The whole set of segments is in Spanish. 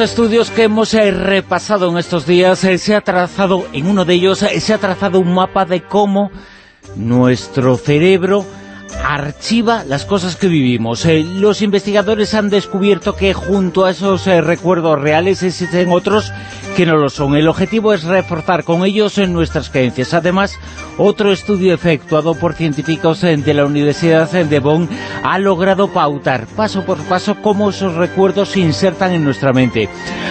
Estudios que hemos eh, repasado en estos días eh, se ha trazado, en uno de ellos, eh, se ha trazado un mapa de cómo nuestro cerebro archiva las cosas que vivimos. los investigadores han descubierto que junto a esos recuerdos reales existen otros que no lo son. El objetivo es reforzar con ellos en nuestras creencias. Además, otro estudio efectuado por científicos de la Universidad de Bonn ha logrado pautar paso por paso cómo esos recuerdos se insertan en nuestra mente.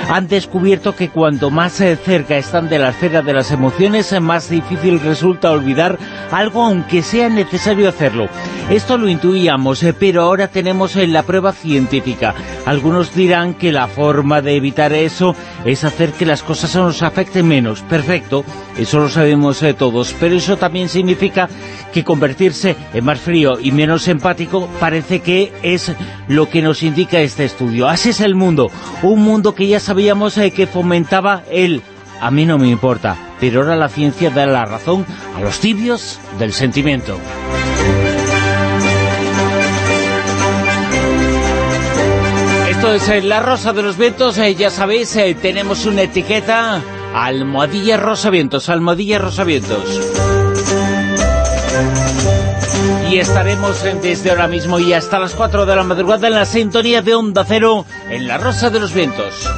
Han descubierto que cuanto más eh, cerca están de la esfera de las emociones, más difícil resulta olvidar algo aunque sea necesario hacerlo. Esto lo intuíamos, eh, pero ahora tenemos eh, la prueba científica. Algunos dirán que la forma de evitar eso es hacer que las cosas nos afecten menos. Perfecto, eso lo sabemos todos, pero eso también significa que convertirse en más frío y menos empático parece que es lo que nos indica este estudio. Así es el mundo, un mundo que ya sabíamos eh, que fomentaba el a mí no me importa, pero ahora la ciencia da la razón a los tibios del sentimiento. Esto es eh, La Rosa de los Vientos, eh, ya sabéis, tenemos una etiqueta, Almohadilla Rosa Vientos, Almohadilla Rosa Vientos y estaremos desde ahora mismo y hasta las 4 de la madrugada en la sintonía de Onda Cero en La Rosa de los Vientos.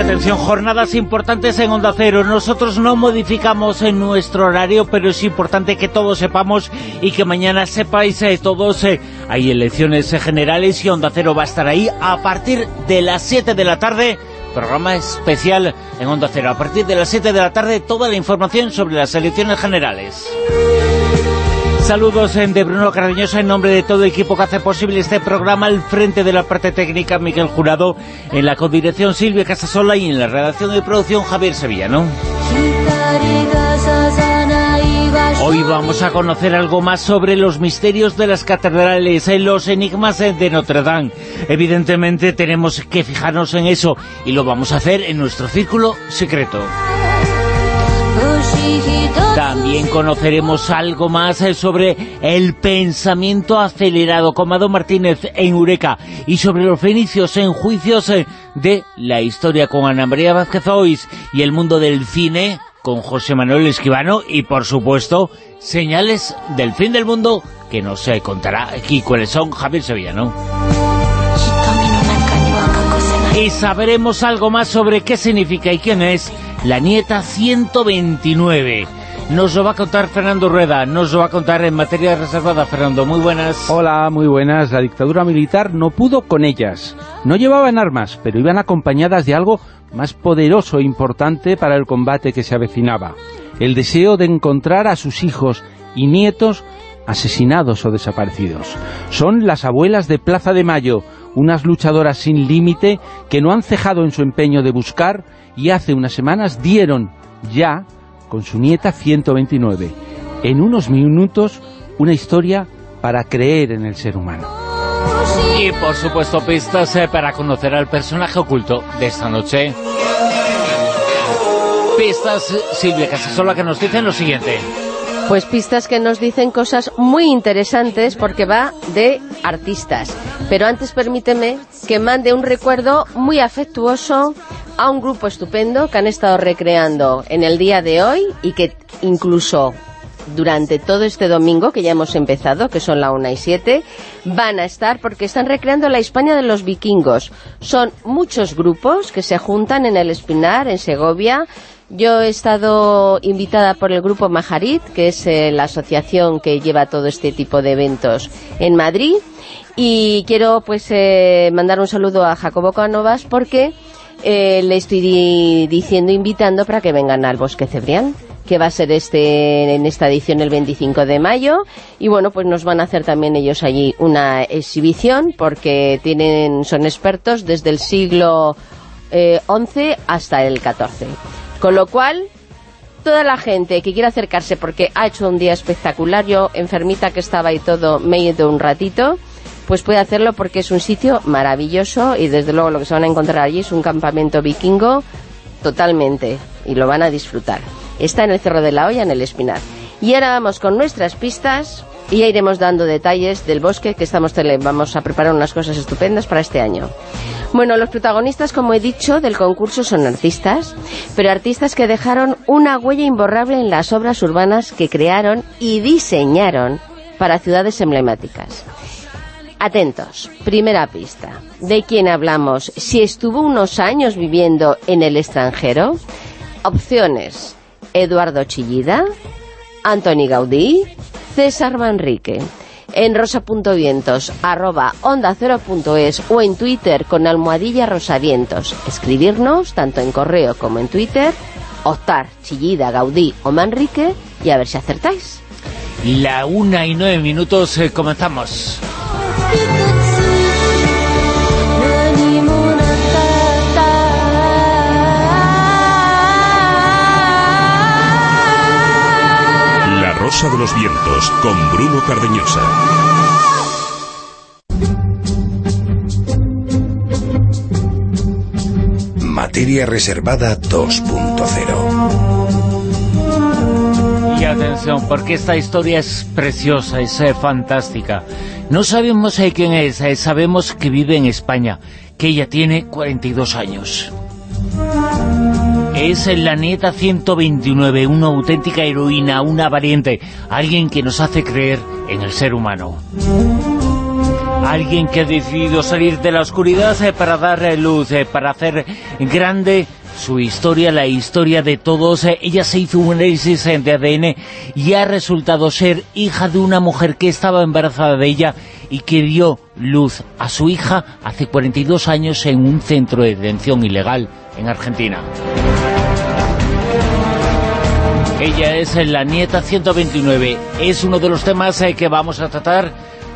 Atención, jornadas importantes en Onda Cero. Nosotros no modificamos en nuestro horario, pero es importante que todos sepamos y que mañana sepáis eh, todos, eh, hay elecciones generales y Onda Cero va a estar ahí a partir de las 7 de la tarde programa especial en Onda Cero. A partir de las 7 de la tarde, toda la información sobre las elecciones generales. Saludos de Bruno Cardeñosa en nombre de todo el equipo que hace posible este programa al frente de la parte técnica Miguel Jurado, en la codirección Silvia Casasola y en la redacción y producción Javier Sevillano. Hoy vamos a conocer algo más sobre los misterios de las catedrales, en los enigmas de Notre Dame. Evidentemente tenemos que fijarnos en eso y lo vamos a hacer en nuestro círculo secreto. También conoceremos algo más eh, sobre el pensamiento acelerado con Mado Martínez en Eureka y sobre los fenicios en juicios eh, de la historia con Ana María Vázquez Ois y el mundo del cine con José Manuel Esquivano y por supuesto señales del fin del mundo que nos contará aquí cuáles son Javier Sevillano. Y sabremos algo más sobre qué significa y quién es la nieta 129. Nos lo va a contar Fernando Rueda, nos lo va a contar en materia reservada. Fernando, muy buenas. Hola, muy buenas. La dictadura militar no pudo con ellas. No llevaban armas, pero iban acompañadas de algo más poderoso e importante para el combate que se avecinaba. El deseo de encontrar a sus hijos y nietos asesinados o desaparecidos. Son las abuelas de Plaza de Mayo, unas luchadoras sin límite que no han cejado en su empeño de buscar y hace unas semanas dieron ya con su nieta 129. En unos minutos, una historia para creer en el ser humano. Y por supuesto pistas eh, para conocer al personaje oculto de esta noche. Pistas, Silvia Casasola, que nos dicen lo siguiente. Pues pistas que nos dicen cosas muy interesantes porque va de artistas. Pero antes permíteme que mande un recuerdo muy afectuoso a un grupo estupendo que han estado recreando en el día de hoy y que incluso durante todo este domingo, que ya hemos empezado, que son la 1 y 7, van a estar porque están recreando la España de los vikingos. Son muchos grupos que se juntan en el Espinar, en Segovia. Yo he estado invitada por el grupo Majarit, que es eh, la asociación que lleva todo este tipo de eventos en Madrid. Y quiero pues eh, mandar un saludo a Jacobo Canovas porque eh, le estoy diciendo, invitando para que vengan al Bosque Cebrián que va a ser este en esta edición el 25 de mayo y bueno pues nos van a hacer también ellos allí una exhibición porque tienen son expertos desde el siglo eh, hasta el XIV con lo cual toda la gente que quiera acercarse porque ha hecho un día espectacular yo enfermita que estaba y todo me he ido un ratito pues puede hacerlo porque es un sitio maravilloso y desde luego lo que se van a encontrar allí es un campamento vikingo totalmente y lo van a disfrutar está en el Cerro de la Hoya, en el Espinar. Y ahora vamos con nuestras pistas y ya iremos dando detalles del bosque que estamos vamos a preparar unas cosas estupendas para este año. Bueno, los protagonistas, como he dicho, del concurso son artistas, pero artistas que dejaron una huella imborrable en las obras urbanas que crearon y diseñaron para ciudades emblemáticas. Atentos, primera pista. ¿De quién hablamos? Si estuvo unos años viviendo en el extranjero. Opciones. Eduardo Chillida, Antoni Gaudí, César Manrique. En rosa.vientos, arroba onda es o en Twitter con almohadilla rosavientos. Escribirnos, tanto en correo como en Twitter, optar, Chillida, Gaudí o Manrique y a ver si acertáis. La una y nueve minutos eh, comenzamos. Rosa de los Vientos con Bruno Cardeñosa. Materia Reservada 2.0 Y atención, porque esta historia es preciosa, es eh, fantástica. No sabemos eh, quién es, eh, sabemos que vive en España, que ella tiene 42 años. Es la nieta 129, una auténtica heroína, una valiente, alguien que nos hace creer en el ser humano. Alguien que ha decidido salir de la oscuridad eh, para dar eh, luz, eh, para hacer grande su historia, la historia de todos. Ella se hizo un análisis de ADN y ha resultado ser hija de una mujer que estaba embarazada de ella y que dio luz a su hija hace 42 años en un centro de detención ilegal en Argentina. Ella es la nieta 129. Es uno de los temas eh, que vamos a tratar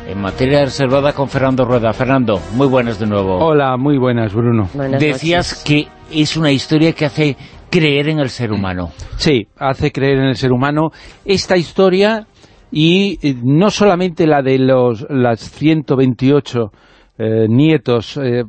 en materia reservada con Fernando Rueda. Fernando, muy buenas de nuevo. Hola, muy buenas, Bruno. Decías que es una historia que hace creer en el ser humano. Sí, hace creer en el ser humano. Esta historia, y eh, no solamente la de los las 128 eh, nietos eh,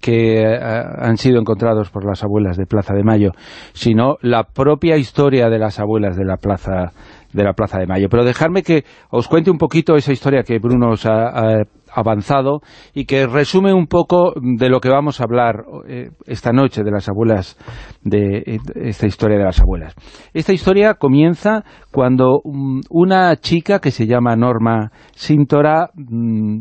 que eh, han sido encontrados por las abuelas de Plaza de Mayo, sino la propia historia de las abuelas de la Plaza de la Plaza de Mayo. Pero dejarme que os cuente un poquito esa historia que Bruno os ha, avanzado y que resume un poco de lo que vamos a hablar eh, esta noche de las abuelas, de, esta historia de las abuelas. Esta historia comienza cuando mm, una chica que se llama Norma Sintora, mm,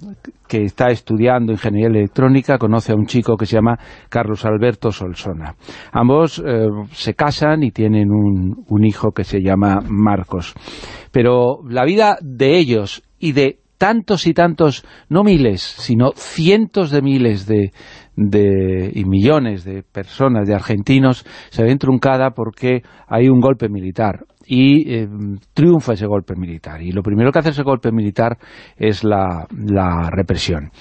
que está estudiando ingeniería electrónica, conoce a un chico que se llama Carlos Alberto Solsona. Ambos eh, se casan y tienen un, un hijo que se llama Marcos. Pero la vida de ellos y de tantos y tantos, no miles, sino cientos de miles de, y millones de personas, de argentinos, se ven truncada porque hay un golpe militar y eh, triunfa ese golpe militar. Y lo primero que hace ese golpe militar es la, la represión.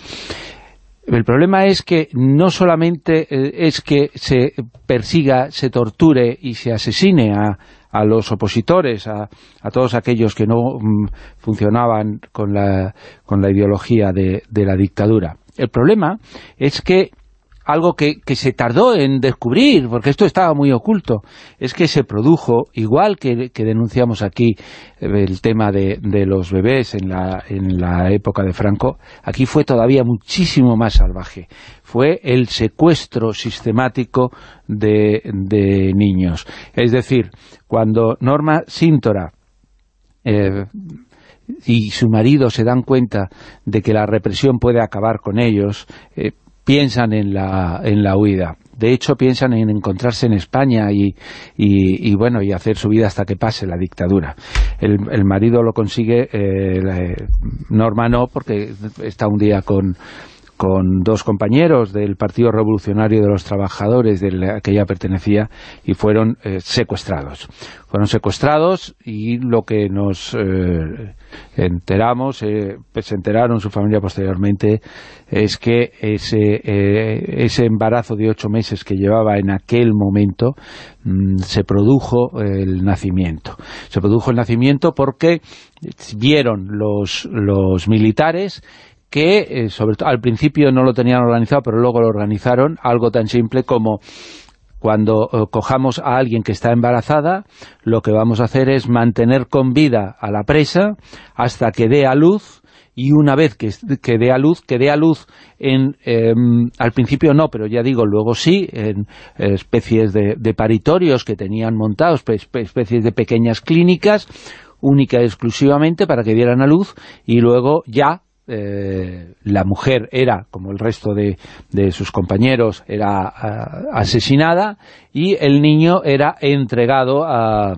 El problema es que no solamente eh, es que se persiga, se torture y se asesine a, a los opositores, a, todos aquellos que no mm, funcionaban con la, con la ideología de, de la dictadura. El problema es que algo que, que, se tardó en descubrir, porque esto estaba muy oculto, es que se produjo, igual que, que denunciamos aquí eh, el tema de, de, los bebés en la, en la época de Franco, aquí fue todavía muchísimo más salvaje. Fue el secuestro sistemático de, de niños. Es decir, cuando Norma Síntora eh, y su marido se dan cuenta de que la represión puede acabar con ellos, eh, piensan en la, en la huida. De hecho, piensan en encontrarse en España y, y, y, bueno y hacer su vida hasta que pase la dictadura. El, el marido lo consigue, eh, Norma no, porque está un día con, con dos compañeros del Partido Revolucionario de los Trabajadores del que ella pertenecía y fueron eh, secuestrados. Fueron secuestrados y lo que nos eh, enteramos, eh, se enteraron su familia posteriormente, es que ese, eh, ese embarazo de ocho meses que llevaba en aquel momento mmm, se produjo el nacimiento. Se produjo el nacimiento porque vieron los, los militares que eh, sobre al principio no lo tenían organizado, pero luego lo organizaron, algo tan simple como cuando eh, cojamos a alguien que está embarazada, lo que vamos a hacer es mantener con vida a la presa hasta que dé a luz y una vez que, dé a luz, que dé a luz en, eh, al principio no, pero ya digo, luego sí, en eh, especies de, de, paritorios que tenían montados, especies de pequeñas clínicas, única y exclusivamente para que dieran a luz y luego ya eh, la mujer era, como el resto de, sus compañeros, era uh, asesinada y el niño era entregado a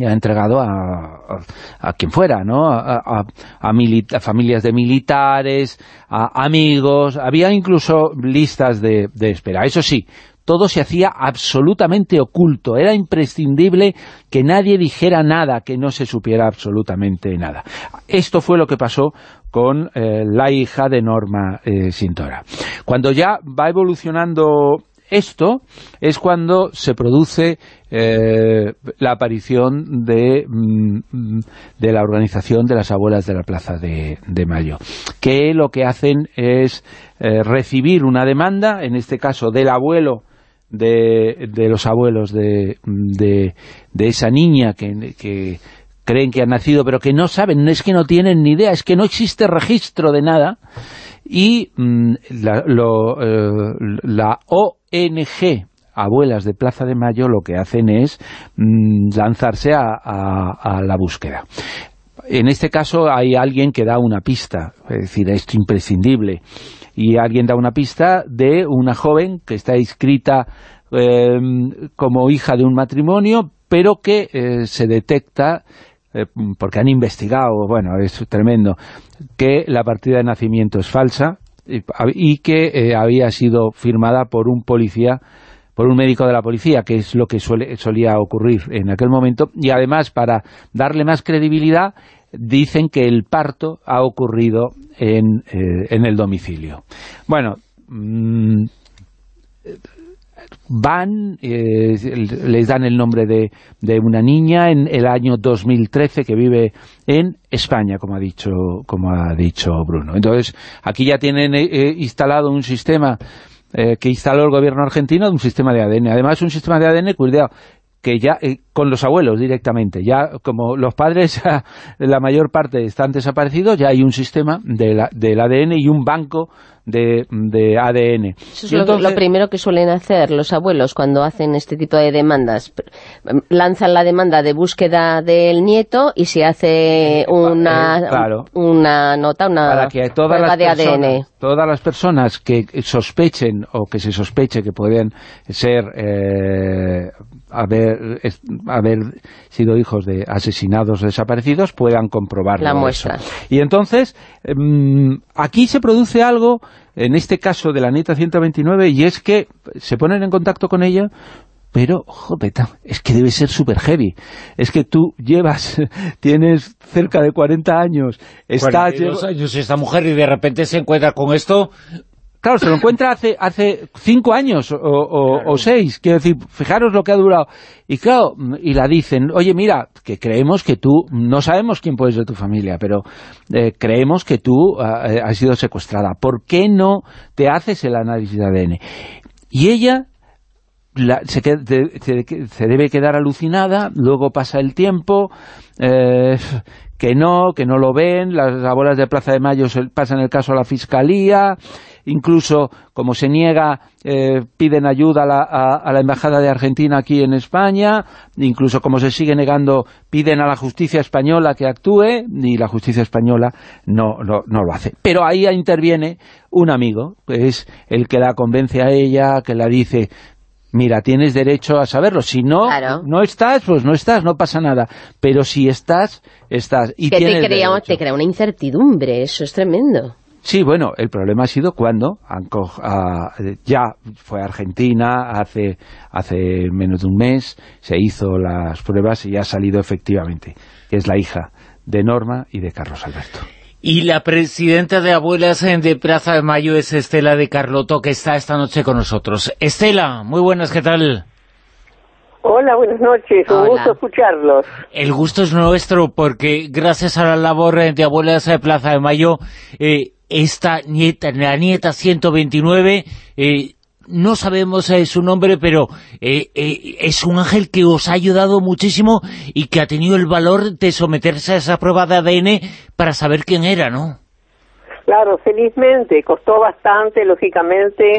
entregado a, a, a, quien fuera, ¿no? A, a, familias de militares, a amigos, había incluso listas de, de espera. Eso sí, todo se hacía absolutamente oculto, era imprescindible que nadie dijera nada, que no se supiera absolutamente nada. Esto fue lo que pasó con eh, la hija de Norma eh, Sintora. Cuando ya va evolucionando esto es cuando se produce eh, la aparición de, mm, de, la organización de las abuelas de la Plaza de, Mayo, que lo que hacen es recibir una demanda, en este caso del abuelo de, de los abuelos de, de, esa niña que, creen que ha nacido, pero que no saben, es que no tienen ni idea, es que no existe registro de nada, y mmm, la, lo, eh, ONG Abuelas de Plaza de Mayo lo que hacen es mmm, lanzarse a, a, a la búsqueda. En este caso hay alguien que da una pista, es decir, esto imprescindible, y alguien da una pista de una joven que está inscrita eh, como hija de un matrimonio, pero que eh, se detecta eh, porque han investigado, bueno, es tremendo, que la partida de nacimiento es falsa y, y que eh, había sido firmada por un policía por un médico de la policía, que es lo que suele, solía ocurrir en aquel momento, y además para darle más credibilidad dicen que el parto ha ocurrido en, eh, en el domicilio. Bueno, mmm, van, eh, les dan el nombre de, de, una niña en el año 2013 que vive en España, como ha dicho, como ha dicho Bruno. Entonces, aquí ya tienen eh, instalado un sistema eh, que instaló el gobierno argentino, un sistema de ADN. Además, un sistema de ADN, cuidado, que ya eh, con los abuelos directamente, ya como los padres la mayor parte están desaparecidos, ya hay un sistema de la, del ADN y un banco de, de ADN. Eso es lo, entonces, lo, primero que suelen hacer los abuelos cuando hacen este tipo de demandas. Lanzan la demanda de búsqueda del nieto y se hace una, eh, claro, una nota, una para que todas las de personas, ADN. Todas las personas que sospechen o que se sospeche que pueden ser eh, haber, haber sido hijos de asesinados o desaparecidos puedan comprobarlo. La muestra. Eso. Y entonces, mmm, aquí se produce algo, en este caso de la neta 129, y es que se ponen en contacto con ella pero, jopeta, es que debe ser súper heavy. Es que tú llevas, tienes cerca de 40 años, estás... 42 años esta mujer y de repente se encuentra con esto Claro, se lo encuentra hace, hace cinco años o, seis. Quiero decir, fijaros lo que ha durado. Y claro, y la dicen, oye, mira, que creemos que tú, no sabemos quién puede ser tu familia, pero eh, creemos que tú eh, has sido secuestrada. ¿Por qué no te haces el análisis de ADN? Y ella se, se, debe quedar alucinada, luego pasa el tiempo, eh, que no, que no lo ven, las abuelas de Plaza de Mayo pasan el caso a la Fiscalía, incluso como se niega, eh, piden ayuda a la, Embajada de Argentina aquí en España, incluso como se sigue negando, piden a la justicia española que actúe, y la justicia española no, no, no lo hace. Pero ahí interviene un amigo, que es el que la convence a ella, que la dice, mira, tienes derecho a saberlo. Si no, no estás, pues no estás, no pasa nada. Pero si estás, estás. Y que te crea, te crea una incertidumbre, eso es tremendo. Sí, bueno, el problema ha sido cuando ya fue a Argentina hace, hace menos de un mes, se hizo las pruebas y ha salido efectivamente, que es la hija de Norma y de Carlos Alberto. Y la presidenta de Abuelas de Plaza de Mayo es Estela de Carloto, que está esta noche con nosotros. Estela, muy buenas, ¿qué tal? Hola, buenas noches, un gusto escucharlos. El gusto es nuestro porque gracias a la labor de Abuelas de Plaza de Mayo, eh, esta nieta, la nieta 129, eh, no sabemos eh, su nombre, pero eh, eh, es un ángel que os ha ayudado muchísimo y que ha tenido el valor de someterse a esa prueba de ADN para saber quién era, ¿no? Claro, felizmente, costó bastante, lógicamente,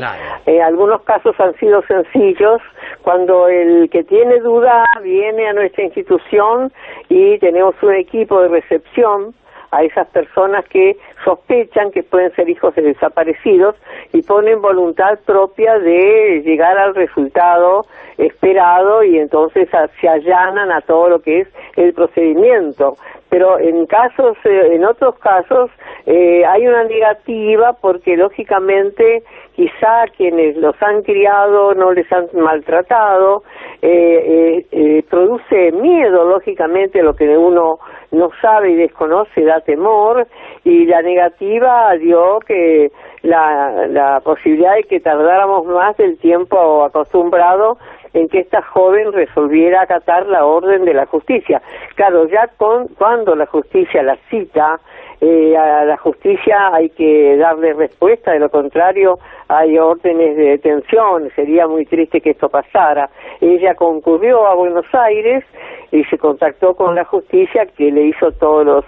algunos casos han sido sencillos, cuando el que tiene duda viene a nuestra institución y tenemos un equipo de recepción a esas personas que sospechan que pueden ser hijos de desaparecidos y ponen voluntad propia de llegar al resultado esperado y entonces se allanan a todo lo que es el procedimiento. Pero en casos, eh, en otros casos, eh, hay una negativa porque lógicamente quizá quienes los han criado no les han maltratado, eh, produce miedo lógicamente lo que uno no sabe y desconoce da temor y la negativa dio que la, la posibilidad de que tardáramos más del tiempo acostumbrado en que esta joven resolviera acatar la orden de la justicia. Claro, ya con, cuando la justicia la cita, eh, a la justicia hay que darle respuesta, de lo contrario hay órdenes de detención, sería muy triste que esto pasara. Ella concurrió a Buenos Aires y se contactó con la justicia que le hizo todos los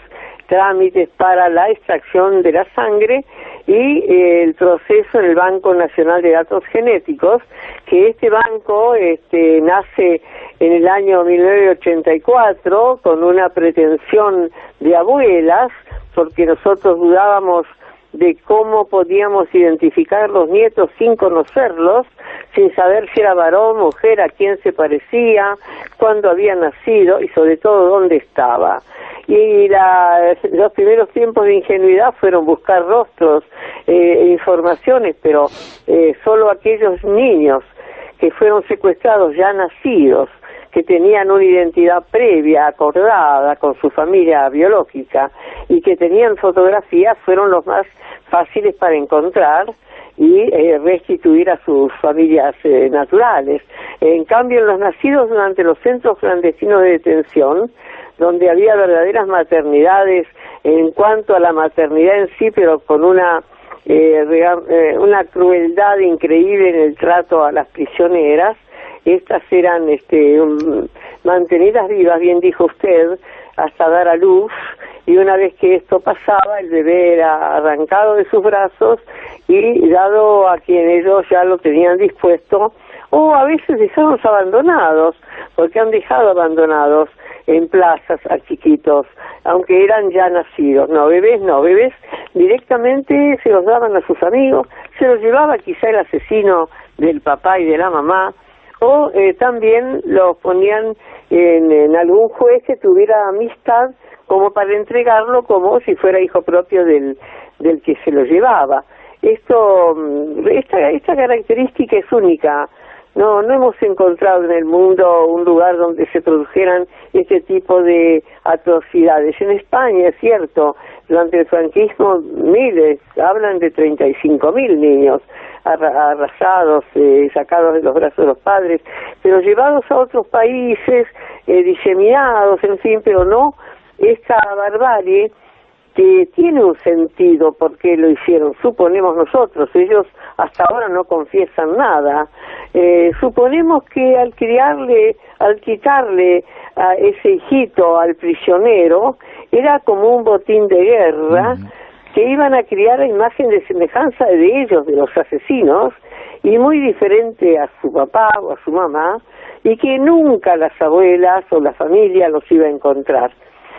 trámites para la extracción de la sangre y eh, el proceso en el Banco Nacional de Datos Genéticos, que este banco este, nace en el año 1984 con una pretensión de abuelas, porque nosotros dudábamos de cómo podíamos identificar los nietos sin conocerlos, sin saber si era varón, mujer, a quién se parecía, cuándo había nacido y sobre todo dónde estaba. Y los primeros tiempos de ingenuidad fueron buscar rostros, eh, informaciones, pero eh, solo aquellos niños que fueron secuestrados ya nacidos, que tenían una identidad previa, acordada con su familia biológica y que tenían fotografías fueron los más fáciles para encontrar y eh, restituir a sus familias eh, naturales. En cambio, en los nacidos durante los centros clandestinos de detención, donde había verdaderas maternidades en cuanto a la maternidad en sí, pero con una eh, una crueldad increíble en el trato a las prisioneras, estas eran este, mantenidas vivas, bien dijo usted, hasta dar a luz, y una vez que esto pasaba, el bebé era arrancado de sus brazos y dado a quien ellos ya lo tenían dispuesto, o a veces dejados abandonados, porque han dejado abandonados en plazas a chiquitos, aunque eran ya nacidos. No, bebés no, bebés directamente se los daban a sus amigos, se los llevaba quizá el asesino del papá y de la mamá, o eh, también los ponían en, algún juez que tuviera amistad como para entregarlo como si fuera hijo propio del, del que se lo llevaba. Esto, mm, esta, esta característica es única no, no hemos encontrado en el mundo un lugar donde se produjeran este tipo de atrocidades. En España, es cierto, durante el franquismo miles, hablan de 35 mil niños arrasados, eh, sacados de los brazos de los padres, pero llevados a otros países, eh, diseminados, en fin, pero no esta barbarie que tiene un sentido por qué lo hicieron, suponemos nosotros, ellos hasta ahora no confiesan nada, eh, suponemos que al criarle, al quitarle a ese hijito al prisionero, era como un botín de guerra, que iban a criar a imagen de semejanza de ellos, de los asesinos, y muy diferente a su papá o a su mamá, y que nunca las abuelas o la familia los iba a encontrar.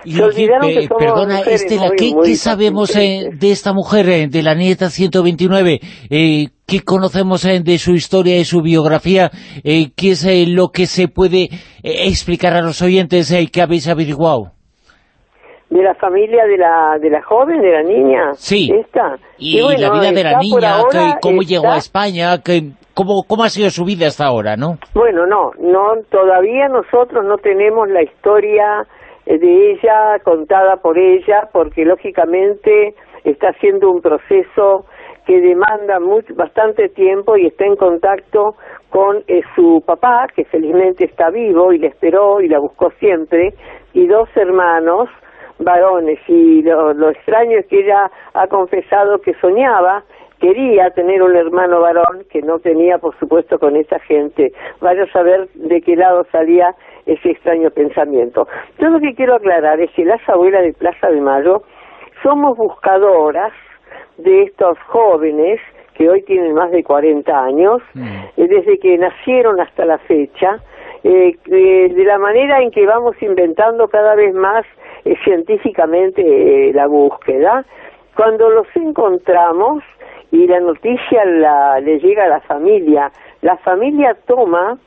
Y perdona, Estela, ¿qué, sabemos eh, de esta mujer, eh, de la nieta 129? Eh, ¿Qué conocemos de su historia y su biografía? ¿Qué es lo que se puede explicar a los oyentes que habéis averiguado? de la familia de la, de la joven, de la niña. Sí. Y, la vida de la niña, cómo llegó a España, cómo, cómo ha sido su vida hasta ahora, ¿no? Bueno, no, no todavía nosotros no tenemos la historia eh, de ella contada por ella, porque lógicamente está haciendo un proceso que demanda bastante tiempo y está en contacto con eh, su papá, que felizmente está vivo y le esperó y la buscó siempre, y dos hermanos varones. Y lo, lo extraño es que ella ha confesado que soñaba quería tener un hermano varón que no tenía, por supuesto, con esa gente. Vaya a saber de qué lado salía ese extraño pensamiento. Yo lo que quiero aclarar es que las abuelas de Plaza de Mayo somos buscadoras de estos jóvenes que hoy tienen más de 40 años, mm. eh, desde que nacieron hasta la fecha, eh, de la manera en que vamos inventando cada vez más eh, científicamente la búsqueda. Cuando los encontramos y la noticia la, le llega a la familia, la familia toma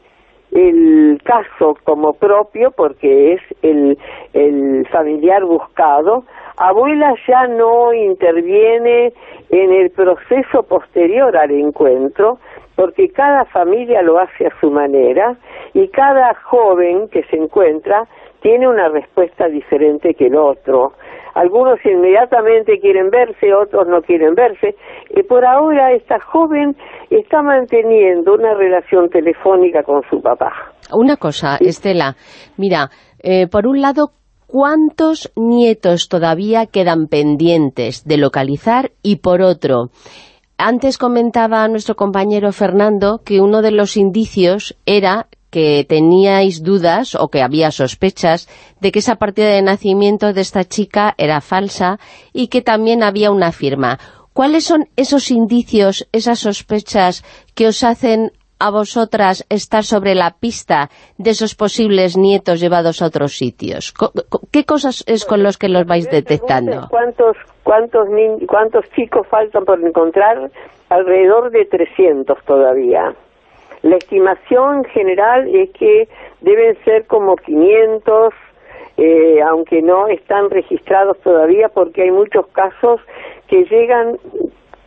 el caso como propio porque es el, el familiar buscado, abuela ya no interviene en el proceso posterior al encuentro porque cada familia lo hace a su manera y cada joven que se encuentra tiene una respuesta diferente que el otro. Algunos inmediatamente quieren verse, otros no quieren verse. Y por ahora esta joven está manteniendo una relación telefónica con su papá. Una cosa, Estela, mira, eh, por un lado, ¿cuántos nietos todavía quedan pendientes de localizar? Y por otro, antes comentaba nuestro compañero Fernando que uno de los indicios era que teníais dudas o que había sospechas de que esa partida de nacimiento de esta chica era falsa y que también había una firma. ¿Cuáles son esos indicios, esas sospechas que os hacen a vosotras estar sobre la pista de esos posibles nietos llevados a otros sitios? ¿Qué cosas es con los que los vais detectando? ¿Cuántos, cuántos, chicos faltan por encontrar? Alrededor de 300 todavía. La estimación general es que deben ser como 500, eh, aunque no están registrados todavía porque hay muchos casos que llegan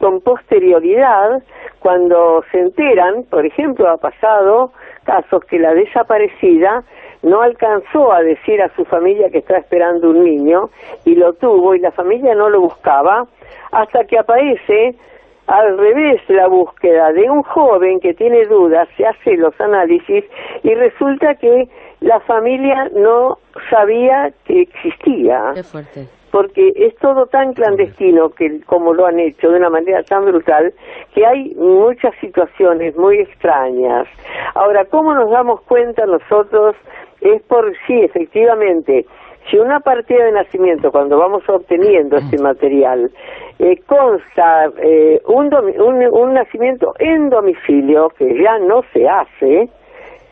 con posterioridad cuando se enteran, por ejemplo, ha pasado casos que la desaparecida no alcanzó a decir a su familia que estaba esperando un niño y lo tuvo y la familia no lo buscaba hasta que aparece al revés la búsqueda de un joven que tiene dudas, se hace los análisis y resulta que la familia no sabía que existía. Porque es todo tan clandestino que como lo han hecho de una manera tan brutal que hay muchas situaciones muy extrañas. Ahora, ¿cómo nos damos cuenta nosotros? Es por sí, efectivamente, si una partida de nacimiento, cuando vamos obteniendo este material, eh, consta eh, un, un, nacimiento en domicilio, que ya no se hace,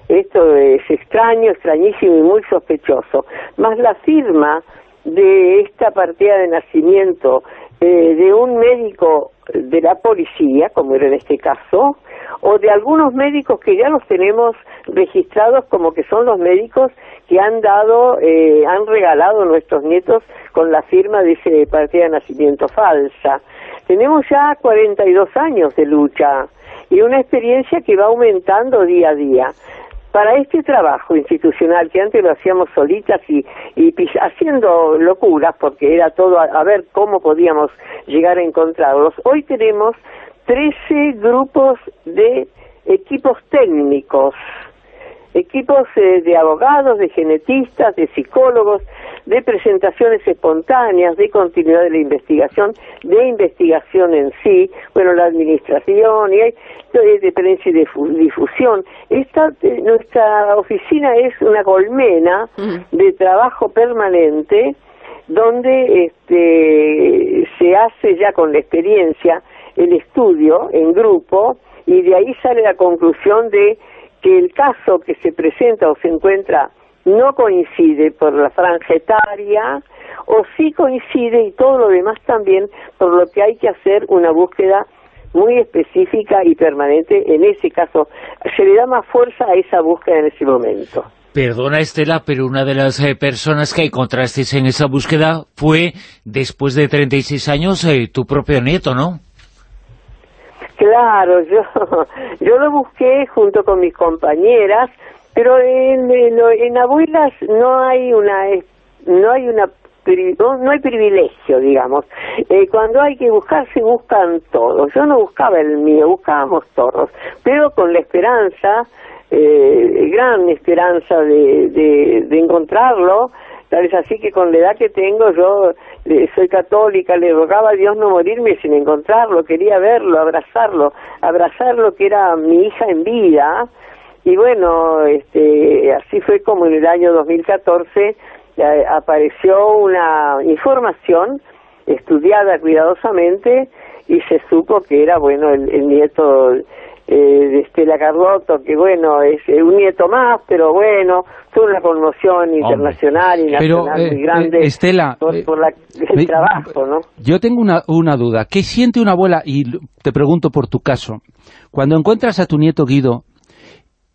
esto es extraño, extrañísimo y muy sospechoso, más la firma de esta partida de nacimiento eh, de un médico de la policía, como era en este caso, o de algunos médicos que ya los tenemos registrados como que son los médicos que han dado, eh, han regalado nuestros nietos con la firma de ese partida de nacimiento falsa. Tenemos ya 42 años de lucha y una experiencia que va aumentando día a día. Para este trabajo institucional, que antes lo hacíamos solitas y, y haciendo locuras, porque era todo a, ver cómo podíamos llegar a encontrarlos, hoy tenemos 13 grupos de equipos técnicos, equipos eh, de abogados, de genetistas, de psicólogos, de presentaciones espontáneas, de continuidad de la investigación, de investigación en sí, bueno, la administración y hay de prensa y de difusión. Esta, eh, nuestra oficina es una colmena de trabajo permanente donde este, se hace ya con la experiencia el estudio en grupo y de ahí sale la conclusión de que el caso que se presenta o se encuentra no coincide por la franja etaria o sí coincide y todo lo demás también, por lo que hay que hacer una búsqueda muy específica y permanente. En ese caso, se le da más fuerza a esa búsqueda en ese momento. Perdona, Estela, pero una de las eh, personas que encontrasteis en esa búsqueda fue, después de 36 años, eh, tu propio nieto, ¿no? Claro, yo, yo lo busqué junto con mis compañeras, pero en, en, abuelas no hay una no hay una no, hay privilegio, digamos. Eh, cuando hay que buscar, se buscan todos. Yo no buscaba el mío, buscábamos todos, pero con la esperanza, eh, gran esperanza de, de encontrarlo, Tal es así que con la edad que tengo, yo soy católica, le rogaba a Dios no morirme sin encontrarlo, quería verlo, abrazarlo, abrazarlo que era mi hija en vida. Y bueno, este, así fue como en el año 2014 eh, apareció una información estudiada cuidadosamente y se supo que era, bueno, el nieto eh, de Estela Carlotto, que bueno, es eh, un nieto más, pero bueno, fue una conmoción internacional y nacional eh, muy grande Estela, por, el trabajo, ¿no? Yo tengo una, una duda. ¿Qué siente una abuela, y te pregunto por tu caso, cuando encuentras a tu nieto Guido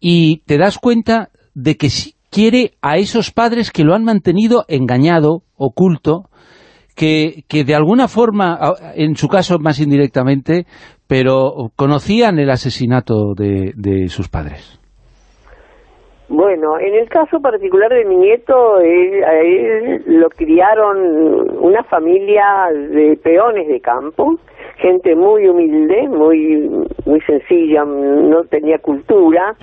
y te das cuenta de que quiere a esos padres que lo han mantenido engañado, oculto, que, que de alguna forma, en su caso más indirectamente, pero conocían el asesinato de, de sus padres. Bueno, en el caso particular de mi nieto, él, lo criaron una familia de peones de campo, gente muy humilde, muy muy sencilla, no tenía cultura,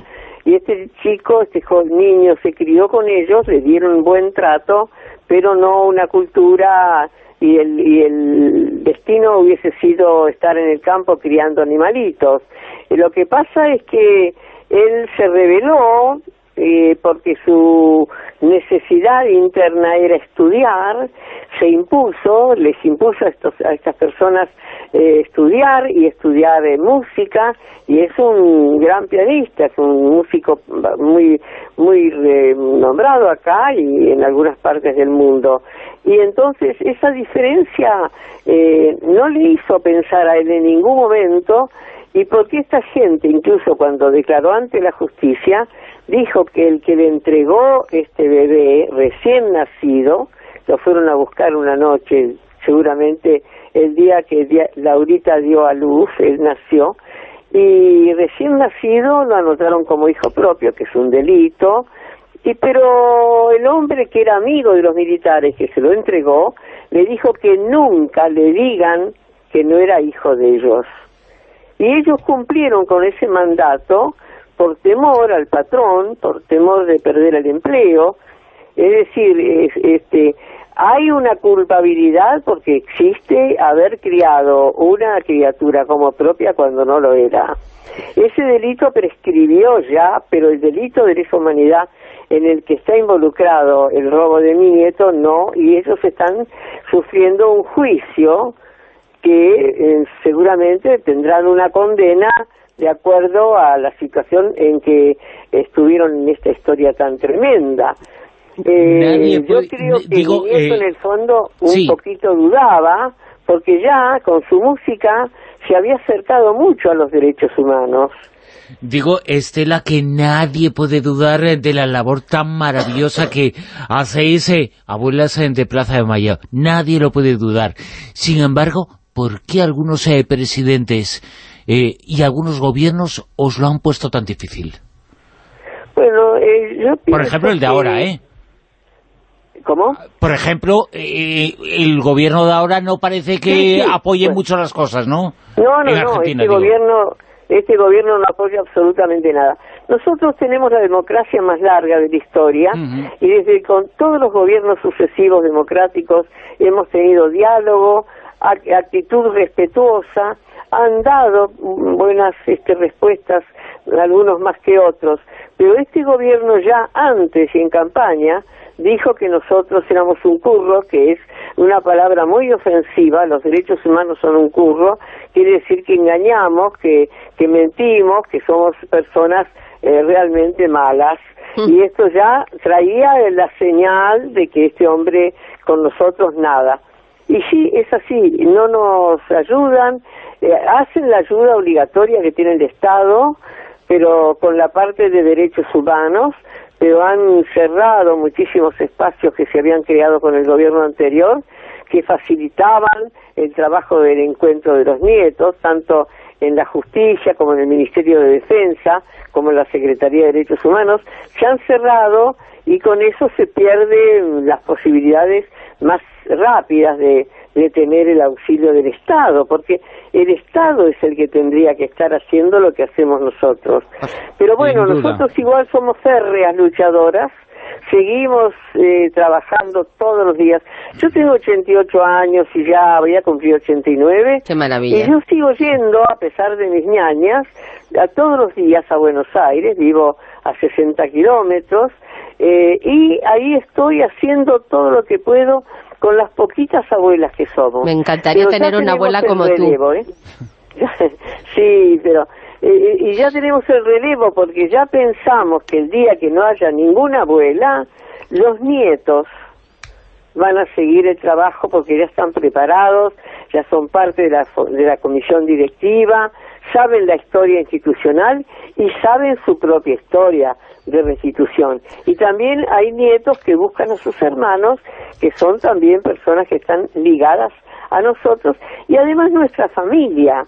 y este chico, este joven niño, se crió con ellos, le dieron buen trato, pero no una cultura y el, y el destino hubiese sido estar en el campo criando animalitos. Y lo que pasa es que él se reveló eh, porque su necesidad interna era estudiar, se impuso, les impuso a, estos, a estas personas eh, estudiar y estudiar eh, música y es un gran pianista, es un músico muy muy nombrado acá y en algunas partes del mundo. Y entonces esa diferencia no le hizo pensar a él en ningún momento y porque esta gente, incluso cuando declaró ante la justicia, dijo que el que le entregó este bebé recién nacido, lo fueron a buscar una noche, seguramente el día que Laurita dio a luz, él nació, y recién nacido lo anotaron como hijo propio, que es un delito, y pero el hombre que era amigo de los militares que se lo entregó, le dijo que nunca le digan que no era hijo de ellos. Y ellos cumplieron con ese mandato, por temor al patrón, por temor de perder el empleo, es decir, este, hay una culpabilidad porque existe haber criado una criatura como propia cuando no lo era. Ese delito prescribió ya, pero el delito de lesa humanidad en el que está involucrado el robo de mi nieto no, y ellos están sufriendo un juicio que eh, seguramente tendrán una condena de acuerdo a la situación en que estuvieron en esta historia tan tremenda. Eh, yo creo que digo, en el fondo un poquito dudaba, porque ya con su música se había acercado mucho a los derechos humanos. Digo, Estela, que nadie puede dudar de la labor tan maravillosa que hacéis, eh, abuelas de Plaza de Mayo. Nadie lo puede dudar. Sin embargo, ¿por qué algunos eh, presidentes eh, y algunos gobiernos os lo han puesto tan difícil. Bueno, eh, yo Por ejemplo, el de ahora, ¿eh? ¿Cómo? Por ejemplo, eh, el gobierno de ahora no parece que apoye mucho las cosas, ¿no? No, no, no, este gobierno, este gobierno no apoya absolutamente nada. Nosotros tenemos la democracia más larga de la historia y desde con todos los gobiernos sucesivos democráticos hemos tenido diálogo, actitud respetuosa, han dado buenas este, respuestas, algunos más que otros, pero este gobierno ya antes y en campaña dijo que nosotros éramos un curro, que es una palabra muy ofensiva, los derechos humanos son un curro, quiere decir que engañamos, que, que mentimos, que somos personas eh, realmente malas. Mm. Y esto ya traía la señal de que este hombre con nosotros nada. Y sí, es así, no nos ayudan, eh, hacen la ayuda obligatoria que tiene el Estado, pero con la parte de derechos humanos, pero han cerrado muchísimos espacios que se habían creado con el gobierno anterior, que facilitaban el trabajo del encuentro de los nietos, tanto en la justicia como en el Ministerio de Defensa, como en la Secretaría de Derechos Humanos, se han cerrado y con eso se pierden las posibilidades más rápidas de, de tener el auxilio del Estado, porque el Estado es el que tendría que estar haciendo lo que hacemos nosotros. Pero bueno, nosotros igual somos férreas luchadoras, seguimos eh, trabajando todos los días. Yo tengo 88 años y ya voy a cumplir 89. Qué maravilla. Y yo sigo yendo, a pesar de mis ñañas, a todos los días a Buenos Aires, vivo a 60 kilómetros, eh, y ahí estoy haciendo todo lo que puedo con las poquitas abuelas que somos. Me encantaría tener una abuela como tú. ¿eh? sí, pero eh, y ya tenemos el relevo porque ya pensamos que el día que no haya ninguna abuela, los nietos van a seguir el trabajo porque ya están preparados, ya son parte de la, de la comisión directiva, saben la historia institucional y saben su propia historia de restitución. Y también hay nietos que buscan a sus hermanos, que son también personas que están ligadas a nosotros, y además nuestra familia.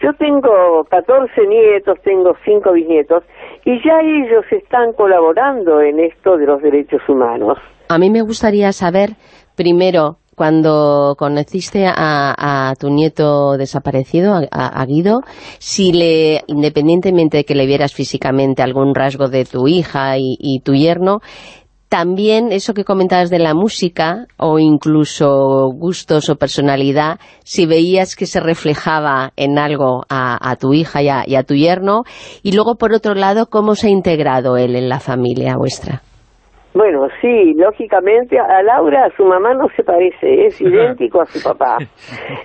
Yo tengo 14 nietos, tengo 5 bisnietos, y ya ellos están colaborando en esto de los derechos humanos. A mí me gustaría saber, primero, cuando conociste a, tu nieto desaparecido, a, Guido, si le, independientemente de que le vieras físicamente algún rasgo de tu hija y, tu yerno, también eso que comentabas de la música o incluso gustos o personalidad, si veías que se reflejaba en algo a, tu hija y a, y a, tu yerno, y luego por otro lado, cómo se ha integrado él en la familia vuestra. Bueno, sí, lógicamente a Laura, su mamá no se parece, es idéntico a su papá.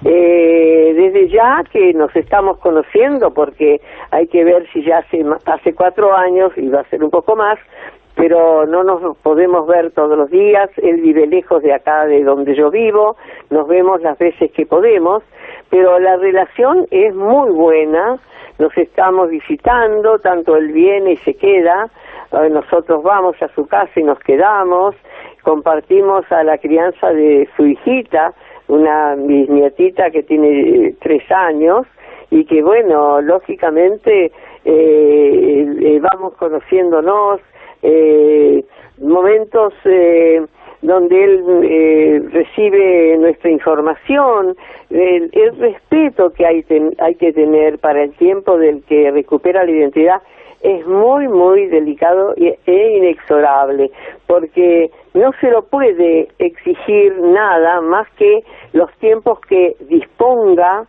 Eh, desde ya que nos estamos conociendo, porque hay que ver si ya hace, hace cuatro años, y va a ser un poco más, pero no nos podemos ver todos los días, él vive lejos de acá de donde yo vivo, nos vemos las veces que podemos, pero la relación es muy buena, nos estamos visitando, tanto él viene y se queda, nosotros vamos a su casa y nos quedamos, compartimos a la crianza de su hijita, una bisnietita que tiene eh, tres años, y que bueno, lógicamente eh, eh, vamos conociéndonos, momentos donde él recibe nuestra información, el, respeto que hay, hay que tener para el tiempo del que recupera la identidad es muy, muy delicado e inexorable, porque no se lo puede exigir nada más que los tiempos que disponga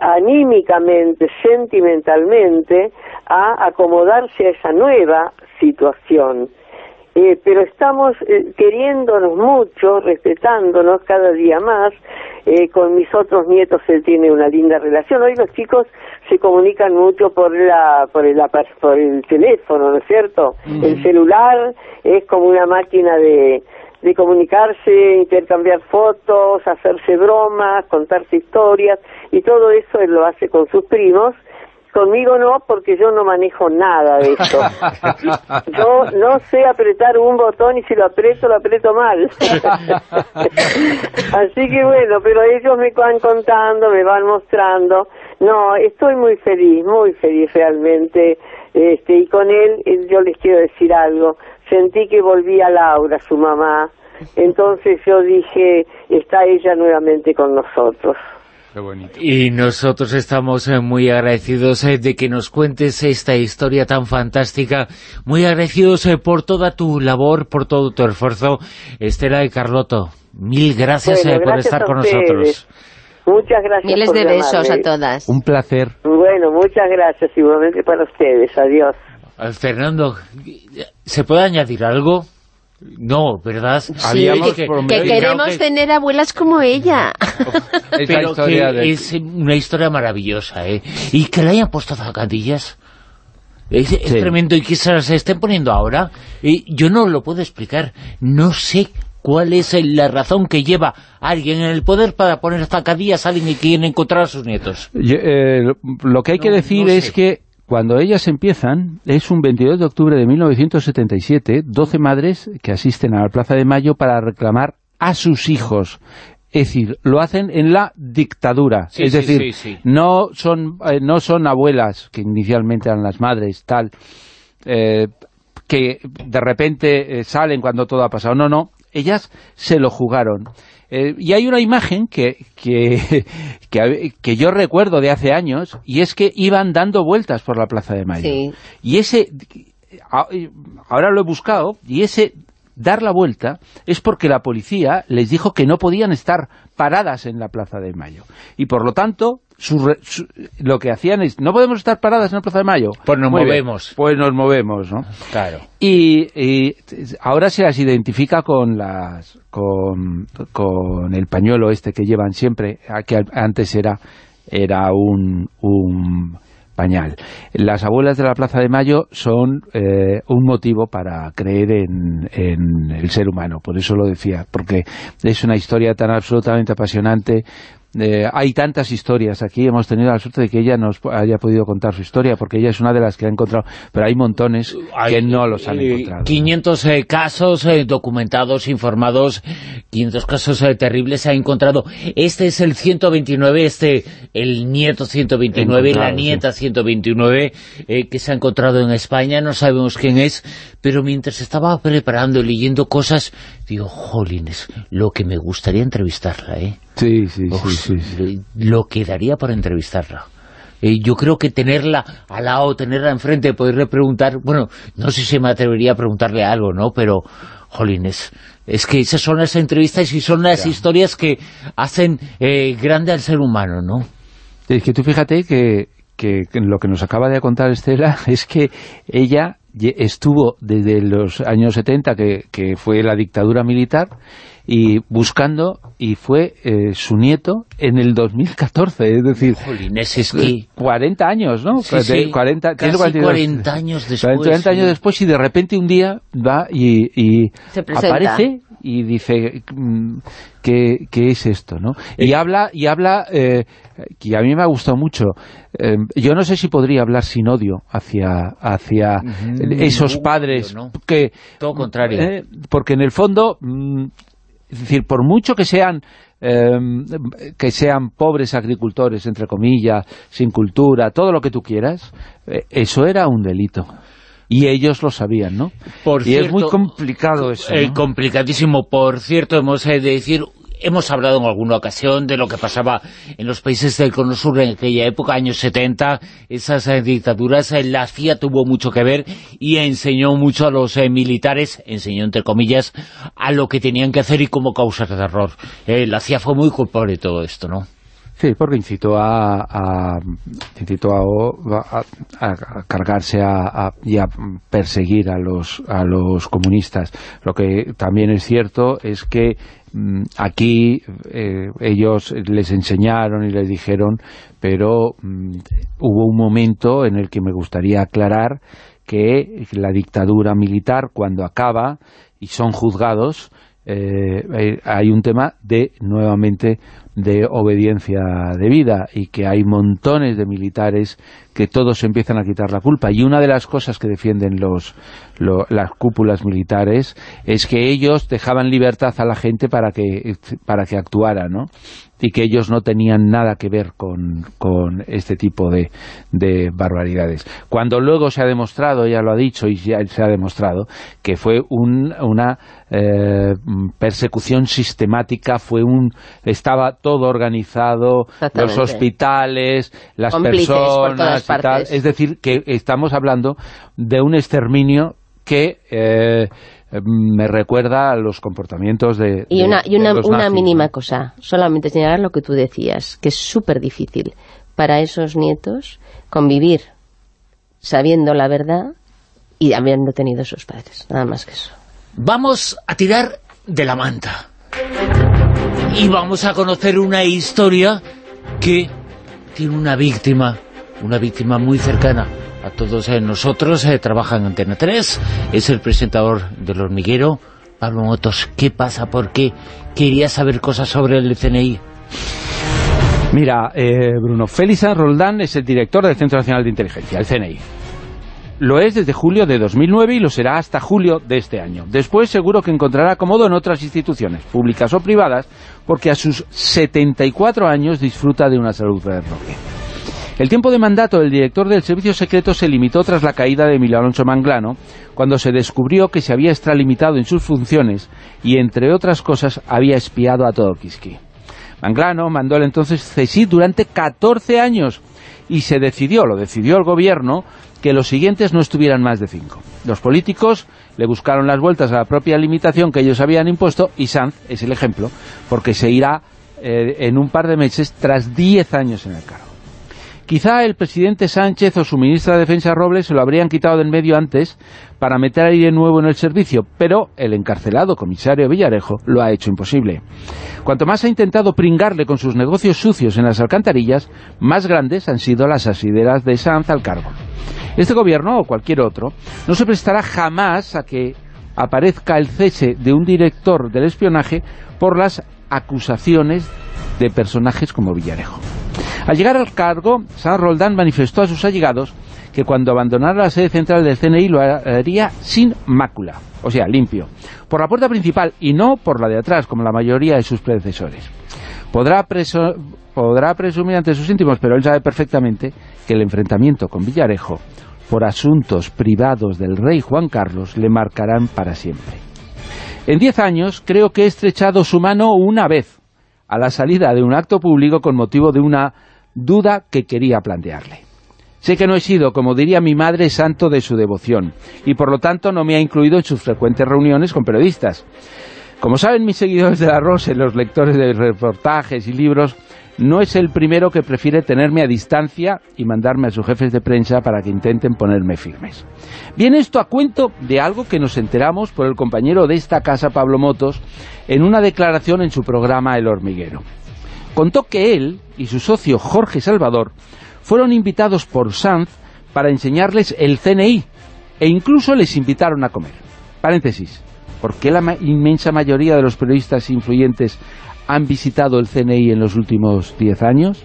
anímicamente, sentimentalmente, a acomodarse a esa nueva situación. Eh, pero estamos eh, queriéndonos mucho, respetándonos cada día más. Eh, con mis otros nietos él tiene una linda relación. Hoy los chicos se comunican mucho por la por el, por el teléfono, ¿no es cierto? El celular es como una máquina de, de comunicarse, intercambiar fotos, hacerse bromas, contarse historias, y todo eso él lo hace con sus primos, Conmigo no, porque yo no manejo nada de esto. Yo no sé apretar un botón y si lo aprieto, lo aprieto mal. Así que bueno, pero ellos me van contando, me van mostrando. No, estoy muy feliz, muy feliz realmente. Este, y con él, yo les quiero decir algo. Sentí que volvía Laura, su mamá. Entonces yo dije, está ella nuevamente con nosotros. Y nosotros estamos eh, muy agradecidos eh, de que nos cuentes esta historia tan fantástica, muy agradecidos eh, por toda tu labor, por todo tu esfuerzo. Estela y Carloto, mil gracias, por estar con nosotros. Muchas gracias Miles de besos a todas. Un placer. Bueno, muchas gracias, igualmente para ustedes. Adiós. Fernando, ¿se puede añadir algo? No, ¿verdad? Sí, que, queremos tener abuelas como ella. Pero que es una historia maravillosa, ¿eh? Y que le hayan puesto zancadillas. Es, tremendo y que se las estén poniendo ahora. Y yo no lo puedo explicar. No sé cuál es la razón que lleva a alguien en el poder para poner zancadillas a alguien que quiere encontrar a sus nietos. Eh, lo que hay que decir es que cuando ellas empiezan, es un 22 de octubre de 1977, 12 madres que asisten a la Plaza de Mayo para reclamar a sus hijos. Es decir, lo hacen en la dictadura. es decir, no son eh, no son abuelas, que inicialmente eran las madres, tal, eh, que de repente eh, salen cuando todo ha pasado. No, no, ellas se lo jugaron. Eh, y hay una imagen que, que, que, yo recuerdo de hace años, y es que iban dando vueltas por la Plaza de Mayo. Y ese, ahora lo he buscado, y ese dar la vuelta es porque la policía les dijo que no podían estar paradas en la Plaza de Mayo. Y por lo tanto, lo que hacían es, no podemos estar paradas en la Plaza de Mayo. Pues nos movemos. pues nos movemos, ¿no? Claro. Y, ahora se las identifica con las con, con, el pañuelo este que llevan siempre, que antes era, era un, un pañal. Las abuelas de la Plaza de Mayo son eh, un motivo para creer en, en, el ser humano, por eso lo decía, porque es una historia tan absolutamente apasionante, eh, hay tantas historias aquí, hemos tenido la suerte de que ella nos haya podido contar su historia, porque ella es una de las que ha encontrado, pero hay montones que no los han eh, encontrado. 500 eh, casos documentados, informados, 500 casos terribles se ha encontrado. Este es el 129, este, el nieto 129, la nieta 129, que se ha encontrado en España, no sabemos quién es, pero mientras estaba preparando y leyendo cosas, digo, jolines, lo que me gustaría entrevistarla, ¿eh? Sí, sí, sí, sí, Lo que daría para entrevistarla. Eh, yo creo que tenerla al lado, tenerla enfrente, poderle preguntar, bueno, no sé si me atrevería a preguntarle algo, ¿no? Pero, jolines, es que esas son las entrevistas y son las historias que hacen eh, grande al ser humano, ¿no? Es que tú fíjate que, que lo que nos acaba de contar Estela es que ella estuvo desde los años 70, que, que fue la dictadura militar, y buscando, y fue eh, su nieto en el 2014, es decir, 40 años, ¿no? Sí, 40, casi 40 años después. 40 años después y de repente un día va y, aparece y dice mm, ¿qué, es esto, ¿no? Y eh. habla, y habla eh, que a mí me ha gustado mucho. yo no sé si podría hablar sin odio hacia, hacia esos padres. que Todo contrario. porque en el fondo... Mm, es decir, por mucho que sean em, que sean pobres agricultores, entre comillas, sin cultura, todo lo que tú quieras, eh, eso era un delito. Y ellos lo sabían, ¿no? y es muy complicado eso, eh, complicadísimo. Por cierto, hemos de decir Hemos hablado en alguna ocasión de lo que pasaba en los países del Cono Sur en aquella época, años 70, esas eh, dictaduras, eh, la CIA tuvo mucho que ver y enseñó mucho a los eh, militares, enseñó entre comillas, a lo que tenían que hacer y cómo causar terror. la CIA fue muy culpable de todo esto, ¿no? Sí, porque incitó a, a incitó a, a, cargarse y a perseguir a los, a los comunistas. Lo que también es cierto es que aquí eh, ellos les enseñaron y les dijeron, pero mm, hubo un momento en el que me gustaría aclarar que la dictadura militar, cuando acaba y son juzgados, eh, hay un tema de nuevamente de obediencia de vida y que hay montones de militares que todos empiezan a quitar la culpa. Y una de las cosas que defienden los, las cúpulas militares es que ellos dejaban libertad a la gente para que, para que actuara, ¿no? y que ellos no tenían nada que ver con, este tipo de, de, barbaridades. Cuando luego se ha demostrado, ya lo ha dicho y ya se ha demostrado, que fue una eh, persecución sistemática, fue un estaba todo organizado, los hospitales, las personas y tal. Es decir, que estamos hablando de un exterminio que eh, me recuerda a los comportamientos de Y una, y una, mínima cosa, solamente señalar lo que tú decías, que es súper difícil para esos nietos convivir sabiendo la verdad y habiendo tenido sus padres, nada más que eso. Vamos a tirar de la manta y vamos a conocer una historia que tiene una víctima, una víctima muy cercana a todos eh, nosotros, eh, trabaja en Antena 3, es el presentador del hormiguero. Pablo Motos, ¿qué pasa? ¿Por qué? Quería saber cosas sobre el CNI. Mira, eh, Bruno, Félix Roldán es el director del Centro Nacional de Inteligencia, el CNI. Lo es desde julio de 2009 y lo será hasta julio de este año. Después seguro que encontrará cómodo en otras instituciones, públicas o privadas, porque a sus 74 años disfruta de una salud roque. El tiempo de mandato del director del Servicio Secreto se limitó tras la caída de Emilio Alonso Manglano, cuando se descubrió que se había extralimitado en sus funciones y, entre otras cosas, había espiado a Todokiski. Manglano mandó el entonces CSIC durante 14 años y se decidió, lo decidió el gobierno, que los siguientes no estuvieran más de cinco. Los políticos le buscaron las vueltas a la propia limitación que ellos habían impuesto y Sanz es el ejemplo, porque se irá eh, en un par de meses tras 10 años en el cargo. Quizá el presidente Sánchez o su ministra de Defensa Robles se lo habrían quitado del medio antes para meter aire nuevo en el servicio, pero el encarcelado comisario Villarejo lo ha hecho imposible. Cuanto más ha intentado pringarle con sus negocios sucios en las alcantarillas, más grandes han sido las asideras de Sanz al cargo. Este gobierno, o cualquier otro, no se prestará jamás a que aparezca el cese de un director del espionaje por las acusaciones de personajes como Villarejo. Al llegar al cargo, San Roldán manifestó a sus allegados que cuando abandonara la sede central del CNI lo haría sin mácula, o sea, limpio, por la puerta principal y no por la de atrás, como la mayoría de sus predecesores. Podrá, podrá presumir ante sus íntimos, pero él sabe perfectamente que el enfrentamiento con Villarejo por asuntos privados del rey Juan Carlos le marcarán para siempre. En diez años creo que he estrechado su mano una vez, a la salida de un acto público con motivo de una duda que quería plantearle. Sé que no he sido, como diría mi madre, santo de su devoción, y por lo tanto no me ha incluido en sus frecuentes reuniones con periodistas. Como saben mis seguidores de la Rose, los lectores de reportajes y libros, no es el primero que prefiere tenerme a distancia y mandarme a sus jefes de prensa para que intenten ponerme firmes. Viene esto a cuento de algo que nos enteramos por el compañero de esta casa, Pablo Motos, en una declaración en su programa El Hormiguero contó que él y su socio Jorge Salvador fueron invitados por Sanz para enseñarles el CNI e incluso les invitaron a comer. Paréntesis, ¿por qué la inmensa mayoría de los periodistas influyentes han visitado el CNI en los últimos 10 años?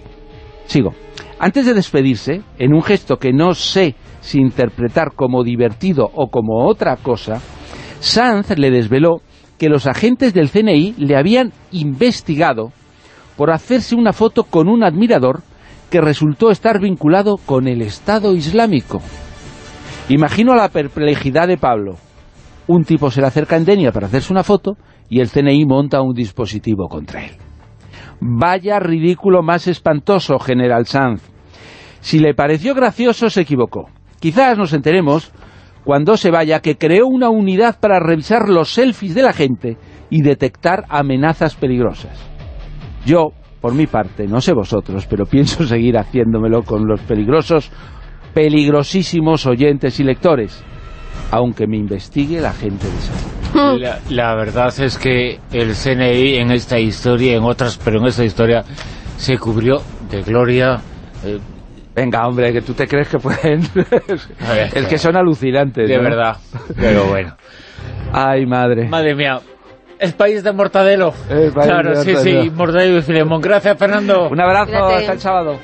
Sigo. Antes de despedirse, en un gesto que no sé si interpretar como divertido o como otra cosa, Sanz le desveló que los agentes del CNI le habían investigado por hacerse una foto con un admirador que resultó estar vinculado con el Estado Islámico. Imagino la perplejidad de Pablo. Un tipo se le acerca a Endenia para hacerse una foto y el CNI monta un dispositivo contra él. Vaya ridículo más espantoso, General Sanz. Si le pareció gracioso, se equivocó. Quizás nos enteremos cuando se vaya que creó una unidad para revisar los selfies de la gente y detectar amenazas peligrosas. Yo, por mi parte, no sé vosotros, pero pienso seguir haciéndomelo con los peligrosos, peligrosísimos oyentes y lectores, aunque me investigue la gente de salud. La, verdad es que el CNI en esta historia, en otras, pero en esta historia, se cubrió de gloria... Eh, Venga, hombre, que tú te crees que pueden... es que son alucinantes. De verdad, pero bueno. Ay, madre. Madre mía, El país de Mortadelo. claro, sí, sí, Mortadelo y Filemón. Gracias, Fernando. Un abrazo, hasta el sábado.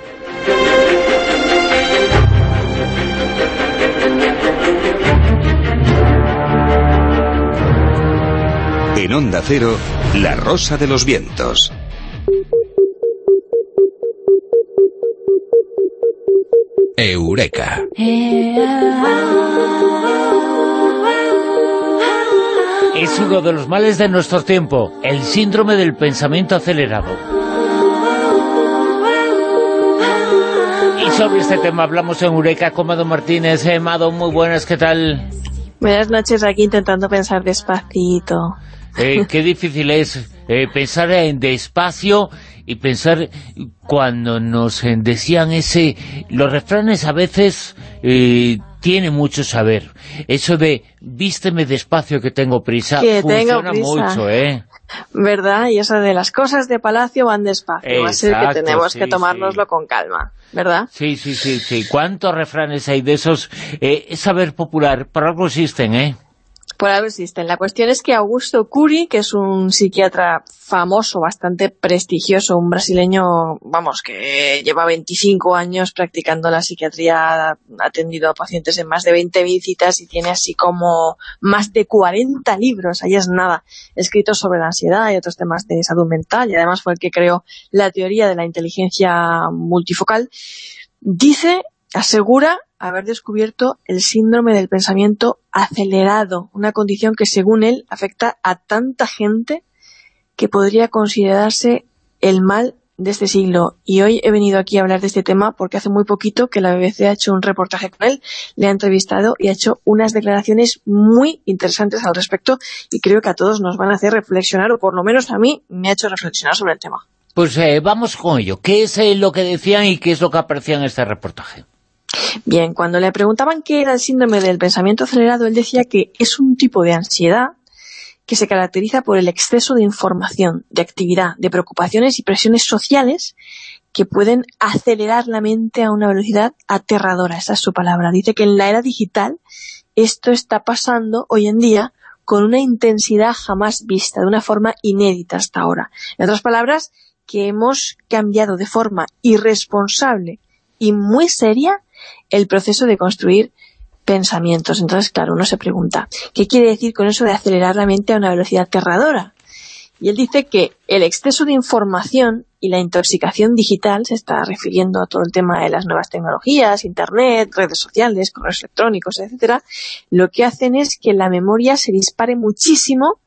En Onda Cero, La Rosa de los Vientos. Eureka. Es uno de los males de nuestro tiempo, el síndrome del pensamiento acelerado. Y sobre este tema hablamos en Eureka con Mado Martínez. Eh, Mado, muy buenas, ¿qué tal? Buenas noches, aquí intentando pensar despacito. Eh, qué difícil es eh, pensar en despacio y pensar cuando nos decían ese... Los refranes a veces eh, tienen mucho saber. Eso de vísteme despacio que tengo prisa funciona mucho, ¿eh? ¿Verdad? Y eso de las cosas de palacio van despacio. Así que tenemos que tomárnoslo con calma, ¿verdad? Sí, sí, sí, sí. ¿Cuántos refranes hay de esos? Eh, saber popular, por algo existen, ¿eh? Por algo existen. La cuestión es que Augusto Curi, que es un psiquiatra famoso, bastante prestigioso, un brasileño, vamos, que lleva 25 años practicando la psiquiatría, ha atendido a pacientes en más de 20 visitas y tiene así como más de 40 libros, ahí es nada, escritos sobre la ansiedad y otros temas de salud mental, y además fue el que creó la teoría de la inteligencia multifocal. Dice, asegura haber descubierto el síndrome del pensamiento acelerado, una condición que según él afecta a tanta gente que podría considerarse el mal de este siglo. Y hoy he venido aquí a hablar de este tema porque hace muy poquito que la BBC ha hecho un reportaje con él, le ha entrevistado y ha hecho unas declaraciones muy interesantes al respecto y creo que a todos nos van a hacer reflexionar, o por lo menos a mí me ha hecho reflexionar sobre el tema. Pues eh, vamos con ello. ¿Qué es eh, lo que decían y qué es lo que aparecía en este reportaje? Bien, cuando le preguntaban qué era el síndrome del pensamiento acelerado, él decía que es un tipo de ansiedad que se caracteriza por el exceso de información, de actividad, de preocupaciones y presiones sociales que pueden acelerar la mente a una velocidad aterradora, esa es su palabra. Dice que en la era digital esto está pasando hoy en día con una intensidad jamás vista, de una forma inédita hasta ahora. En otras palabras, que hemos cambiado de forma irresponsable y muy seria el proceso de construir pensamientos. Entonces, claro, uno se pregunta, ¿qué quiere decir con eso de acelerar la mente a una velocidad aterradora? Y él dice que el exceso de información y la intoxicación digital, se está refiriendo a todo el tema de las nuevas tecnologías, internet, redes sociales, correos electrónicos, etcétera, lo que hacen es que la memoria se dispare muchísimo,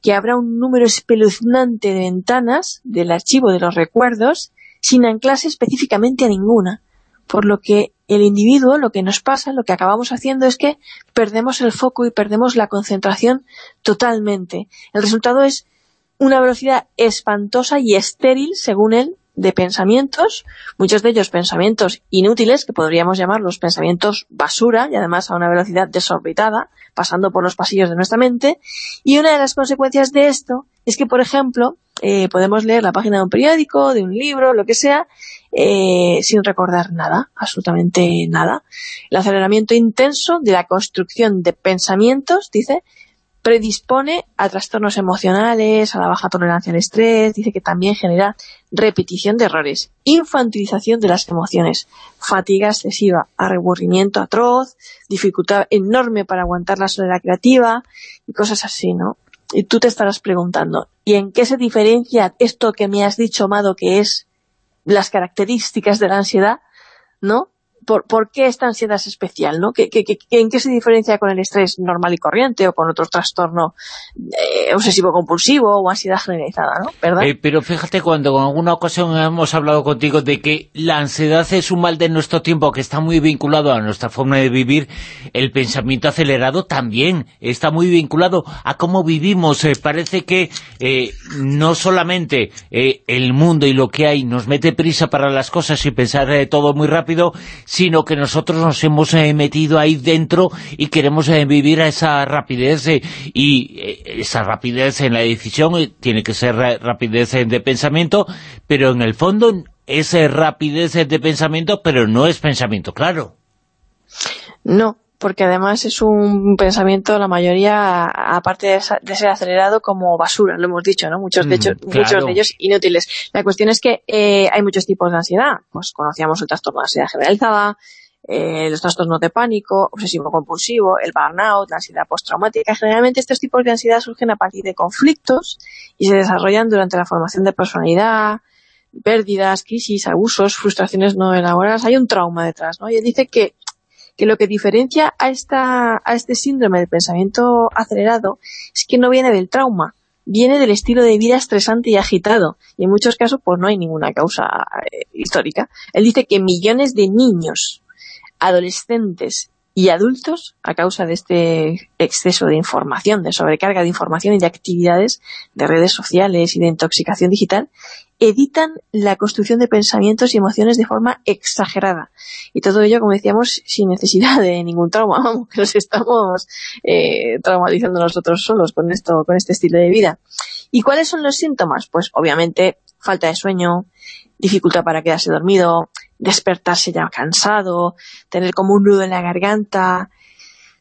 que habrá un número espeluznante de ventanas del archivo de los recuerdos sin anclarse específicamente a ninguna por lo que el individuo, lo que nos pasa, lo que acabamos haciendo es que perdemos el foco y perdemos la concentración totalmente. El resultado es una velocidad espantosa y estéril, según él, de pensamientos, muchos de ellos pensamientos inútiles, que podríamos llamarlos pensamientos basura, y además a una velocidad desorbitada, pasando por los pasillos de nuestra mente, y una de las consecuencias de esto es que, por ejemplo, eh, podemos leer la página de un periódico, de un libro, lo que sea, eh, sin recordar nada, absolutamente nada. El aceleramiento intenso de la construcción de pensamientos, dice, predispone a trastornos emocionales, a la baja tolerancia al estrés, dice que también genera repetición de errores, infantilización de las emociones, fatiga excesiva, aburrimiento atroz, dificultad enorme para aguantar la soledad creativa y cosas así, ¿no? Y tú te estarás preguntando, ¿y en qué se diferencia esto que me has dicho, Mado, que es las características de la ansiedad, ¿no? ¿Por, ¿Por, qué esta ansiedad es especial? ¿no? ¿Qué, en qué se diferencia con el estrés normal y corriente o con otro trastorno eh, obsesivo-compulsivo o ansiedad generalizada? ¿no? ¿verdad? Eh, pero fíjate, cuando en alguna ocasión hemos hablado contigo de que la ansiedad es un mal de nuestro tiempo que está muy vinculado a nuestra forma de vivir, el pensamiento acelerado también está muy vinculado a cómo vivimos. Eh, parece que no solamente el mundo y lo que hay nos mete prisa para las cosas y pensar todo muy rápido, sino que nosotros nos hemos eh, metido ahí dentro y queremos eh, vivir a esa rapidez eh, y esa rapidez en la decisión tiene que ser rapidez de pensamiento, pero en el fondo es rapidez de pensamiento, pero no es pensamiento, claro. No, porque además es un pensamiento, la mayoría, aparte de, ser acelerado, como basura, lo hemos dicho, ¿no? Muchos de, hecho, muchos de ellos inútiles. La cuestión es que eh, hay muchos tipos de ansiedad. Pues conocíamos el trastorno de ansiedad generalizada, eh, los trastornos de pánico, obsesivo-compulsivo, el burnout, la ansiedad postraumática. Generalmente estos tipos de ansiedad surgen a partir de conflictos y se desarrollan durante la formación de personalidad, pérdidas, crisis, abusos, frustraciones no elaboradas. Hay un trauma detrás, ¿no? Y él dice que que lo que diferencia a, esta, a este síndrome del pensamiento acelerado es que no viene del trauma, viene del estilo de vida estresante y agitado. Y en muchos casos, pues no hay ninguna causa eh, histórica. Él dice que millones de niños, adolescentes y adultos, a causa de este exceso de información, de sobrecarga de información y de actividades de redes sociales y de intoxicación digital, editan la construcción de pensamientos y emociones de forma exagerada. Y todo ello, como decíamos, sin necesidad de ningún trauma. Vamos, que nos estamos eh, traumatizando nosotros solos con esto, con este estilo de vida. ¿Y cuáles son los síntomas? Pues obviamente falta de sueño, dificultad para quedarse dormido, despertarse ya cansado, tener como un nudo en la garganta,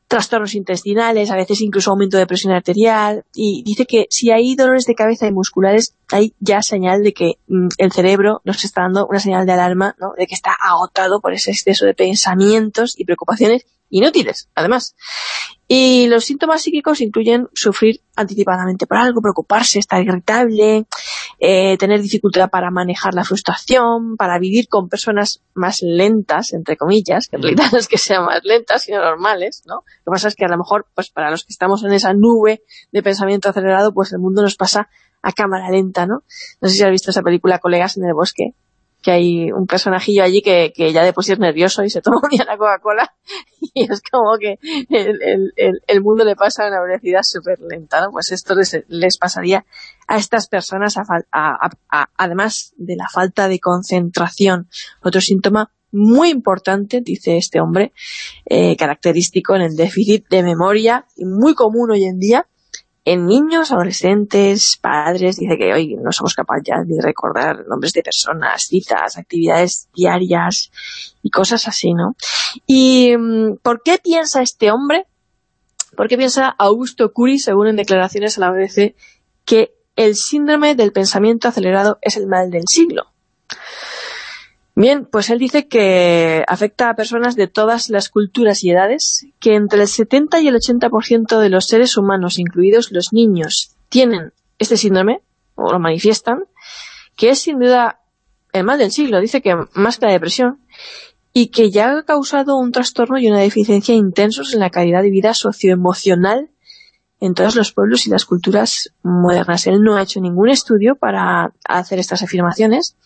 trastornos intestinales, a veces incluso aumento de presión arterial, y dice que si hay dolores de cabeza y musculares, hay ya señal de que mm, el cerebro nos está dando una señal de alarma, ¿no? de que está agotado por ese exceso de pensamientos y preocupaciones inútiles, además. Y los síntomas psíquicos incluyen sufrir anticipadamente por algo, preocuparse, estar irritable, eh, tener dificultad para manejar la frustración, para vivir con personas más lentas, entre comillas, que en realidad no es que sean más lentas, sino normales, ¿no? Lo que pasa es que a lo mejor, pues para los que estamos en esa nube de pensamiento acelerado, pues el mundo nos pasa a cámara lenta, ¿no? No sé si has visto esa película Colegas en el bosque, que hay un personajillo allí que, que ya de por es nervioso y se toma un día la Coca-Cola y es como que el, el, el, mundo le pasa a una velocidad súper lenta, ¿no? Pues esto les, les, pasaría a estas personas a, a, a, además de la falta de concentración. Otro síntoma muy importante, dice este hombre, eh, característico en el déficit de memoria y muy común hoy en día, en niños, adolescentes, padres, dice que hoy no somos capaces ya de recordar nombres de personas, citas, actividades diarias y cosas así, ¿no? ¿Y mm, por qué piensa este hombre? ¿Por qué piensa Augusto Curi, según en declaraciones a la BBC, que el síndrome del pensamiento acelerado es el mal del siglo? Bien, pues él dice que afecta a personas de todas las culturas y edades, que entre el 70 y el 80% de los seres humanos, incluidos los niños, tienen este síndrome, o lo manifiestan, que es sin duda el mal del siglo, dice que más que la depresión, y que ya ha causado un trastorno y una deficiencia intensos en la calidad de vida socioemocional en todos los pueblos y las culturas modernas. Él no ha hecho ningún estudio para hacer estas afirmaciones,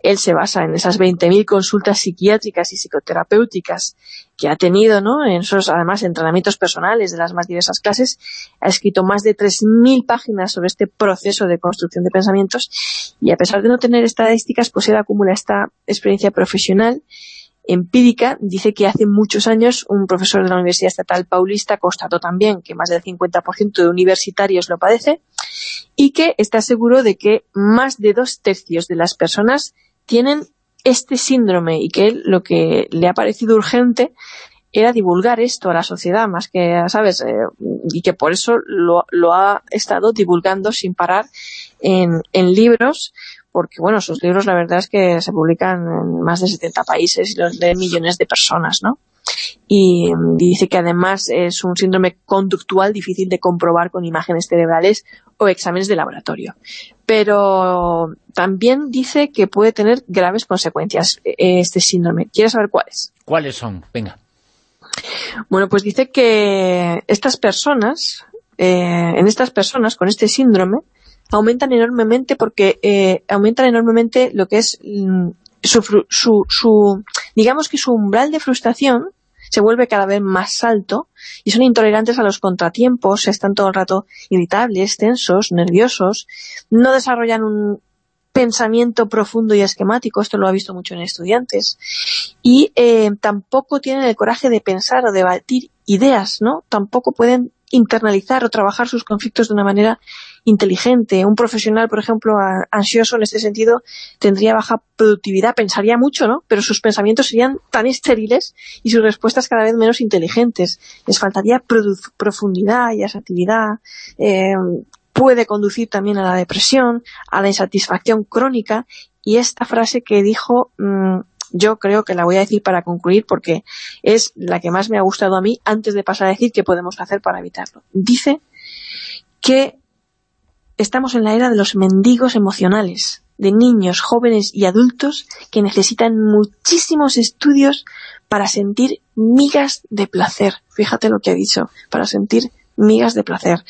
él se basa en esas 20.000 consultas psiquiátricas y psicoterapéuticas que ha tenido, ¿no? En esos, además, entrenamientos personales de las más diversas clases. Ha escrito más de 3.000 páginas sobre este proceso de construcción de pensamientos y a pesar de no tener estadísticas, pues él acumula esta experiencia profesional empírica, dice que hace muchos años un profesor de la Universidad Estatal Paulista constató también que más del 50% de universitarios lo padece y que está seguro de que más de dos tercios de las personas tienen este síndrome y que él lo que le ha parecido urgente era divulgar esto a la sociedad, más que, ¿sabes? Eh, y que por eso lo, ha estado divulgando sin parar en, en libros, porque, bueno, sus libros la verdad es que se publican en más de 70 países y los leen millones de personas, ¿no? Y, dice que además es un síndrome conductual difícil de comprobar con imágenes cerebrales o exámenes de laboratorio. Pero también dice que puede tener graves consecuencias eh, este síndrome. ¿Quieres saber cuáles? ¿Cuáles son? Venga. Bueno, pues dice que estas personas, eh, en estas personas con este síndrome, aumentan enormemente porque eh, aumentan enormemente lo que es mm, su, su, su, digamos que su umbral de frustración se vuelve cada vez más alto y son intolerantes a los contratiempos, están todo el rato irritables, tensos, nerviosos, no desarrollan un pensamiento profundo y esquemático, esto lo ha visto mucho en estudiantes, y eh, tampoco tienen el coraje de pensar o debatir ideas, ¿no? Tampoco pueden internalizar o trabajar sus conflictos de una manera inteligente. Un profesional, por ejemplo, ansioso en este sentido, tendría baja productividad, pensaría mucho, ¿no? Pero sus pensamientos serían tan estériles y sus respuestas cada vez menos inteligentes. Les faltaría profundidad y asertividad, eh, puede conducir también a la depresión, a la insatisfacción crónica, y esta frase que dijo... Mm, yo creo que la voy a decir para concluir porque es la que más me ha gustado a mí antes de pasar a decir qué podemos hacer para evitarlo. Dice que estamos en la era de los mendigos emocionales, de niños, jóvenes y adultos que necesitan muchísimos estudios para sentir migas de placer. Fíjate lo que ha dicho, para sentir migas de placer.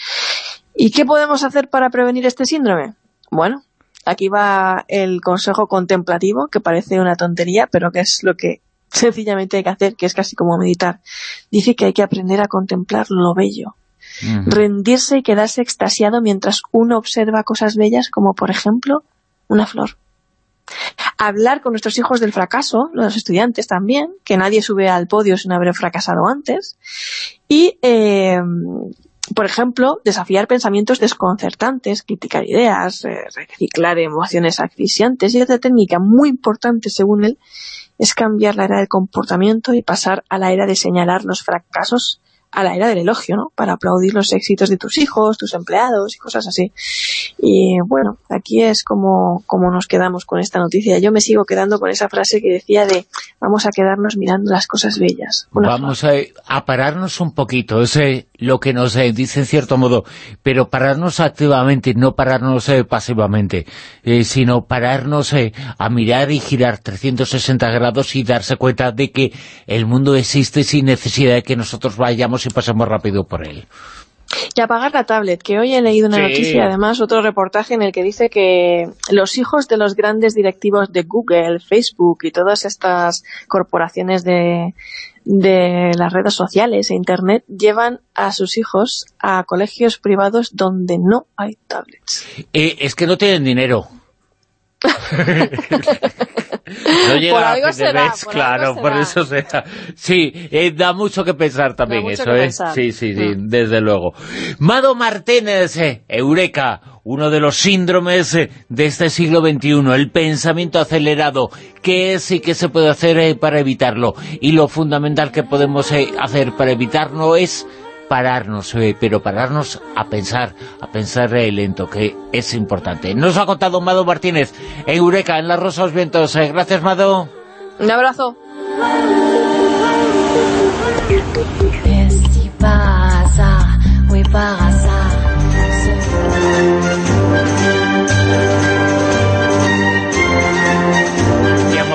¿Y qué podemos hacer para prevenir este síndrome? Bueno, aquí va el consejo contemplativo, que parece una tontería, pero que es lo que sencillamente hay que hacer, que es casi como meditar. Dice que hay que aprender a contemplar lo bello, rendirse y quedarse extasiado mientras uno observa cosas bellas como, por ejemplo, una flor. Hablar con nuestros hijos del fracaso, los estudiantes también, que nadie sube al podio sin haber fracasado antes, y eh, por ejemplo, desafiar pensamientos desconcertantes, criticar ideas, eh, reciclar emociones asfixiantes. Y otra técnica muy importante según él es cambiar la era del comportamiento y pasar a la era de señalar los fracasos a la era del elogio, ¿no? Para aplaudir los éxitos de tus hijos, tus empleados y cosas así. Y bueno, aquí es como, como nos quedamos con esta noticia. Yo me sigo quedando con esa frase que decía de vamos a quedarnos mirando las cosas bellas. vamos a, pararnos un poquito, es lo que nos eh, dice en cierto modo, pero pararnos activamente, no pararnos eh, pasivamente, eh, sino pararnos a mirar y girar 360 grados y darse cuenta de que el mundo existe sin necesidad de que nosotros vayamos y pasamos rápido por él. Y apagar la tablet, que hoy he leído una noticia, además otro reportaje en el que dice que los hijos de los grandes directivos de Google, Facebook y todas estas corporaciones de, de las redes sociales e Internet llevan a sus hijos a colegios privados donde no hay tablets. Eh, es que no tienen dinero. No llega por algo será, claro, por eso será. Sí, eh, da mucho que pensar también eso, ¿eh? Sí, sí, sí, mm. desde luego. Mado Martínez, eh, Eureka, uno de los síndromes eh, de este siglo XXI, el pensamiento acelerado, ¿qué es y qué se puede hacer para evitarlo? Y lo fundamental que podemos hacer para evitarlo es pararnos, eh, pero pararnos a pensar, a pensar lento, que es importante. Nos ha contado Mado Martínez, Eureka, en Las Rosas Vientos. Eh, gracias, Mado. Un abrazo.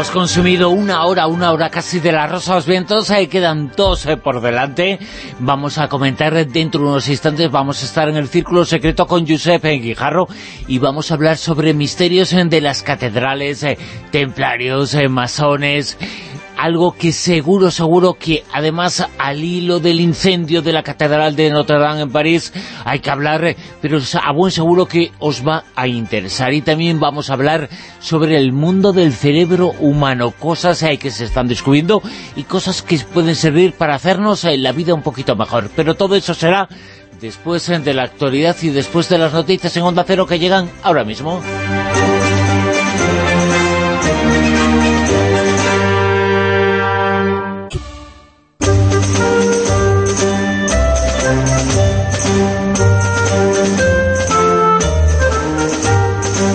Consumido una hora, una hora casi de la Rosa de los Vientos, ahí quedan dos eh, por delante. Vamos a comentar dentro de unos instantes, vamos a estar en el Círculo Secreto con Josep Guijarro. Y vamos a hablar sobre misterios de las catedrales, eh, templarios, eh, masones algo que seguro, seguro que además al hilo del incendio de la Catedral de Notre Dame en París hay que hablar, eh, pero a buen seguro que os va a interesar. Y también vamos a hablar sobre el mundo del cerebro humano, cosas eh, que se están descubriendo y cosas que pueden servir para hacernos eh, la vida un poquito mejor. Pero todo eso será después de la actualidad y después de las noticias en Onda Cero que llegan ahora mismo.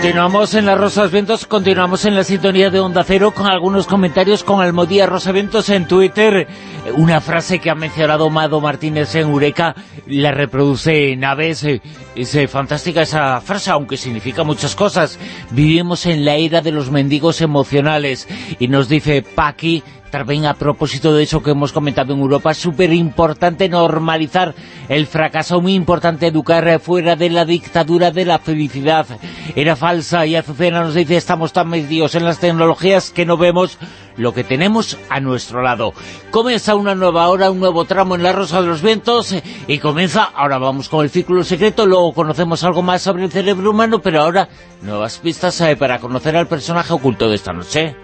Continuamos en las Rosas Vientos, continuamos en la sintonía de Onda Cero con algunos comentarios con Almodía Rosa Vientos en Twitter. Una frase que ha mencionado Mado Martínez en Eureka, la reproduce Naves. Eh, es eh, fantástica esa frase, aunque significa muchas cosas. Vivimos en la era de los mendigos emocionales. Y nos dice Paqui también a propósito de eso que hemos comentado en Europa, es súper importante normalizar el fracaso, muy importante educar fuera de la dictadura de la felicidad. Era falsa y Azucena nos dice, estamos tan metidos en las tecnologías que no vemos lo que tenemos a nuestro lado. Comienza una nueva hora, un nuevo tramo en la Rosa de los Vientos y comienza, ahora vamos con el círculo secreto, luego conocemos algo más sobre el cerebro humano, pero ahora nuevas pistas eh, para conocer al personaje oculto de esta noche.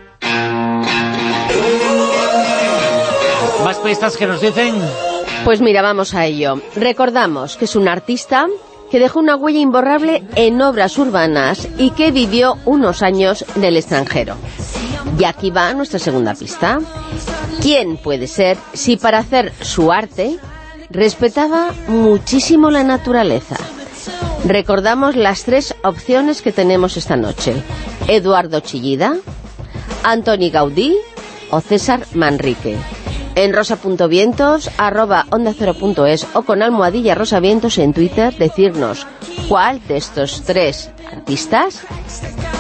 ¿Más pistas que nos dicen? Pues mira, vamos a ello. Recordamos que es un artista que dejó una huella imborrable en obras urbanas y que vivió unos años en el extranjero. Y aquí va nuestra segunda pista. ¿Quién puede ser si para hacer su arte respetaba muchísimo la naturaleza? Recordamos las tres opciones que tenemos esta noche. Eduardo Chillida, Antoni Gaudí o César Manrique. En rosa.vientos, arroba onda es o con almohadilla rosavientos en Twitter decirnos cuál de estos tres artistas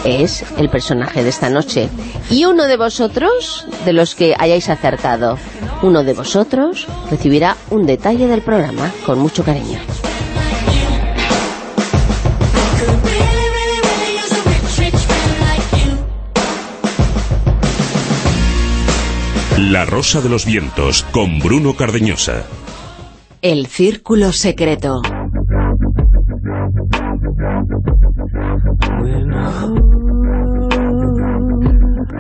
es el personaje de esta noche. Y uno de vosotros, de los que hayáis acertado, uno de vosotros recibirá un detalle del programa con mucho cariño. La Rosa de los Vientos, con Bruno Cardeñosa. El Círculo Secreto.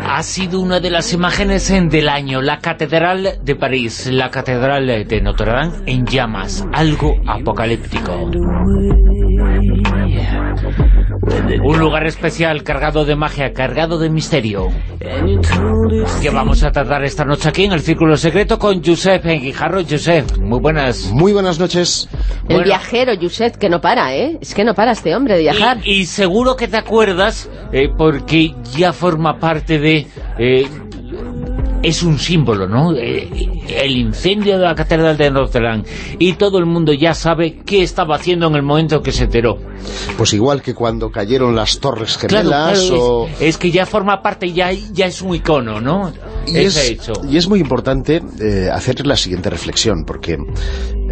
Ha sido una de las imágenes del año, la Catedral de París, la Catedral de Notre Dame en llamas, algo apocalíptico. Un lugar especial cargado de magia, cargado de misterio. Que vamos a tratar esta noche aquí en el Círculo Secreto con Josep Guijarro. Josep, muy buenas. Muy buenas noches. El viajero, Josep, que no para, ¿eh? Es que no para este hombre de viajar. Y, seguro que te acuerdas, eh, porque ya forma parte de... Eh, es un símbolo, ¿no? Eh, el incendio de la Catedral de Notre Dame. Y todo el mundo ya sabe qué estaba haciendo en el momento que se enteró. Pues igual que cuando cayeron las Torres Gemelas o... es, que ya forma parte, ya, ya es un icono, ¿no? Y, es, hecho. y es muy importante eh, hacer la siguiente reflexión, porque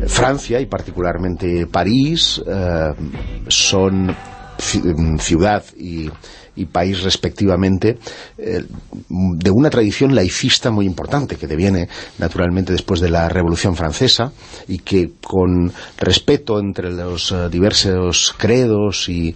Francia, y particularmente París, eh, son mm, ciudad y y país respectivamente, eh, de una tradición laicista muy importante, que deviene naturalmente después de la Revolución Francesa, y que con respeto entre los eh, diversos credos y,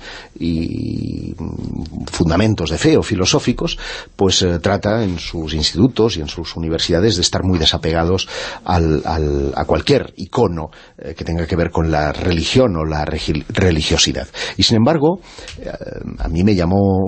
fundamentos de fe o filosóficos, pues eh, trata en sus institutos y en sus universidades de estar muy desapegados a cualquier icono que tenga que ver con la religión o la religiosidad. Y sin embargo, a mí me llamó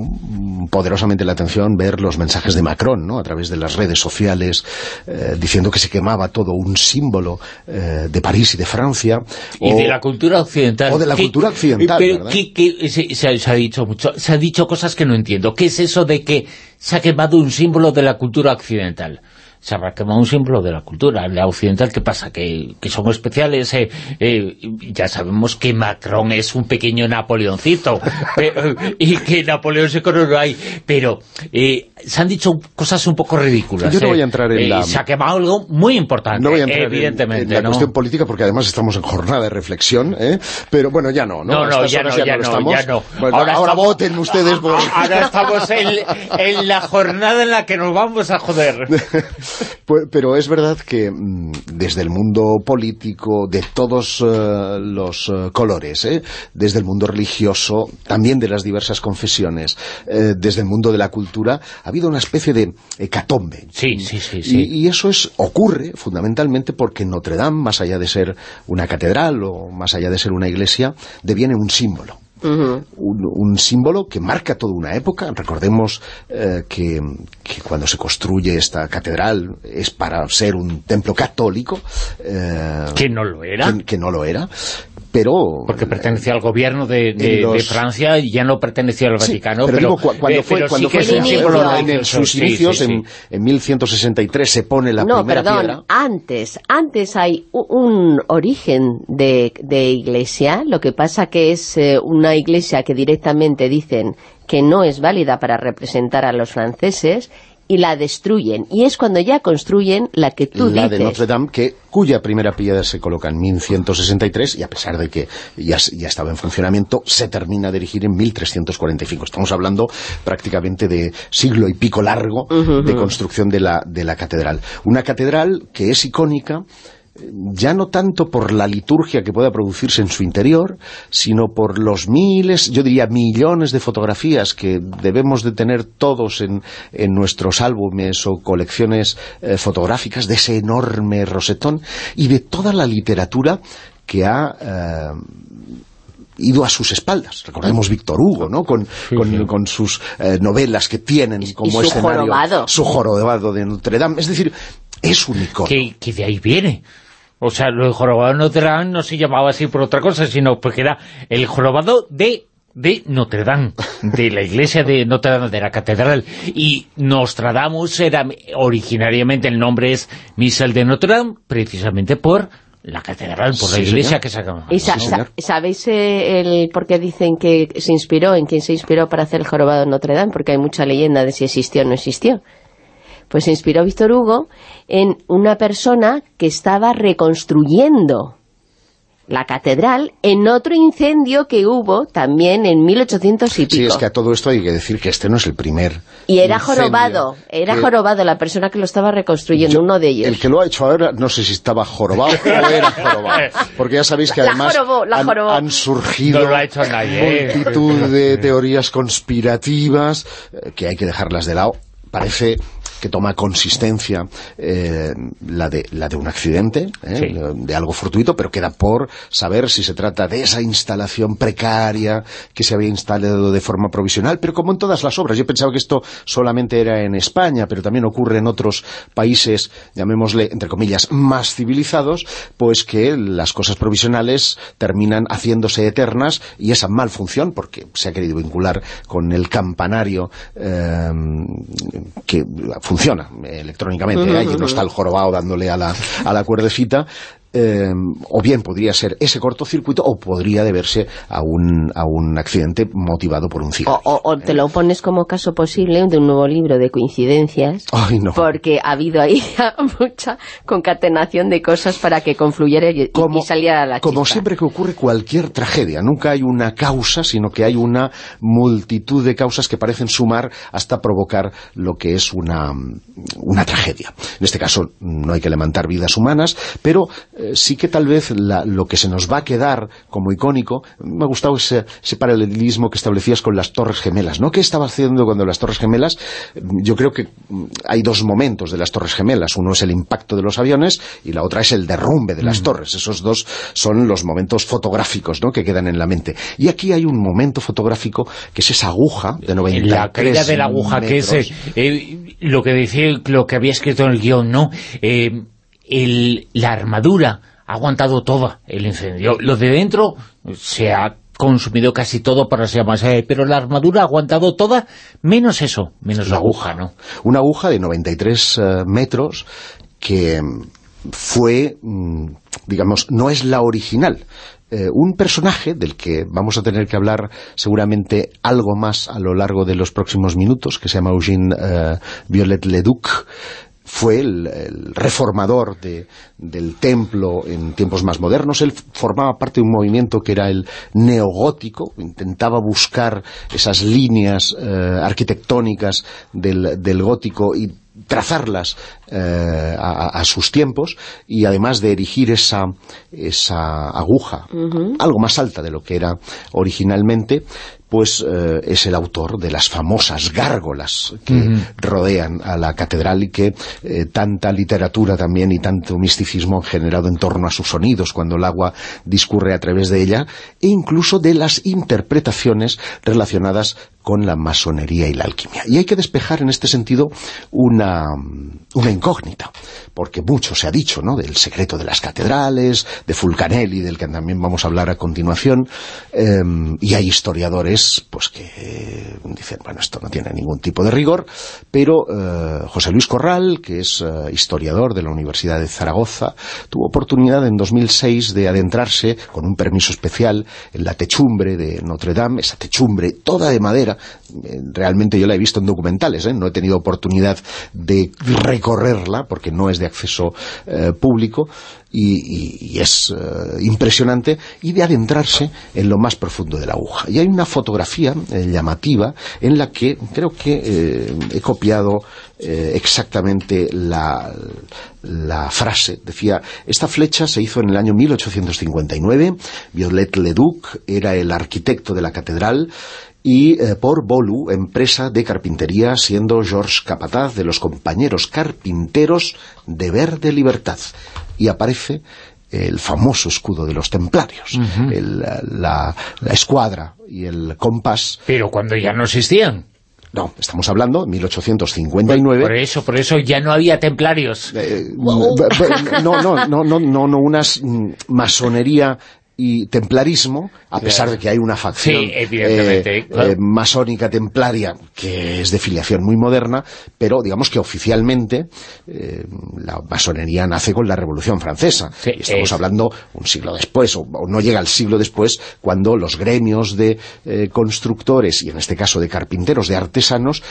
poderosamente la atención ver los mensajes de Macron, ¿no? a través de las redes sociales, eh, diciendo que se quemaba todo un símbolo eh, de París y de Francia. Y de la cultura occidental. O de la cultura occidental, pero se, ha dicho mucho, se ha dicho cosas que no entiendo. ¿Qué es eso de que se ha quemado un símbolo de la cultura occidental? Se habrá quemado un símbolo de la cultura. La occidental, ¿qué pasa? Que, que son especiales. Eh, eh, ya sabemos que Macron es un pequeño Napoleoncito y que Napoleón se coronó ahí. Pero eh, se han dicho cosas un poco ridículas. Yo no voy a entrar en la... Se ha quemado algo muy importante, no voy a entrar evidentemente. En, la cuestión política, porque además estamos en jornada de reflexión, pero bueno, ya no, ¿no? No, ya, no, ya, no, ya no. ahora, voten ustedes por... Ahora estamos en, en la jornada en la que nos vamos a joder. Pues, pero es verdad que mm, desde el mundo político, de todos eh, los eh, colores, ¿eh? desde el mundo religioso, también de las diversas confesiones, desde el mundo de la cultura, ha habido una especie de hecatombe. Sí, sí, sí. sí. Y, y, eso es, ocurre fundamentalmente porque Notre Dame, más allá de ser una catedral o más allá de ser una iglesia, deviene un símbolo un, símbolo que marca toda una época. Recordemos eh, que, cuando se construye esta catedral es para ser un templo católico. Eh, que no lo era. que, no lo era pero... Porque pertenecía al gobierno de, Francia y ya no pertenecía al Vaticano, pero, cuando fue, cuando fue en, sus inicios, en, 1163 se pone la no, primera perdón, antes, antes hay un origen de, iglesia, lo que pasa que es eh, una iglesia que directamente dicen que no es válida para representar a los franceses y la destruyen. Y es cuando ya construyen la que tú la dices. de Notre Dame, que, cuya primera piedra se coloca en 1163 y a pesar de que ya, ya estaba en funcionamiento, se termina de erigir en 1345. Estamos hablando prácticamente de siglo y pico largo de construcción de la, de la catedral. Una catedral que es icónica ya no tanto por la liturgia que pueda producirse en su interior, sino por los miles, yo diría millones de fotografías que debemos de tener todos en, en nuestros álbumes o colecciones eh, fotográficas de ese enorme rosetón y de toda la literatura que ha... Eh, ido a sus espaldas. Recordemos Víctor Hugo, ¿no? Con, Sí, con, sí. con sus eh, novelas que tienen como su escenario jorobado. su jorobado de Notre Dame. Es decir, es un icono. que, que de ahí viene. O sea, de jorobado de Notre Dame no se llamaba así por otra cosa, sino porque era el jorobado de de Notre Dame, de la iglesia de Notre Dame, de la catedral. Y Nostradamus era, originariamente el nombre es Misal de Notre Dame, precisamente por la catedral, por la iglesia señor. que se acaba. ¿Y sa- Sí, sa- señor. ¿Sabéis eh, el por qué dicen que se inspiró, en quién se inspiró para hacer el jorobado de Notre Dame? Porque hay mucha leyenda de si existió o no existió. Pues se inspiró Víctor Hugo en una persona que estaba reconstruyendo la catedral en otro incendio que hubo también en 1800 y pico. Sí, es que a todo esto hay que decir que este no es el primer Y era jorobado, era que- jorobado la persona que lo estaba reconstruyendo, Yo- uno de ellos. El que lo ha hecho ahora, no sé si estaba jorobado o era jorobado. Porque ya sabéis que La además jorobó, la han, jorobó. han surgido No lo ha hecho nadie, ¿eh? multitud de teorías conspirativas eh, que hay que dejarlas de lado. Parece que toma consistencia eh, la, de, la de un accidente, eh, Sí. de, de algo fortuito, pero queda por saber si se trata de esa instalación precaria que se había instalado de forma provisional, pero como en todas las obras. Yo pensaba que esto solamente era en España, pero también ocurre en otros países, llamémosle, entre comillas, más civilizados, pues que las cosas provisionales terminan haciéndose eternas y esa malfunción, porque se ha querido vincular con el campanario eh, que funciona electrónicamente, ¿eh? allí no está el jorobado dándole a la, a la cuerdecita, eh, o bien podría ser ese cortocircuito o podría deberse a un, a un accidente motivado por un cigarro. o- o te lo pones como caso posible de un nuevo libro de coincidencias, Ay, no. porque ha habido ahí mucha concatenación de cosas para que confluyera y, y saliera la como chispa. siempre que ocurre cualquier tragedia, nunca hay una causa, sino que hay una multitud de causas que parecen sumar hasta provocar lo que es una, una tragedia. En este caso no hay que levantar vidas humanas, pero eh, sí que tal vez la- lo que se nos va a quedar como icónico, me ha gustado ese, ese paralelismo que establecías con las Torres Gemelas, ¿no? ¿Qué estaba haciendo cuando las Torres Gemelas? Yo creo que mm, hay dos momentos de las Torres Gemelas, uno es el impacto de los aviones y la otra es el derrumbe de las torres. Esos dos son los momentos fotográficos ¿no? que quedan en la mente. Y aquí hay un momento fotográfico que es esa aguja de 93 la caída de la aguja que es eh, eh, lo que decía lo que había escrito en el guion no Eh, el- la armadura ha aguantado todo el incendio. Lo de dentro se ha consumido casi todo para ser más eh, pero la armadura ha aguantado toda menos eso menos la aguja. no Una aguja de 93 eh, metros que mm, fue, mm, digamos, no es la original. Eh, un personaje del que vamos a tener que hablar seguramente algo más a lo largo de los próximos minutos, que se llama Eugène eh, Violet-le-Duc, fue el, el reformador de- del templo en tiempos más modernos. Él formaba parte de un movimiento que era el neogótico, intentaba buscar esas líneas eh, arquitectónicas del, del gótico y trazarlas eh, a, a sus tiempos y además de erigir esa, esa aguja algo más alta de lo que era originalmente pues eh, es el autor de las famosas gárgolas que rodean a la catedral y que eh, tanta literatura también y tanto misticismo han generado en torno a sus sonidos cuando el agua discurre a través de ella e incluso de las interpretaciones relacionadas con la masonería y la alquimia. Y hay que despejar en este sentido una, una incógnita, porque mucho se ha dicho, ¿no?, del secreto de las catedrales, de Fulcanelli, del que también vamos a hablar a continuación, eh, y hay historiadores pues que eh, dicen, bueno, esto no tiene ningún tipo de rigor, pero eh, José Luis Corral, que es eh, historiador de la Universidad de Zaragoza, tuvo oportunidad en 2006 de adentrarse con un permiso especial en la techumbre de Notre Dame, esa techumbre toda de madera, Eh, realmente yo la he visto en documentales, ¿eh? no he tenido oportunidad de recorrerla porque no es de acceso público y, es impresionante y de adentrarse en lo más profundo de la aguja. Y hay una fotografía llamativa en la que creo que he copiado exactamente la, la frase. Decía, esta flecha se hizo en el año 1859, Violet Leduc era el arquitecto de la catedral, y eh, por Bolu, empresa de carpintería, siendo Georges Capataz de los compañeros carpinteros de Verde Libertad. Y aparece el famoso escudo de los templarios, la, la, escuadra y el compás. Pero cuando ya no existían. No, estamos hablando de 1859. Por eso, por eso ya no había templarios. Eh, no, no, no, no, no, no, unas mm, masonería y templarismo, a pesar de que hay una facción eh, eh, masónica templaria que es de filiación muy moderna, pero digamos que oficialmente eh, la masonería nace con la Revolución Francesa. estamos hablando un siglo después, o, no llega al siglo después, cuando los gremios de constructores, y en este caso de carpinteros, de artesanos,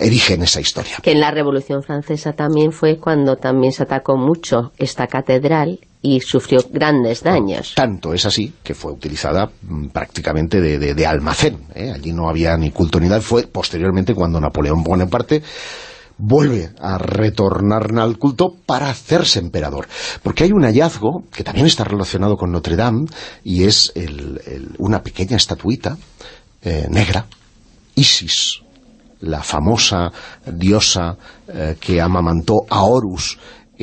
erigen esa historia. Que en la Revolución Francesa también fue cuando también se atacó mucho esta catedral y sufrió grandes daños. tanto es así que fue utilizada mm, prácticamente de, almacén. ¿eh? Allí no había ni culto ni nada. Fue posteriormente cuando Napoleón Bonaparte vuelve a retornar al culto para hacerse emperador. Porque hay un hallazgo que también está relacionado con Notre Dame y es una pequeña estatuita eh, negra, Isis, la famosa diosa eh, que amamantó a Horus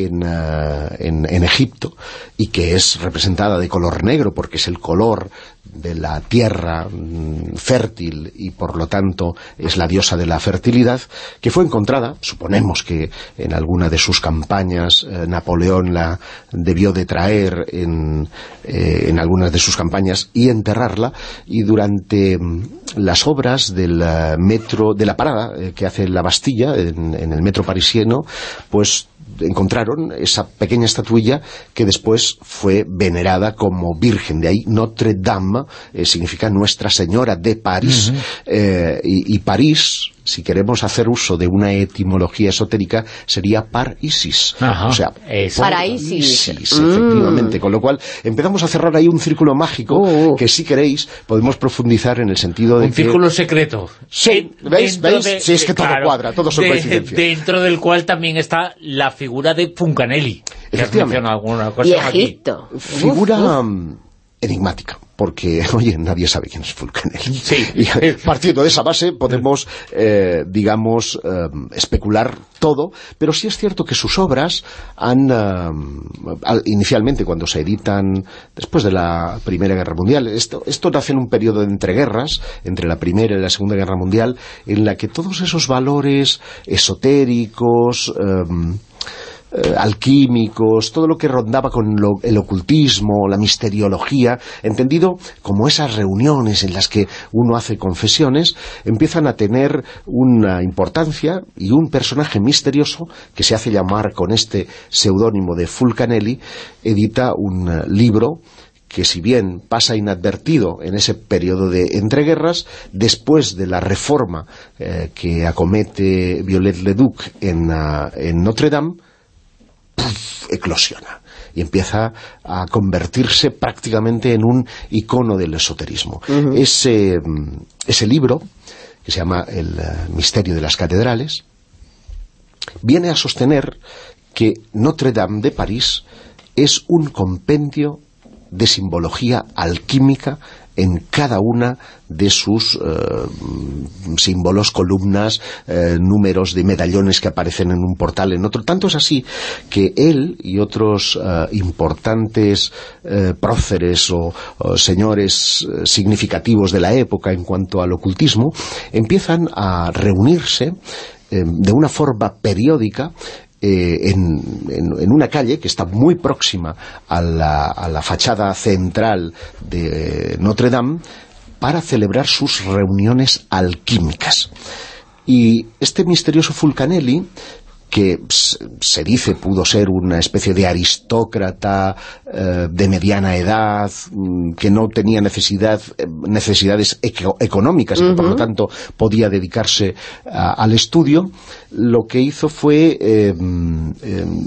eh, en, Egipto y que es representada de color negro porque es el color de la tierra mm, fértil y por lo tanto es la diosa de la fertilidad, que fue encontrada, suponemos que en alguna de sus campañas eh, Napoleón la debió de traer en, eh, en, algunas de sus campañas y enterrarla, y durante mm, las obras del metro, de la parada que hace la Bastilla en, en el metro parisieno, pues encontraron esa pequeña estatuilla que después fue venerada como virgen. De ahí Notre Dame eh, significa Nuestra Señora de París. Eh, y, París, si queremos hacer uso de una etimología esotérica, sería par Isis. o sea, para Isis. efectivamente. Mm. Con lo cual, empezamos a cerrar ahí un círculo mágico uh, uh. que, si queréis, podemos profundizar en el sentido de Un círculo secreto. Sí, ¿veis? ¿veis? sí, es que todo cuadra, todo son Dentro del cual también está la figura de Puncanelli. Efectivamente. Alguna cosa y Egipto. Figura mm, enigmática porque, oye, nadie sabe quién es Fulcanelli. Sí. Y partiendo de esa base podemos, eh, digamos, eh, especular todo, pero sí es cierto que sus obras han, eh, inicialmente cuando se editan después de la Primera Guerra Mundial, esto, esto nace en un periodo de entreguerras, entre la Primera y la Segunda Guerra Mundial, en la que todos esos valores esotéricos... Eh, alquímicos, todo lo que rondaba con el ocultismo, la misteriología, entendido como esas reuniones en las que uno hace confesiones, empiezan a tener una importancia y un personaje misterioso que se hace llamar con este seudónimo de Fulcanelli, edita un eh, libro que si bien pasa inadvertido en ese periodo de entreguerras, después de la reforma eh, que acomete Violet Leduc en, en Notre Dame, eclosiona y empieza a convertirse prácticamente en un icono del esoterismo. ese, ese libro, que se llama El eh, misterio de las catedrales, viene a sostener que Notre Dame de París es un compendio de simbología alquímica en cada una de sus eh, símbolos, columnas, eh, números de medallones que aparecen en un portal, en otro. Tanto es así que él y otros eh, importantes próceres o, señores significativos de la época en cuanto al ocultismo empiezan a reunirse de una forma periódica eh, en, una calle que está muy próxima a la, fachada central de Notre Dame para celebrar sus reuniones alquímicas. Y este misterioso Fulcanelli que se dice pudo ser una especie de aristócrata eh, de mediana edad, mm, que no tenía necesidad, eh, necesidades económicas y que por lo tanto podía dedicarse al estudio, lo que hizo fue, eh, mm,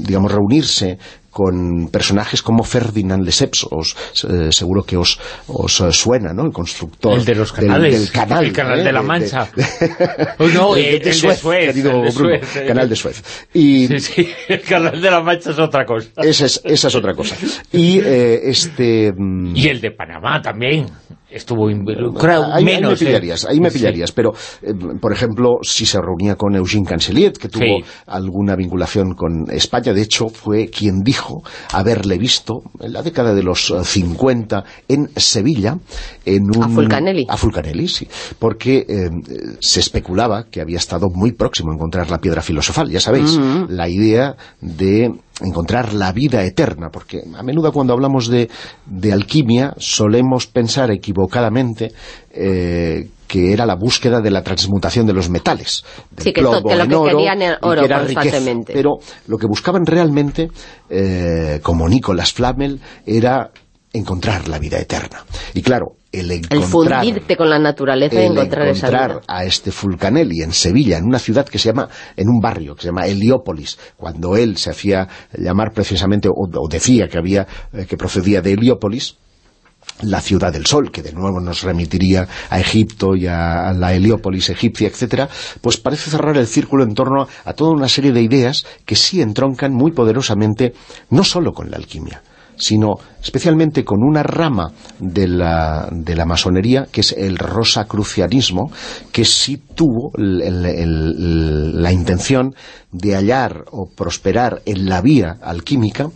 digamos, reunirse con personajes como Ferdinand Lesseps, os, eh, seguro que os, os eh, suena, ¿no? El constructor el de los canales, del, canal, el canal ¿eh? de la Mancha. oh, no, el, de, Suez, querido de Bruno, Suez, canal de Suez. Y sí, sí, el canal de la Mancha es otra cosa. Esa es, esa es otra cosa. Y eh, este... Mm, y el de Panamá también estuvo involucrado ahí, menos. Ahí me pillarías, ahí me pillarías pero, eh, por ejemplo, si se reunía con Eugene Canceliet, que tuvo Sí. alguna vinculación con España, de hecho, fue quien dijo haberle visto en la década de los eh, 50 en Sevilla, en un... A Fulcanelli. A Fulcanelli, sí, porque eh, se especulaba que había estado muy próximo a encontrar la piedra filosofal, ya sabéis, Ujú. la idea de encontrar la vida eterna, porque a menudo cuando hablamos de, de alquimia solemos pensar equivocadamente eh, que era la búsqueda de la transmutación de los metales, del Sí, que, to- plomo que lo en que oro, querían era y oro que era riqueza. constantemente. Pero lo que buscaban realmente, eh, como Nicolas Flamel, era encontrar la vida eterna. Y claro, el El encontrar fundirte con la naturaleza y el encontrar, esa encontrar vida. a este Fulcanelli en Sevilla, en una ciudad que se llama, en un barrio que se llama Heliópolis, cuando él se hacía llamar precisamente, o, o decía que había, eh, que procedía de Heliópolis, la ciudad del sol, que de nuevo nos remitiría a Egipto y a, a la Heliópolis egipcia, etcétera, pues parece cerrar el círculo en torno a toda una serie de ideas que sí entroncan muy poderosamente, no solo con la alquimia, sino especialmente con una rama de la, de la masonería, que es el rosacrucianismo, que sí tuvo la intención de hallar o prosperar en la vía alquímica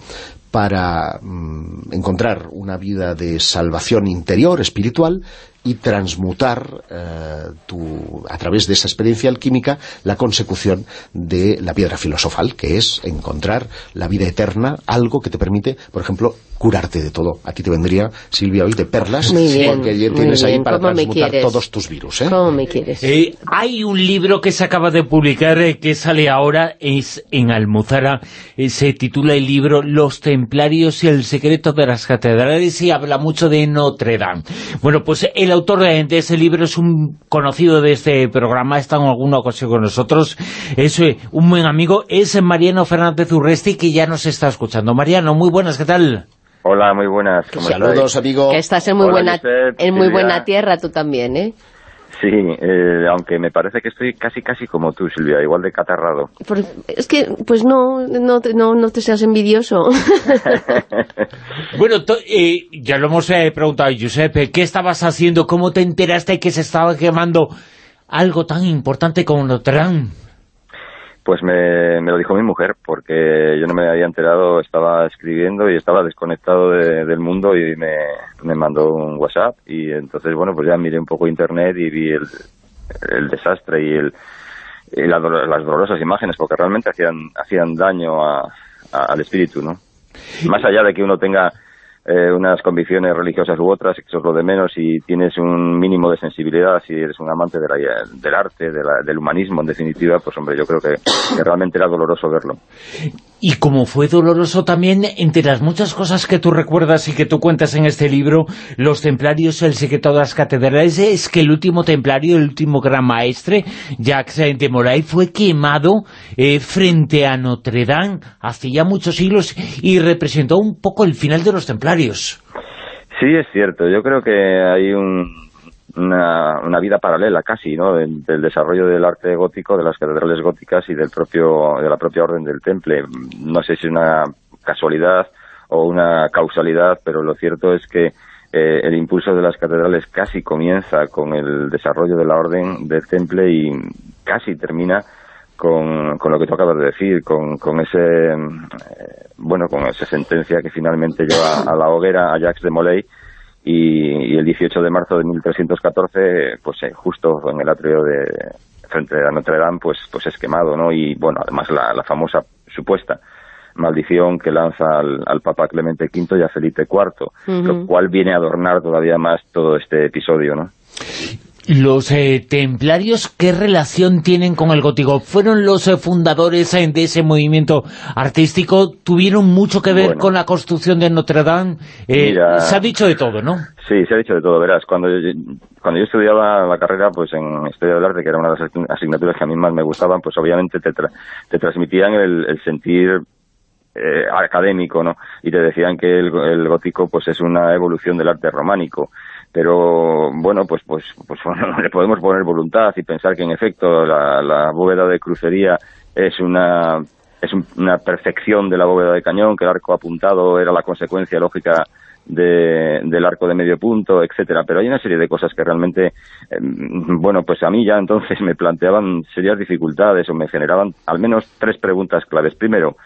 para mm, encontrar una vida de salvación interior, espiritual, y transmutar eh, tu- a través de esa experiencia alquímica la consecución de la piedra filosofal, que es encontrar la vida eterna, algo que te permite, por ejemplo, curarte de todo. A ti te vendría, Silvia, hoy de perlas, Muy bien, porque ayer muy tienes ahí bien. para ¿Cómo me transmutar todos tus virus. ¿eh? ¿Cómo me quieres? Eh, hay un libro que se acaba de publicar, eh, que sale ahora, es en Almuzara, eh, se titula el libro Los Templarios y el secreto de las catedrales y habla mucho de Notre Dame. Bueno, pues el autor de, de ese libro es un conocido de este programa, está en alguna ocasión con nosotros, es eh, un buen amigo, es Mariano Fernández Urresti, que ya nos está escuchando. Mariano, muy buenas, ¿qué tal? Hola, muy buenas. ¿cómo Saludos, estáis? amigo. Que estás en muy, Hola, buena, Josep, en muy buena tierra tú también, ¿eh? Sí, eh, aunque me parece que estoy casi casi como tú, Silvia, igual de catarrado. Por- es que, pues no, no, te- no, no te seas envidioso. Bueno, to- eh, ya lo hemos eh, preguntado, Giuseppe, ¿qué estabas haciendo? ¿Cómo te enteraste que se estaba quemando algo tan importante como Notre Dame? Pues me, me lo dijo mi mujer, porque yo no me había enterado, estaba escribiendo y estaba desconectado de- del mundo y me, me mandó un WhatsApp y entonces, bueno, pues ya miré un poco internet y vi el, el desastre y, el, y las dolorosas imágenes, porque realmente hacían, hacían daño a- al espíritu, ¿no? Más allá de que uno tenga eh, unas convicciones religiosas u otras, eso es lo de menos, si tienes un mínimo de sensibilidad, si eres un amante del arte, de la- del humanismo, en definitiva, pues hombre, yo creo que, realmente era doloroso verlo. Y como fue doloroso también, entre las muchas cosas que tú recuerdas y que tú cuentas en este libro, Los Templarios, el secreto de las catedrales, es que el último templario, el último gran maestre, Jacques de Molay, fue quemado eh, frente a Notre Dame hace ya muchos siglos y representó un poco el final de los templarios. Sí, es cierto. Yo creo que hay un- una, vida paralela casi, ¿no? Del, del desarrollo del arte gótico, de las catedrales góticas y del propio de la propia orden del Temple. No sé si es una casualidad o una causalidad, pero lo cierto es que eh, el impulso de las catedrales casi comienza con el desarrollo de la orden del Temple y casi termina con, con lo que tú acabas de decir, con, con ese eh, bueno, con esa sentencia que finalmente lleva a la hoguera a Jacques de Molay y, y el 18 de marzo de 1314, pues eh, justo en el atrio de frente a Notre Dame, pues pues es quemado, ¿no? Y bueno, además la, la famosa supuesta maldición que lanza al, al Papa Clemente V y a Felipe IV, lo cual viene a adornar todavía más todo este episodio, ¿no? ¿Los eh, templarios qué relación tienen con el gótico? ¿Fueron los eh, fundadores eh, de ese movimiento artístico? ¿Tuvieron mucho que ver con la construcción de Notre Dame? se ha dicho de todo, ¿no? Sí, se ha dicho de todo. Verás, cuando yo, cuando yo estudiaba la carrera pues en Historia del Arte, que era una de las asignaturas que a mí más me gustaban, pues obviamente te, te transmitían el, sentir académico, ¿no? Y te decían que el, el, gótico pues es una evolución del arte románico pero bueno, pues pues pues bueno, le podemos poner voluntad y pensar que en efecto la, bóveda de crucería es una es una perfección de la bóveda de cañón, que el arco apuntado era la consecuencia lógica de, del arco de medio punto, etcétera, pero hay una serie de cosas que realmente, em, bueno, pues a mí ya entonces me planteaban serias dificultades o me generaban al menos tres preguntas claves. Primero,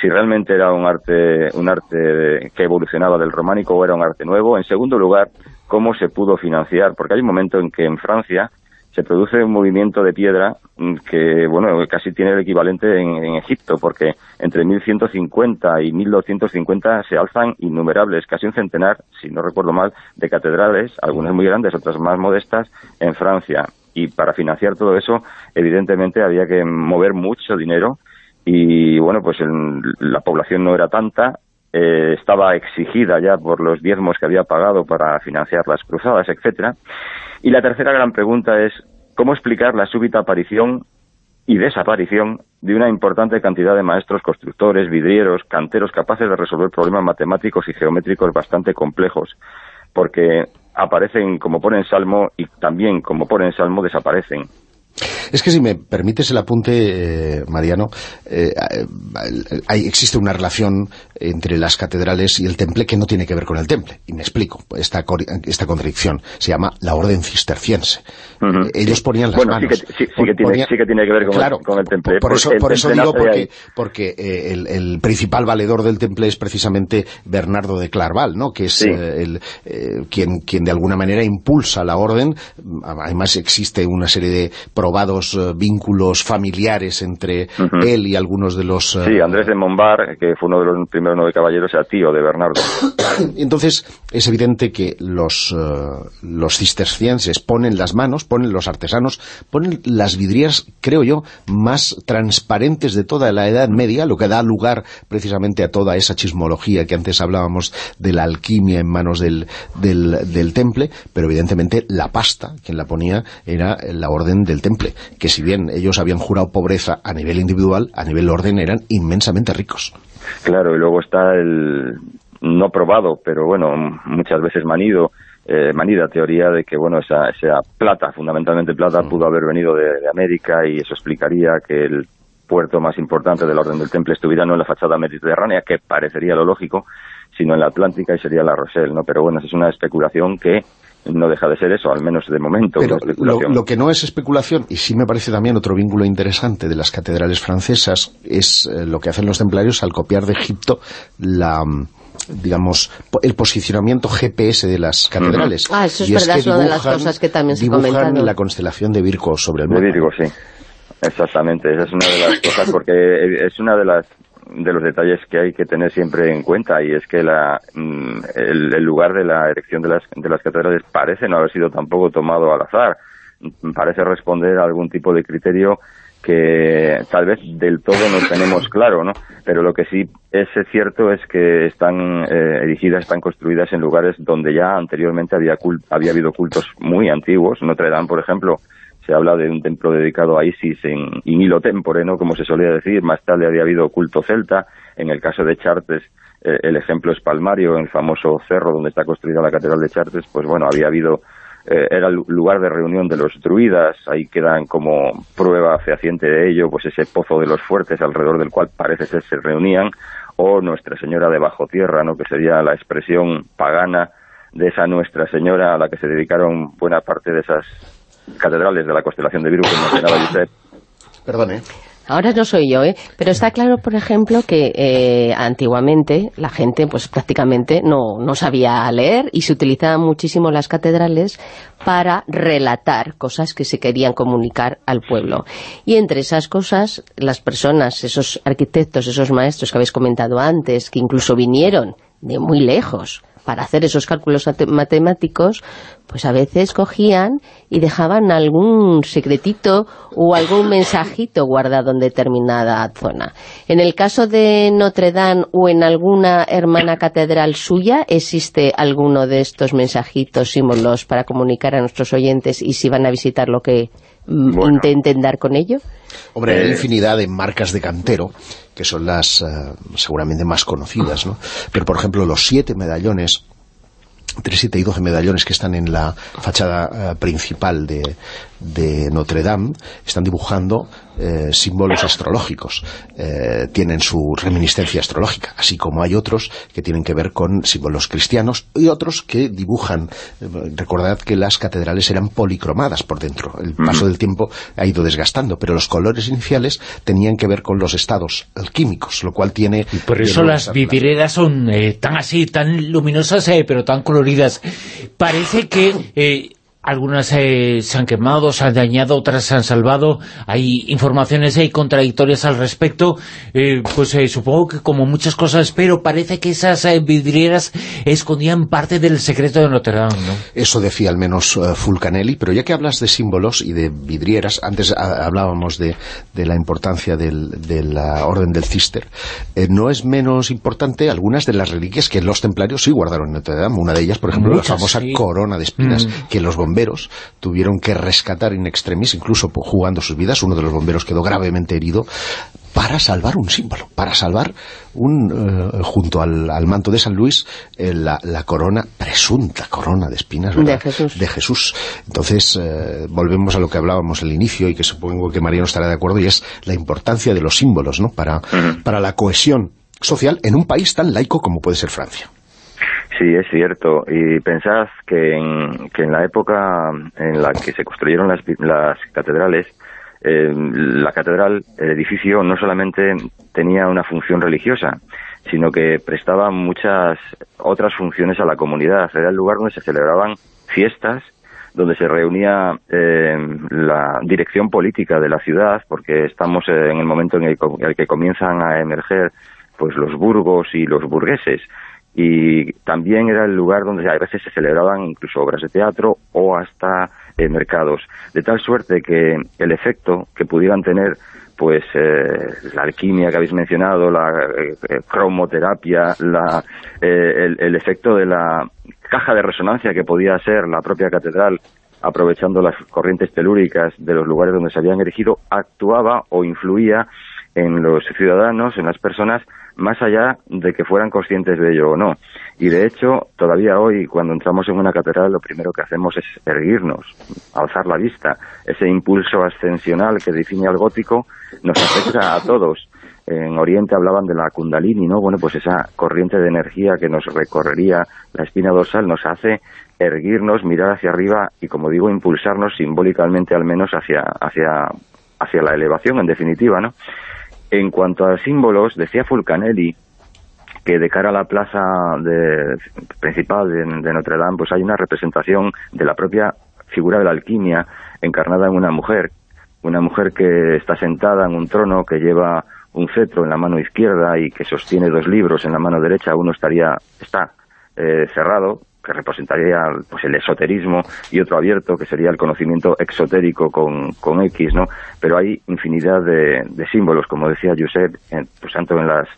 si realmente era un arte, un arte que evolucionaba del románico o era un arte nuevo. En segundo lugar, cómo se pudo financiar, porque hay un momento en que en Francia se produce un movimiento de piedra mm, que, bueno, casi tiene el equivalente en, Egipto, porque entre 1150 y 1250 se alzan innumerables, casi un centenar, si no recuerdo mal, de catedrales, algunas muy grandes, otras más modestas, en Francia. Y para financiar todo eso, evidentemente había que mover mucho dinero y, bueno, pues la población no era tanta, eh, estaba exigida ya por los diezmos que había pagado para financiar las cruzadas, etcétera. Y la tercera gran pregunta es cómo explicar la súbita aparición y desaparición de una importante cantidad de maestros constructores, vidrieros, canteros capaces de resolver problemas matemáticos y geométricos bastante complejos, porque aparecen como pone en Salmo y también como pone en Salmo desaparecen. Es que si me permites el apunte, eh, Mariano, eh, hay, existe una relación entre las catedrales y el temple que no tiene que ver con el temple. Y me explico, esta, esta contradicción se llama la orden cisterciense. Ellos ponían las manos. Sí que, sí, que tiene, sí que tiene que ver con, el, temple. Por, eso, por eso digo, porque, porque eh, el, principal valedor del temple es precisamente Bernardo de Clarval, ¿no? que es el, quien, quien de alguna manera impulsa la orden. Además existe una serie de probados eh, vínculos familiares entre él y algunos de los... Eh, sí, Andrés de Monbar, que fue uno de los primeros nueve caballeros, era tío de Bernardo. Entonces, es evidente que los, los cistercienses ponen las manos, ponen los artesanos, ponen las vidrieras, creo yo, más transparentes de toda la Edad Media, lo que da lugar precisamente a toda esa chismología que antes hablábamos de la alquimia en manos del, del, del temple, pero evidentemente la pasta, quien la ponía, era la orden del temple que si bien ellos habían jurado pobreza a nivel individual, a nivel orden eran inmensamente ricos. Claro, y luego está el no probado, pero bueno, muchas veces manido, eh, manida teoría de que bueno esa, esa plata, fundamentalmente plata, pudo haber venido de, América y eso explicaría que el puerto más importante del orden del temple estuviera no en la fachada mediterránea, que parecería lo lógico, sino en la Atlántica y sería la Rochelle, ¿no? Pero bueno, es una especulación que no deja de ser eso, al menos de momento. Pero lo, que no es especulación, y sí me parece también otro vínculo interesante de las catedrales francesas, es eh, lo que hacen los templarios al copiar de Egipto la digamos, el posicionamiento GPS de las catedrales. Ah, eso es verdad, es, una de las cosas que también se comentan. la constelación de Virgo sobre el mundo. De Virgo, sí. Exactamente, esa es una de las cosas, porque es una de las de los detalles que hay que tener siempre en cuenta y es que la, mm, el, lugar de la erección de las, de las catedrales parece no haber sido tampoco tomado al azar, parece responder a algún tipo de criterio que tal vez del todo no tenemos claro, ¿no? Pero lo que sí es cierto es que están eh, erigidas, están construidas en lugares donde ya anteriormente había, había habido cultos muy antiguos. Notre Dame, por ejemplo, se habla de un templo dedicado a Isis en hilo tempore, ¿no? como se solía decir, más tarde había habido culto celta, en el caso de Chartres eh, el ejemplo es Palmario, el famoso cerro donde está construida la catedral de Chartres, pues bueno, había habido, eh, era el lugar de reunión de los druidas, ahí quedan como prueba fehaciente de ello, pues ese pozo de los fuertes alrededor del cual parece ser se reunían, o Nuestra Señora de Bajo Tierra, ¿no? que sería la expresión pagana de esa Nuestra Señora a la que se dedicaron buena parte de esas catedrales de la constelación de Virgo que mencionaba. Perdone. Ahora no soy yo, ¿eh? Pero está claro, por ejemplo, que eh, antiguamente la gente pues prácticamente no, no sabía leer y se utilizaban muchísimo las catedrales para relatar cosas que se querían comunicar al pueblo. Y entre esas cosas, las personas, esos arquitectos, esos maestros que habéis comentado antes, que incluso vinieron de muy lejos para hacer esos cálculos matemáticos, pues a veces cogían y dejaban algún secretito o algún mensajito guardado en determinada zona. En el caso de Notre Dame o en alguna hermana catedral suya, ¿existe alguno de estos mensajitos, símbolos para comunicar a nuestros oyentes y si van a visitar lo que mm, intenten dar con ello? Hombre, hay infinidad de marcas de cantero que son las eh, seguramente más conocidas, ¿no? Pero, por ejemplo, los siete medallones tres, siete y doce medallones que están en la fachada eh, principal de, de Notre Dame están dibujando eh, símbolos astrológicos. Eh, tienen su reminiscencia astrológica, así como hay otros que tienen que ver con símbolos cristianos y otros que dibujan. Eh, recordad que las catedrales eran policromadas por dentro. El paso del tiempo ha ido desgastando, pero los colores iniciales tenían que ver con los estados alquímicos, lo cual tiene... Y por eso las vidrieras son tan así, tan luminosas, pero tan coloridas. Parece que algunas eh, se han quemado, se han dañado, otras se han salvado. Hay informaciones hay contradictorias al respecto. Eh, pues eh, supongo que como muchas cosas, pero parece que esas vidrieras escondían parte del secreto de Notre Dame, ¿no? Eso decía al menos Fulcanelli, pero ya que hablas de símbolos y de vidrieras, antes hablábamos de, la importancia de la Orden del Cister, no es menos importante algunas de las reliquias que los templarios sí guardaron en Notre Dame. Una de ellas, por ejemplo, la famosa corona de espinas, mm. que los bomberos tuvieron que rescatar in extremis, incluso jugando sus vidas, uno de los bomberos quedó gravemente herido, para salvar un símbolo, para salvar un eh, junto al, manto de San Luis eh, la, corona, presunta corona de espinas De, Jesús. de Jesús. Entonces, eh, volvemos a lo que hablábamos al inicio y que supongo que Mariano estará de acuerdo, y es la importancia de los símbolos ¿no? para, para la cohesión social en un país tan laico como puede ser Francia. Sí, es cierto. Y pensad que en, que en la época en la que se construyeron las, las catedrales, eh, la catedral, el edificio, no solamente tenía una función religiosa, sino que prestaba muchas otras funciones a la comunidad. Era el lugar donde se celebraban fiestas, donde se reunía eh, la dirección política de la ciudad, porque estamos en el momento en el que comienzan a emerger pues los burgos y los burgueses y también era el lugar donde a veces se celebraban incluso obras de teatro o hasta eh, mercados, de tal suerte que el efecto que pudieran tener pues eh, la alquimia que habéis mencionado, la eh, cromoterapia, la, el, el, efecto de la caja de resonancia que podía ser la propia catedral, aprovechando las corrientes telúricas de los lugares donde se habían erigido, actuaba o influía en los ciudadanos, en las personas, más allá de que fueran conscientes de ello o no. Y de hecho, todavía hoy, cuando entramos en una catedral, lo primero que hacemos es erguirnos, alzar la vista. Ese impulso ascensional que define al gótico nos afecta a todos. En Oriente hablaban de la kundalini, ¿no? Bueno, pues esa corriente de energía que nos recorrería la espina dorsal nos hace erguirnos, mirar hacia arriba y, como digo, impulsarnos simbólicamente al menos hacia, hacia, hacia la elevación, en definitiva, ¿no? En cuanto a símbolos, decía Fulcanelli que de cara a la plaza principal de, Notre Dame, pues hay una representación de la propia figura de la alquimia encarnada en una mujer, una mujer que está sentada en un trono, que lleva un cetro en la mano izquierda y que sostiene dos libros en la mano derecha, uno estaría está eh, cerrado, que representaría pues el esoterismo, y otro abierto, que sería el conocimiento exotérico con, con X, ¿no? Pero hay infinidad de, símbolos, como decía Josep, pues tanto en las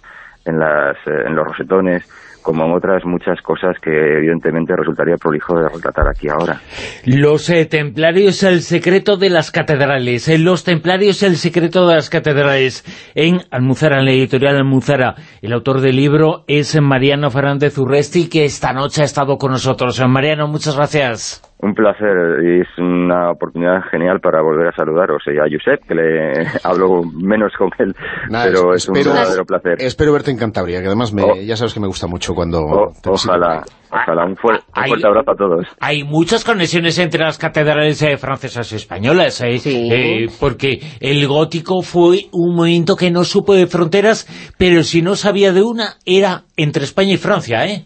en las eh, en los rosetones como otras muchas cosas que evidentemente resultaría prolijo de retratar aquí ahora. Los eh, templarios, el secreto de las catedrales. Eh, los templarios, el secreto de las catedrales. En Almuzara, en la editorial Almuzara. El autor del libro es Mariano Fernández Urresti, que esta noche ha estado con nosotros. Mariano, muchas gracias. Un placer y es una oportunidad genial para volver a saludaros y a Josep, que le hablo menos con él, pero es un verdadero placer. Espero verte en Cantabria, que además me, ya sabes que me gusta mucho cuando... ojalá, ojalá, un, fuerte abrazo a todos. Hay muchas conexiones entre las catedrales eh, francesas y españolas, eh, eh, porque el gótico fue un movimiento que no supo de fronteras, pero si no sabía de una, era entre España y Francia, ¿eh?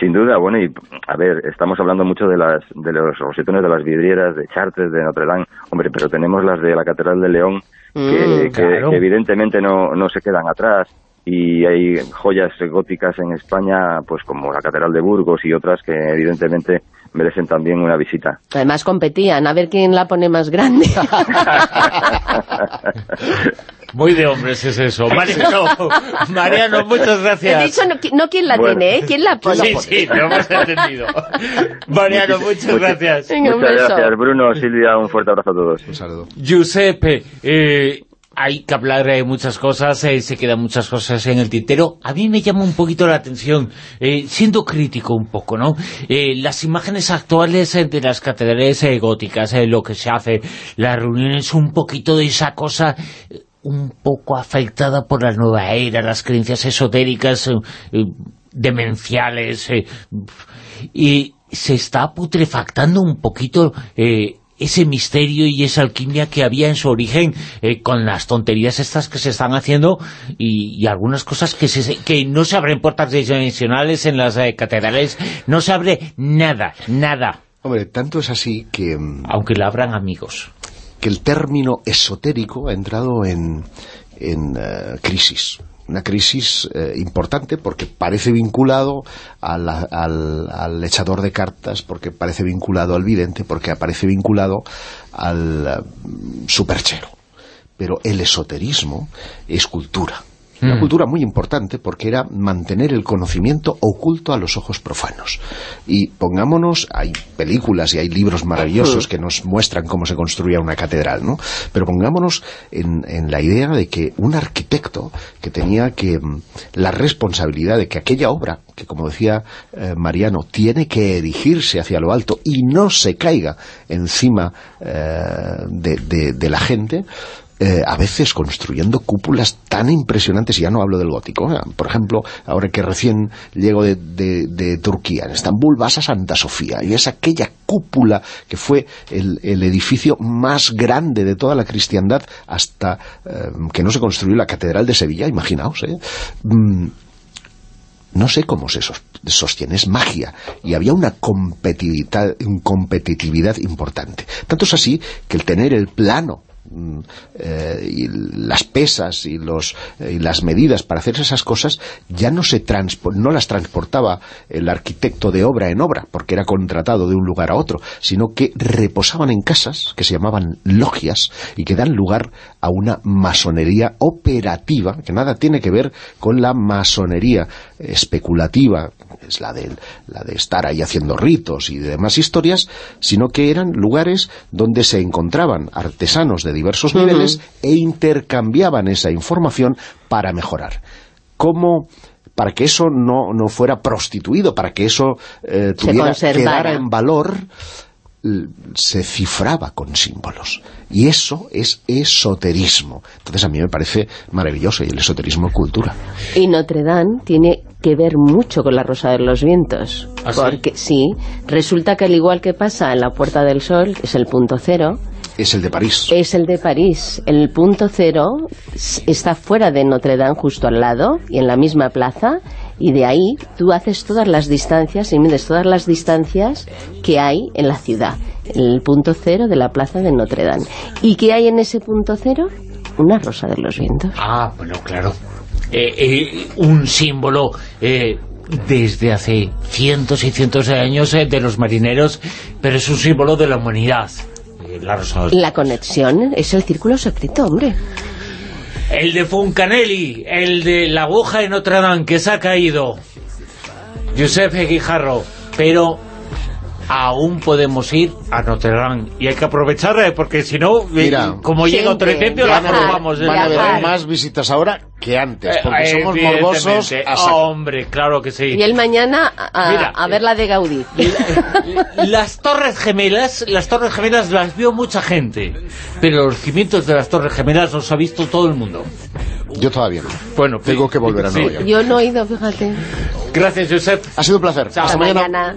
Sin duda, bueno, y a ver, estamos hablando mucho de las de los rosetones de las vidrieras, de Chartres, de Notre Dame, hombre, pero tenemos las de la Catedral de León, que, mm, evidentemente no, no se quedan atrás, y hay joyas góticas en España, pues como la Catedral de Burgos y otras que evidentemente merecen también una visita. Además competían, a ver quién la pone más grande. Muy de hombres es eso. Mariano, Mariano muchas gracias. He dicho no, quién la tiene, ¿eh? ¿Quién la pone? Sí, sí, lo hemos entendido. Mariano, muchas gracias. muchas gracias, Bruno, Silvia, un fuerte abrazo a todos. Un saludo. Giuseppe, eh, hay que hablar de muchas cosas, eh, se quedan muchas cosas en el tintero. A mí me llama un poquito la atención, eh, siendo crítico un poco, ¿no? Eh, las imágenes actuales de las catedrales góticas, lo que se hace, las reuniones, un poquito de esa cosa un poco afectada por la nueva era, las creencias esotéricas, demenciales, y se está putrefactando un poquito ese misterio y esa alquimia que había en su origen eh, con las tonterías estas que se están haciendo y, algunas cosas que, se, que no se abren puertas dimensionales en las eh, catedrales, no se abre nada, nada. Hombre, tanto es así que... Mm, Aunque la abran amigos. Que el término esotérico ha entrado en, en eh, crisis una crisis eh, importante porque parece vinculado al, al, echador de cartas, porque parece vinculado al vidente, porque aparece vinculado al mm, superchero. Pero el esoterismo es cultura. Una mm. cultura muy importante porque era mantener el conocimiento oculto a los ojos profanos. Y pongámonos, hay películas y hay libros maravillosos que nos muestran cómo se construía una catedral, ¿no? Pero pongámonos en, la idea de que un arquitecto que tenía que mm, la responsabilidad de que aquella obra, que como decía eh, Mariano, tiene que erigirse hacia lo alto y no se caiga encima eh, de la gente, eh, a veces construyendo cúpulas tan impresionantes, y ya no hablo del gótico, ¿eh? por ejemplo, ahora que recién llego de, Turquía, en Estambul vas a Santa Sofía, y es aquella cúpula que fue el, edificio más grande de toda la cristiandad hasta eh, que no se construyó la Catedral de Sevilla, imaginaos, mm, no sé cómo se sostiene, es magia. Y había una competitividad, importante. Tanto es así que el tener el plano eh, y las pesas y, los, eh, y las medidas para hacer esas cosas ya no se no las transportaba el arquitecto de obra en obra porque era contratado de un lugar a otro sino que reposaban en casas que se llamaban logias y que dan lugar a una masonería operativa que nada tiene que ver con la masonería especulativa es la de, la de estar ahí haciendo ritos y demás historias, sino que eran lugares donde se encontraban artesanos de diversos niveles e intercambiaban esa información para mejorar. ¿Cómo...? para que eso no, no fuera prostituido, para que eso eh, tuviera, quedara en valor, se cifraba con símbolos. Y eso es esoterismo. Entonces a mí me parece maravilloso y el esoterismo cultura. Y Notre Dame tiene que ver mucho con la Rosa de los Vientos. ¿Ah, porque sí? resulta que al igual que pasa en la Puerta del Sol, que es el punto cero, es el de París. Es el de París. El punto cero está fuera de Notre Dame, justo al lado, y en la misma plaza, y de ahí tú haces todas las distancias y mides todas las distancias que hay en la ciudad, el punto cero de la plaza de Notre Dame. ¿Y qué hay en ese punto cero? Una rosa de los vientos. Ah, bueno, claro. Eh, eh, un símbolo... Eh, desde hace cientos y cientos de años de los marineros, pero es un símbolo de la humanidad. La, rosa... la conexión es el círculo secreto, hombre el de Funcanelli, el de la aguja en Notre Dame que se ha caído, Giuseppe Guijarro, pero aún podemos ir a Notre Dame y hay que aprovechar eh, porque si no, eh, como llega otro incendio la formamos. Van a haber más visitas ahora que antes, porque eh, somos morbosos. Hombre, claro que sí. Y el mañana a, ver la de Gaudí. las Torres Gemelas, las Torres Gemelas las vio mucha gente, pero los cimientos de las Torres Gemelas los ha visto todo el mundo. Yo todavía no. Bueno, tengo que volver a Nueva York. Yo no he ido, fíjate. Gracias, Josep. Ha sido un placer. Hasta, mañana.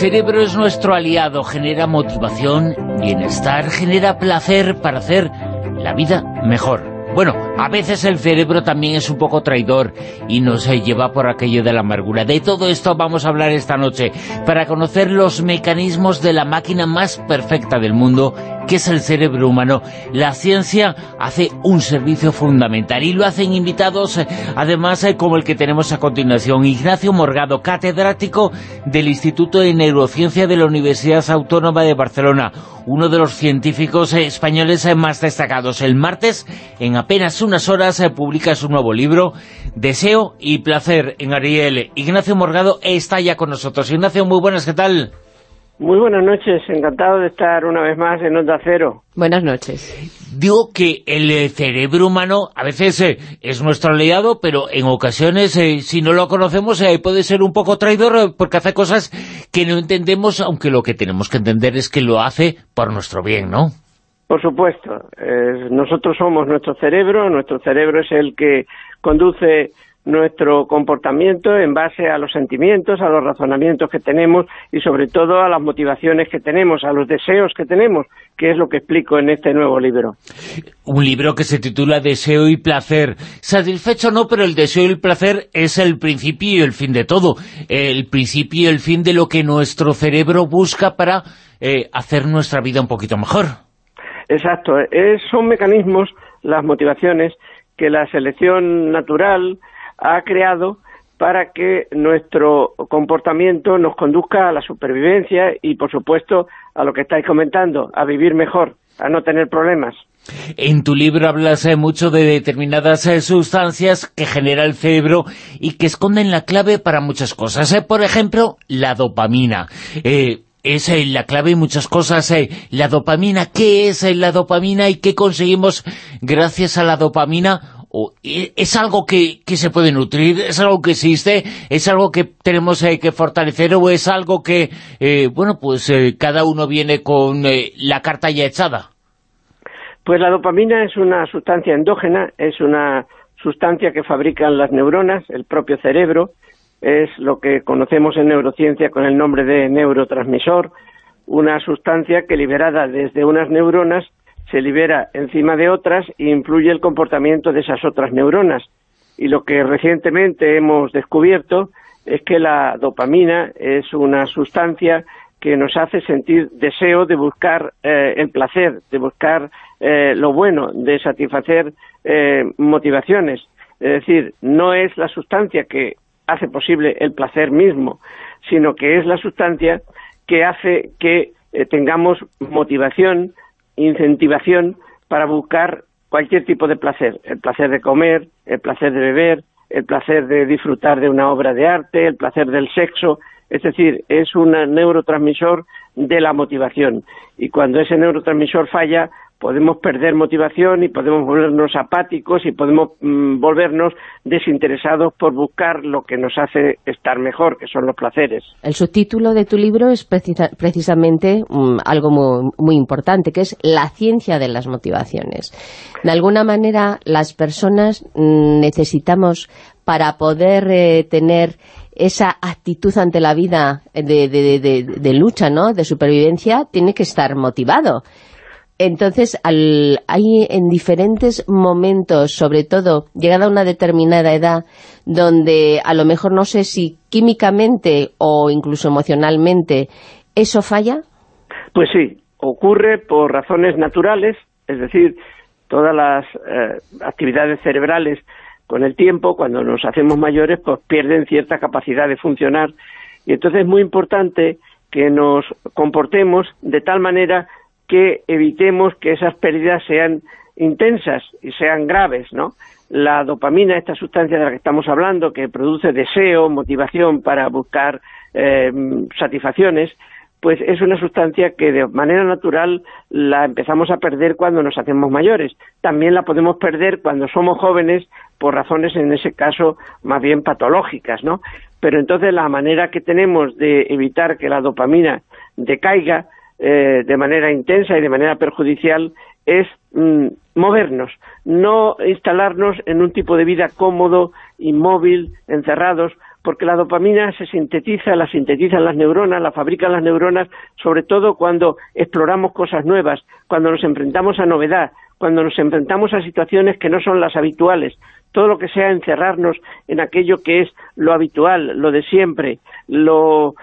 Cerebro es nuestro aliado, genera motivación, bienestar, genera placer para hacer la vida mejor. Bueno, a veces el cerebro también es un poco traidor y nos lleva por aquello de la amargura. De todo esto vamos a hablar esta noche, para conocer los mecanismos de la máquina más perfecta del mundo, que es el cerebro humano. La ciencia hace un servicio fundamental y lo hacen invitados, además, eh, como el que tenemos a continuación. Ignacio Morgado, catedrático del Instituto de Neurociencia de la Universidad Autónoma de Barcelona uno de los científicos españoles más destacados. El martes, en apenas unas horas, publica su nuevo libro, Deseo y Placer, en Ariel. Ignacio Morgado está ya con nosotros. Ignacio, muy buenas, ¿qué tal? Muy buenas noches, encantado de estar una vez más en Onda Cero. Buenas noches. Digo que el eh, cerebro humano a veces eh, es nuestro aliado, pero en ocasiones, eh, si no lo conocemos, puede ser un poco traidor porque hace cosas que no entendemos, aunque lo que tenemos que entender es que lo hace por nuestro bien, ¿no? Por supuesto. nosotros somos nuestro cerebro, nuestro cerebro es el que conduce nuestro comportamiento en base a los sentimientos, a los razonamientos que tenemos y sobre todo a las motivaciones que tenemos, a los deseos que tenemos, que es lo que explico en este nuevo libro. Un libro que se titula Deseo y Placer. Satisfecho no, pero el deseo y el placer es el principio y el fin de todo. El principio y el fin de lo que nuestro cerebro busca para eh, hacer nuestra vida un poquito mejor. Exacto. son mecanismos, las motivaciones, que la selección natural ha creado para que nuestro comportamiento nos conduzca a la supervivencia y, por supuesto, a lo que estáis comentando, a vivir mejor, a no tener problemas. En tu libro hablas eh, mucho de determinadas eh, sustancias que genera el cerebro y que esconden la clave para muchas cosas. Eh. Por ejemplo, la dopamina. es la clave y muchas cosas. la dopamina, ¿qué es la dopamina y qué conseguimos gracias a la dopamina es algo que, se puede nutrir, es algo que existe, es algo que tenemos eh, que fortalecer o es algo que, eh, bueno, pues eh, cada uno viene con la carta ya echada. Pues la dopamina es una sustancia endógena, es una sustancia que fabrican las neuronas, el propio cerebro, es lo que conocemos en neurociencia con el nombre de neurotransmisor, una sustancia que liberada desde unas neuronas se libera encima de otras e influye el comportamiento de esas otras neuronas. Y lo que recientemente hemos descubierto es que la dopamina es una sustancia que nos hace sentir deseo de buscar eh, el placer, de buscar eh, lo bueno, de satisfacer eh, motivaciones. Es decir, no es la sustancia que hace posible el placer mismo, sino que es la sustancia que hace que tengamos motivación, incentivación para buscar cualquier tipo de placer, el placer de comer, el placer de beber, el placer de disfrutar de una obra de arte, el placer del sexo, es decir, es un neurotransmisor de la motivación. Y cuando ese neurotransmisor falla, podemos perder motivación y podemos volvernos apáticos y podemos mm, volvernos desinteresados por buscar lo que nos hace estar mejor, que son los placeres. El subtítulo de tu libro es precisamente mm, algo muy, importante, que es la ciencia de las motivaciones. De alguna manera, las personas mm, necesitamos, para poder eh, tener esa actitud ante la vida de, de, lucha, ¿no?, de supervivencia, tiene que estar motivado. Entonces, hay en diferentes momentos, sobre todo llegada a una determinada edad, donde a lo mejor no sé si químicamente o incluso emocionalmente eso falla. Pues sí, ocurre por razones naturales, es decir, todas las eh, actividades cerebrales con el tiempo, cuando nos hacemos mayores, pues pierden cierta capacidad de funcionar. Y entonces es muy importante que nos comportemos de tal manera que evitemos que esas pérdidas sean intensas y sean graves, ¿no? La dopamina, esta sustancia de la que estamos hablando, que produce deseo, motivación para buscar eh, satisfacciones, pues es una sustancia que de manera natural la empezamos a perder cuando nos hacemos mayores. También la podemos perder cuando somos jóvenes por razones, en ese caso, más bien patológicas, ¿no? Pero entonces la manera que tenemos de evitar que la dopamina decaiga eh, de manera intensa y de manera perjudicial es mm, movernos, no instalarnos en un tipo de vida cómodo, inmóvil, encerrados, porque la dopamina se sintetiza, la sintetizan las neuronas, la fabrican las neuronas, sobre todo cuando exploramos cosas nuevas, cuando nos enfrentamos a novedad, cuando nos enfrentamos a situaciones que no son las habituales, todo lo que sea encerrarnos en aquello que es lo habitual, lo de siempre, lo,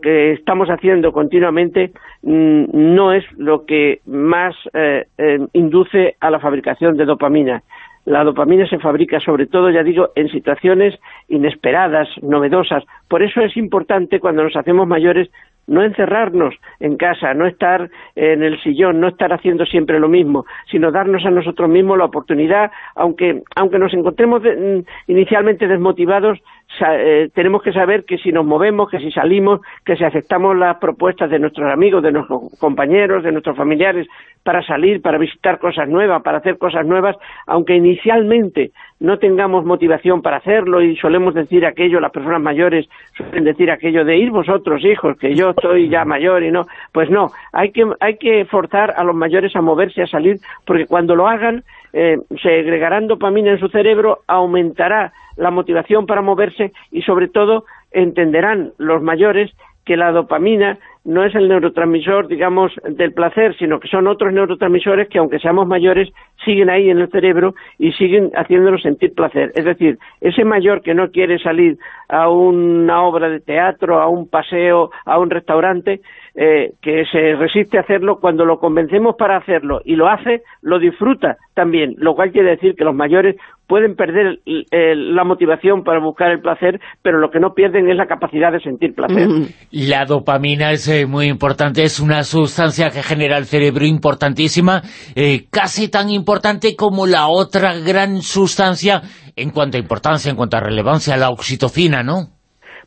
que estamos haciendo continuamente, mm, no es lo que más eh, eh, induce a la fabricación de dopamina. La dopamina se fabrica sobre todo, ya digo, en situaciones inesperadas, novedosas. Por eso es importante cuando nos hacemos mayores no encerrarnos en casa, no estar en el sillón, no estar haciendo siempre lo mismo, sino darnos a nosotros mismos la oportunidad, aunque, aunque nos encontremos mm, inicialmente desmotivados, eh, tenemos que saber que si nos movemos, que si salimos, que si aceptamos las propuestas de nuestros amigos, de nuestros compañeros, de nuestros familiares, para salir, para visitar cosas nuevas, para hacer cosas nuevas, aunque inicialmente no tengamos motivación para hacerlo y solemos decir aquello, las personas mayores suelen decir aquello de ir vosotros hijos, que yo estoy ya mayor y no, pues no, hay que, hay que forzar a los mayores a moverse, a salir, porque cuando lo hagan eh, se agregarán dopamina en su cerebro, aumentará la motivación para moverse y sobre todo entenderán los mayores que la dopamina no es el neurotransmisor, digamos, del placer, sino que son otros neurotransmisores que, aunque seamos mayores, siguen ahí en el cerebro y siguen haciéndonos sentir placer. Es decir, ese mayor que no quiere salir a una obra de teatro, a un paseo, a un restaurante, eh, que se resiste a hacerlo, cuando lo convencemos para hacerlo y lo hace, lo disfruta también, lo cual quiere decir que los mayores pueden perder la motivación para buscar el placer, pero lo que no pierden es la capacidad de sentir placer. La dopamina es eh, muy importante, es una sustancia que genera el cerebro importantísima, eh, casi tan importante como la otra gran sustancia en cuanto a importancia, en cuanto a relevancia, la oxitocina, ¿no?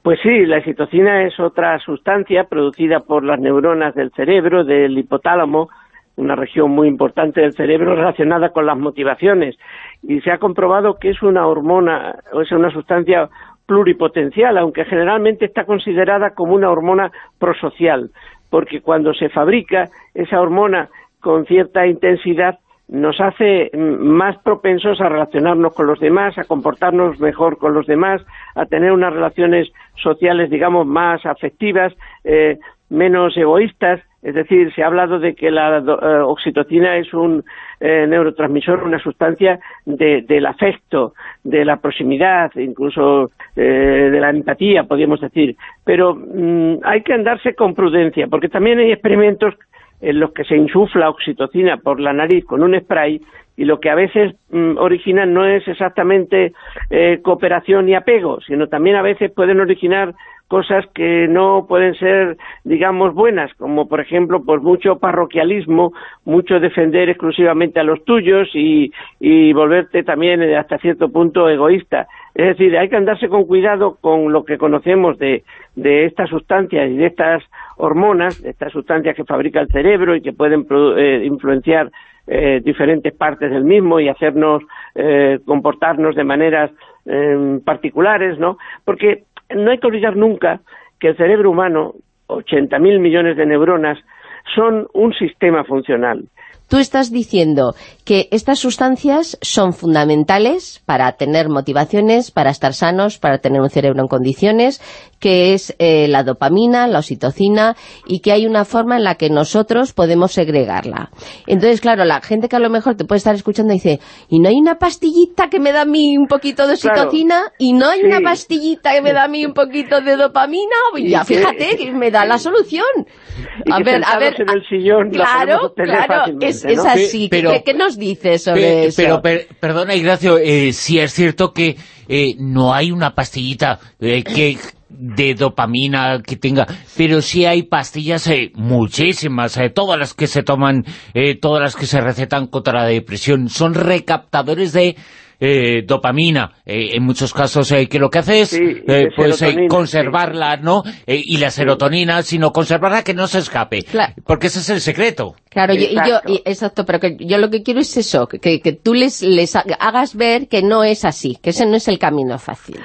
Pues sí, la oxitocina es otra sustancia producida por las neuronas del cerebro, del hipotálamo, una región muy importante del cerebro relacionada con las motivaciones. Y se ha comprobado que es una hormona, o es una sustancia pluripotencial, aunque generalmente está considerada como una hormona prosocial, porque cuando se fabrica esa hormona con cierta intensidad nos hace más propensos a relacionarnos con los demás, a comportarnos mejor con los demás, a tener unas relaciones sociales, digamos, más afectivas, eh, menos egoístas. Es decir, se ha hablado de que la eh, oxitocina es un eh, neurotransmisor, una sustancia del afecto, de la proximidad, incluso de la empatía, podríamos decir. Pero mm, hay que andarse con prudencia, porque también hay experimentos en los que se insufla oxitocina por la nariz con un spray y lo que a veces mm, origina no es exactamente eh, cooperación y apego, sino también a veces pueden originar cosas que no pueden ser, digamos, buenas, como por ejemplo, pues mucho parroquialismo, mucho defender exclusivamente a los tuyos y, y volverte también eh, hasta cierto punto egoísta. Es decir, hay que andarse con cuidado con lo que conocemos de, de estas sustancias y de estas hormonas, de estas sustancias que fabrica el cerebro y que pueden eh, influenciar eh, diferentes partes del mismo y hacernos comportarnos de maneras particulares, ¿no? Porque no hay que olvidar nunca que el cerebro humano, 80.000 millones de neuronas, son un sistema funcional. Tú estás diciendo que estas sustancias son fundamentales para tener motivaciones, para estar sanos, para tener un cerebro en condiciones, que es eh, la dopamina, la oxitocina, y que hay una forma en la que nosotros podemos segregarla. Entonces, claro, la gente que a lo mejor te puede estar escuchando dice, ¿y no hay una pastillita que me da a mí un poquito de oxitocina? ¿Y no hay una pastillita que me da a mí un poquito de dopamina? ya, fíjate, que me da la solución. a ver, a ver, en el sillón claro, claro, es, así. ¿Qué, nos dices sobre eso? Pero, perdona, Ignacio, eh, si es cierto que eh, no hay una pastillita eh, que de dopamina que tenga, pero sí hay pastillas, eh, muchísimas, todas las que se toman, todas las que se recetan contra la depresión, son recaptadores de eh, dopamina, eh, en muchos casos eh, que lo que hace es pues, conservarla, ¿no? y la serotonina, sino conservarla que no se escape, porque ese es el secreto. Claro, y yo, exacto, pero que yo lo que quiero es eso, que, que tú les, les hagas ver que no es así, que ese no es el camino fácil.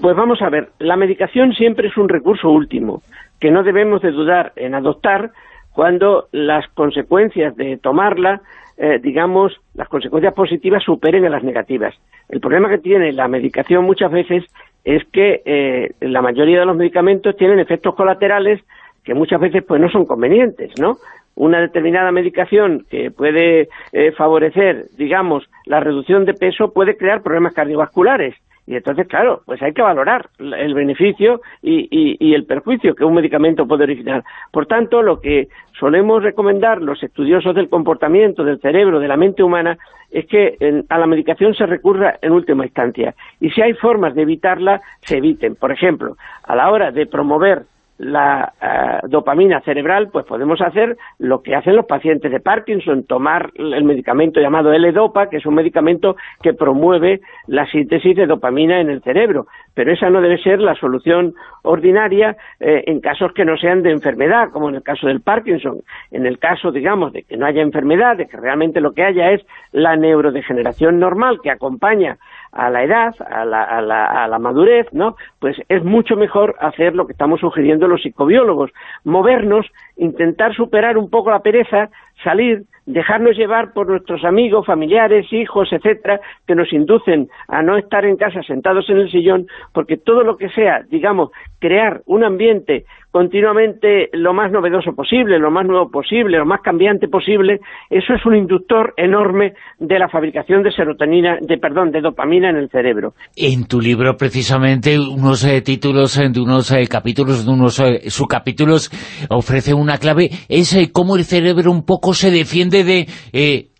Pues vamos a ver, la medicación siempre es un recurso último, que no debemos de dudar en adoptar cuando las consecuencias de tomarla eh, digamos, las consecuencias positivas superen a las negativas. El problema que tiene la medicación muchas veces es que eh, la mayoría de los medicamentos tienen efectos colaterales que muchas veces pues no son convenientes, ¿no? Una determinada medicación que puede eh, favorecer, digamos, la reducción de peso puede crear problemas cardiovasculares y entonces, claro, pues hay que valorar el beneficio y, el perjuicio que un medicamento puede originar. Por tanto, lo que solemos recomendar los estudiosos del comportamiento, del cerebro, de la mente humana, es que a la medicación se recurra en última instancia. Y si hay formas de evitarla, se eviten. Por ejemplo, a la hora de promover la eh, dopamina cerebral, pues podemos hacer lo que hacen los pacientes de Parkinson, tomar el medicamento llamado L-Dopa, que es un medicamento que promueve la síntesis de dopamina en el cerebro. Pero esa no debe ser la solución ordinaria eh, en casos que no sean de enfermedad, como en el caso del Parkinson. En el caso, digamos, de que no haya enfermedad, de que realmente lo que haya es la neurodegeneración normal que acompaña a la edad, a la, a la, a la madurez, ¿no? Pues es mucho mejor hacer lo que estamos sugiriendo los psicobiólogos, movernos, intentar superar un poco la pereza, salir, dejarnos llevar por nuestros amigos, familiares, hijos, etcétera, que nos inducen a no estar en casa sentados en el sillón, porque todo lo que sea, digamos, crear un ambiente continuamente lo más novedoso posible, lo más nuevo posible, lo más cambiante posible, eso es un inductor enorme de la fabricación de serotonina, de perdón, de dopamina en el cerebro. En tu libro, precisamente, unos eh, títulos eh, de unos eh, capítulos, de unos subcapítulos, ofrece una clave, es cómo el cerebro un poco se defiende de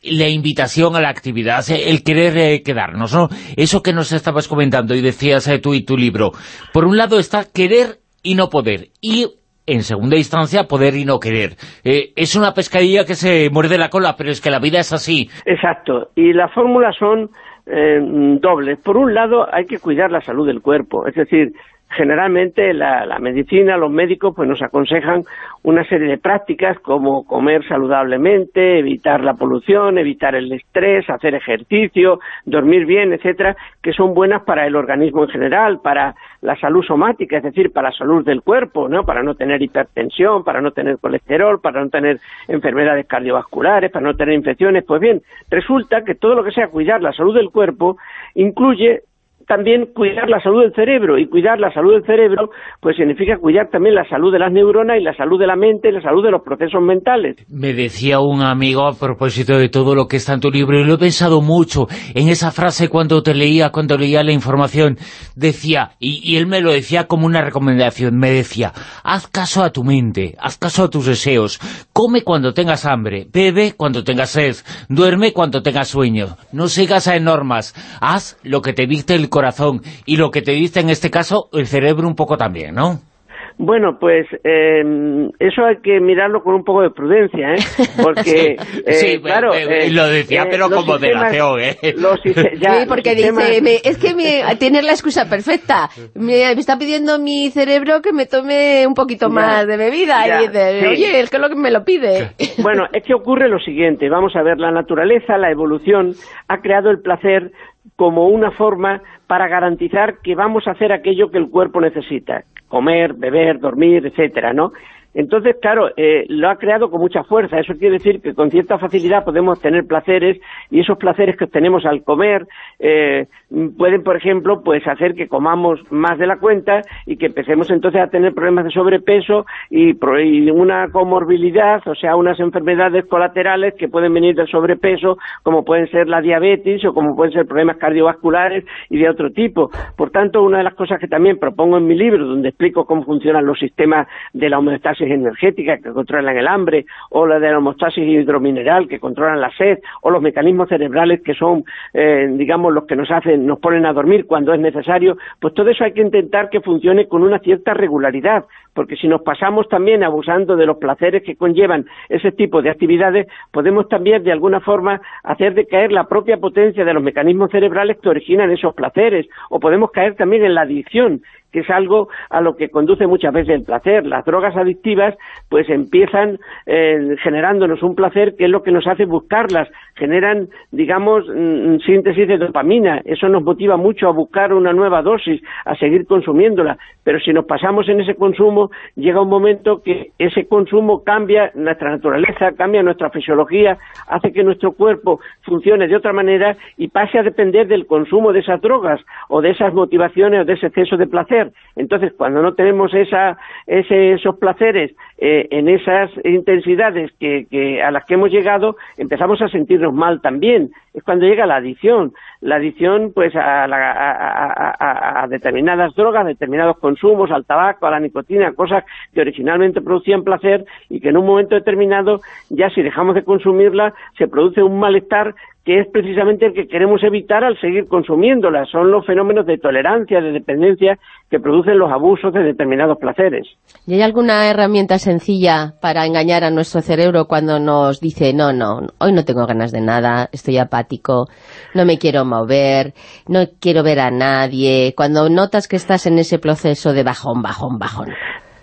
la invitación a la actividad, el querer quedarnos, ¿no? Eso que nos estabas comentando y decías tú y tu libro. Por un lado está querer y no poder. Y en segunda instancia, poder y no querer. Eh, es una pescadilla que se muerde la cola, pero es que la vida es así. Exacto, y las fórmulas son eh, dobles. Por un lado, hay que cuidar la salud del cuerpo, es decir, generalmente la, medicina, los médicos, pues nos aconsejan una serie de prácticas como comer saludablemente, evitar la polución, evitar el estrés, hacer ejercicio, dormir bien, etcétera, que son buenas para el organismo en general, para la salud somática, es decir, para la salud del cuerpo, ¿no? Para no tener hipertensión, para no tener colesterol, para no tener enfermedades cardiovasculares, para no tener infecciones. Pues bien, resulta que todo lo que sea cuidar la salud del cuerpo incluye también cuidar la salud del cerebro, y cuidar la salud del cerebro, pues significa cuidar también la salud de las neuronas y la salud de la mente y la salud de los procesos mentales. Me decía un amigo a propósito de todo lo que está en tu libro, y lo he pensado mucho, en esa frase cuando te leía, cuando leía la información, decía, y, él me lo decía como una recomendación, me decía, haz caso a tu mente, haz caso a tus deseos, come cuando tengas hambre, bebe cuando tengas sed, duerme cuando tengas sueño, no sigas a normas, haz lo que te viste el corazón y lo que te dice en este caso el cerebro un poco también, ¿no? Bueno, pues eh, eso hay que mirarlo con un poco de prudencia, ¿eh? Porque, sí, eh, claro... lo decía, eh, pero como de la ¿eh? sí, porque dice, es que me, tiene la excusa perfecta. Me, está pidiendo mi cerebro que me tome un poquito más de bebida. y dice, oye, es que lo que me lo pide. Bueno, es que ocurre lo siguiente. Vamos a ver, la naturaleza, la evolución, ha creado el placer como una forma para garantizar que vamos a hacer aquello que el cuerpo necesita, comer, beber, dormir, etcétera, ¿no? Entonces, claro, eh, lo ha creado con mucha fuerza. Eso quiere decir que con cierta facilidad podemos tener placeres y esos placeres que obtenemos al comer eh, pueden, por ejemplo, pues hacer que comamos más de la cuenta y que empecemos entonces a tener problemas de sobrepeso y, una comorbilidad, o sea, unas enfermedades colaterales que pueden venir del sobrepeso, como pueden ser la diabetes o como pueden ser problemas cardiovasculares y de otro tipo. Por tanto, una de las cosas que también propongo en mi libro, donde explico cómo funcionan los sistemas de la homeostasis energéticas que controlan el hambre, o la de la homostasis hidromineral que controlan la sed, o los mecanismos cerebrales que son, eh, digamos, los que nos hacen, nos ponen a dormir cuando es necesario, pues todo eso hay que intentar que funcione con una cierta regularidad, porque si nos pasamos también abusando de los placeres que conllevan ese tipo de actividades, podemos también de alguna forma hacer decaer la propia potencia de los mecanismos cerebrales que originan esos placeres, o podemos caer también en la adicción, que es algo a lo que conduce muchas veces el placer. Las drogas adictivas pues empiezan eh, generándonos un placer que es lo que nos hace buscarlas, generan, digamos, mm, síntesis de dopamina, eso nos motiva mucho a buscar una nueva dosis, a seguir consumiéndola, pero si nos pasamos en ese consumo, llega un momento que ese consumo cambia nuestra naturaleza, cambia nuestra fisiología, hace que nuestro cuerpo funcione de otra manera y pase a depender del consumo de esas drogas o de esas motivaciones o de ese exceso de placer. Entonces, cuando no tenemos esa, esos placeres eh, en esas intensidades que, a las que hemos llegado, empezamos a sentirnos mal también. Es cuando llega la adicción. La adicción pues a, a, determinadas drogas, a determinados consumos, al tabaco, a la nicotina, cosas que originalmente producían placer y que en un momento determinado, ya si dejamos de consumirla, se produce un malestar que es precisamente el que queremos evitar al seguir consumiéndolas. Son los fenómenos de tolerancia, de dependencia, que producen los abusos de determinados placeres. ¿Y hay alguna herramienta sencilla para engañar a nuestro cerebro cuando nos dice, no, no, hoy no tengo ganas de nada, estoy apático, no me quiero mover, no quiero ver a nadie, cuando notas que estás en ese proceso de bajón, bajón, bajón?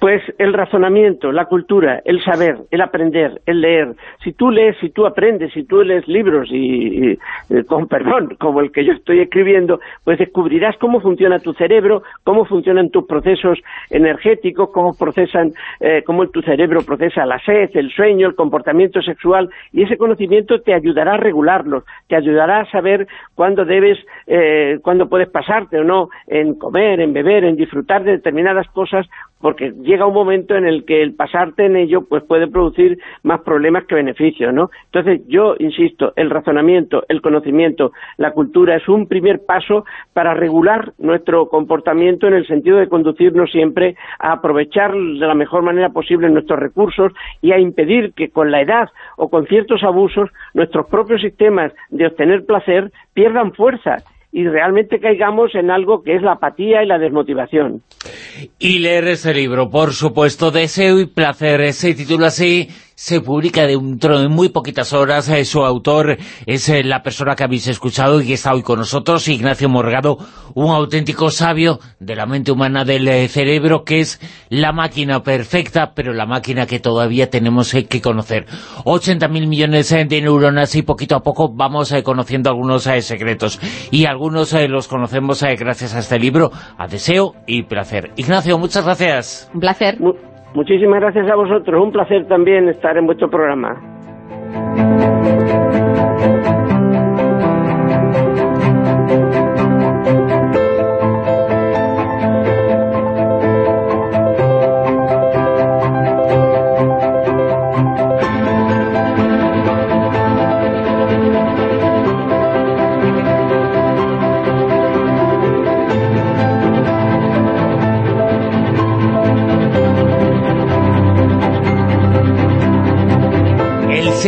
Pues el razonamiento, la cultura, el saber, el aprender, el leer. Si tú lees, si tú aprendes, si tú lees libros y, con perdón, como el que yo estoy escribiendo, pues descubrirás cómo funciona tu cerebro, cómo funcionan tus procesos energéticos, cómo procesan, eh, cómo tu cerebro procesa la sed, el sueño, el comportamiento sexual, y ese conocimiento te ayudará a regularlos, te ayudará a saber cuándo debes, eh, cuándo puedes pasarte o no en comer, en beber, en disfrutar de determinadas cosas, porque llega un momento en el que el pasarte en ello pues puede producir más problemas que beneficios, ¿no? Entonces yo insisto, el razonamiento, el conocimiento, la cultura es un primer paso para regular nuestro comportamiento en el sentido de conducirnos siempre a aprovechar de la mejor manera posible nuestros recursos y a impedir que con la edad o con ciertos abusos nuestros propios sistemas de obtener placer pierdan fuerza y realmente caigamos en algo que es la apatía y la desmotivación. Y leer ese libro, por supuesto, Deseo y Placer, ese título así se publica de un trono en muy poquitas horas. Eh, su autor es eh, la persona que habéis escuchado y que está hoy con nosotros, Ignacio Morgado, un auténtico sabio de la mente humana del eh, cerebro, que es la máquina perfecta, pero la máquina que todavía tenemos que conocer. 80.000 millones de neuronas y poquito a poco vamos conociendo algunos secretos. Y algunos los conocemos gracias a este libro, a Deseo y Placer. Ignacio, muchas gracias. Un placer. Muchísimas gracias a vosotros. Un placer también estar en vuestro programa.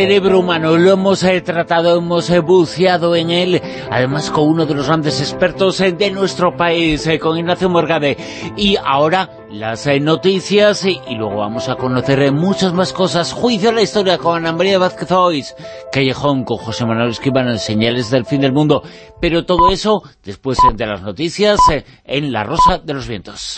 Cerebro humano, lo hemos eh, tratado, hemos eh, buceado en él, además con uno de los grandes expertos eh, de nuestro país, con Ignacio Morgade. Y ahora las noticias y luego vamos a conocer muchas más cosas. Juicio a la historia con Ana María Vázquez Ois, Callejón con José Manuel Escribano Señales del Fin del Mundo. Pero todo eso después de las noticias en La Rosa de los Vientos.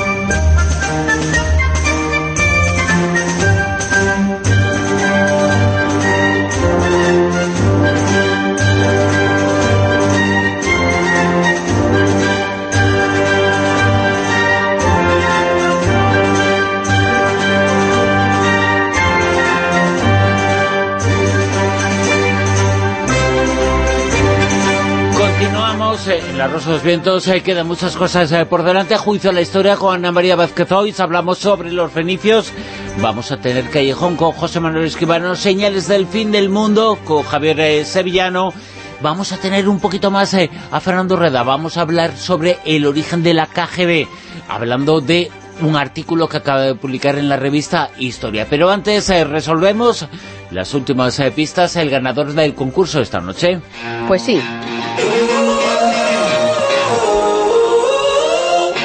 En La Rosa de los Vientos eh, quedan muchas cosas eh, por delante. Juicio a la historia con Ana María Vázquez Hoy hablamos sobre los fenicios. Vamos a tener Callejón con José Manuel Esquivano, Señales del Fin del Mundo con Javier eh, Sevillano. Vamos a tener un poquito más a Fernando Reda. Vamos a hablar sobre el origen de la KGB, hablando de un artículo que acaba de publicar en la revista Historia. Pero antes resolvemos las últimas pistas, el ganador del concurso esta noche. Pues sí.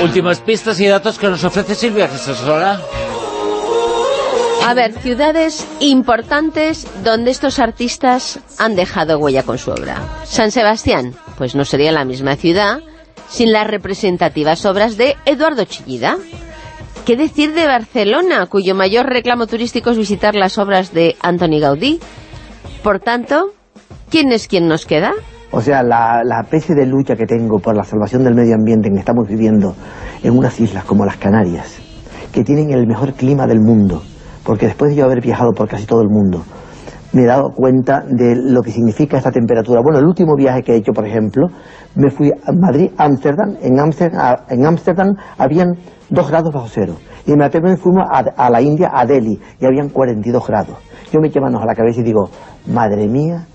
Últimas pistas y datos que nos ofrece Silvia. Hola. A ver, ciudades importantes donde estos artistas han dejado huella con su obra. San Sebastián, pues no sería la misma ciudad sin las representativas obras de Eduardo Chillida. ¿Qué decir de Barcelona, cuyo mayor reclamo turístico es visitar las obras de Antoni Gaudí? Por tanto, ¿quién es quien nos queda? O sea, la, la especie de lucha que tengo por la salvación del medio ambiente en que estamos viviendo en unas islas como las Canarias, que tienen el mejor clima del mundo, porque después de yo haber viajado por casi todo el mundo, me he dado cuenta de lo que significa esta temperatura. Bueno, el último viaje que he hecho, por ejemplo, me fui a Madrid, Ámsterdam, en Ámsterdam, en Ámsterdam habían dos grados bajo cero. Y en me fuimos a, a, la India, a Delhi, y habían 42 grados. Yo me eché manos a la cabeza y digo, madre mía,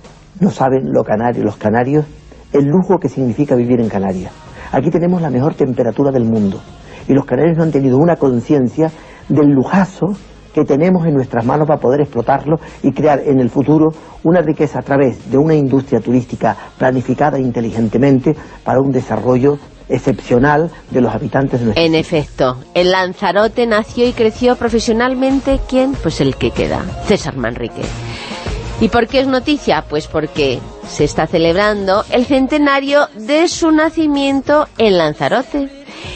no saben los canarios, los canarios el lujo que significa vivir en Canarias. Aquí tenemos la mejor temperatura del mundo y los canarios no han tenido una conciencia del lujazo que tenemos en nuestras manos para poder explotarlo y crear en el futuro una riqueza a través de una industria turística planificada inteligentemente para un desarrollo excepcional de los habitantes de nuestra En efecto, el Lanzarote nació y creció profesionalmente, ¿quién? Pues el que queda, César Manrique. ¿Y por qué es noticia? Pues porque se está celebrando el centenario de su nacimiento en Lanzarote.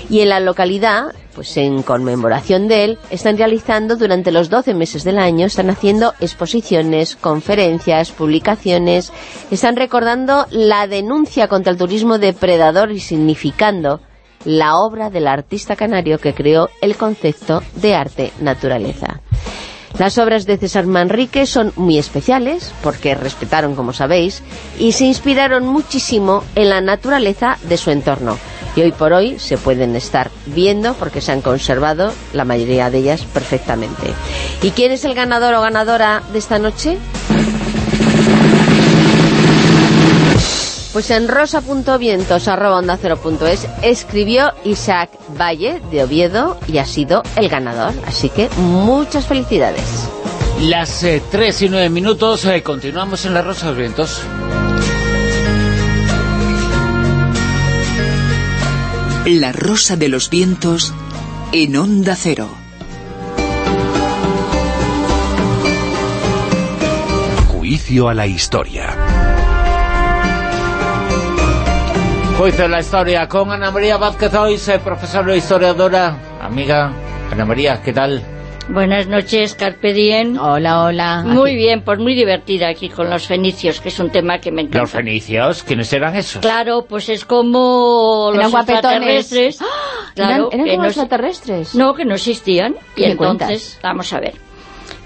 Y en la localidad, pues en conmemoración de él, están realizando durante los 12 meses del año, están haciendo exposiciones, conferencias, publicaciones, están recordando la denuncia contra el turismo depredador y significando la obra del artista canario que creó el concepto de arte-naturaleza. Las obras de César Manrique son muy especiales, porque respetaron, como sabéis, y se inspiraron muchísimo en la naturaleza de su entorno. Y hoy por hoy se pueden estar viendo, porque se han conservado la mayoría de ellas perfectamente. ¿Y quién es el ganador o ganadora de esta noche? Pues en rosa.vientos.es escribió Isaac Valle de Oviedo y ha sido el ganador. Así que muchas felicidades. Las eh, 3 y 9 minutos, eh, continuamos en la Rosa de los Vientos. La Rosa de los Vientos en Onda Cero. Juicio a la historia. Juicio a la historia con Ana María Vázquez eh, profesora historiadora, amiga. Ana María, ¿qué tal? Buenas noches, Carpe Diem. Hola, hola. Muy bien, pues muy divertida aquí con los fenicios, que es un tema que me encanta. ¿Los fenicios? ¿Quiénes eran esos? Claro, pues es como Eran los extraterrestres. ¡Ah! Claro, ¿Eran, eran como no- extraterrestres? No, que no existían. ¿Qué Y entonces, cuentas? vamos a ver.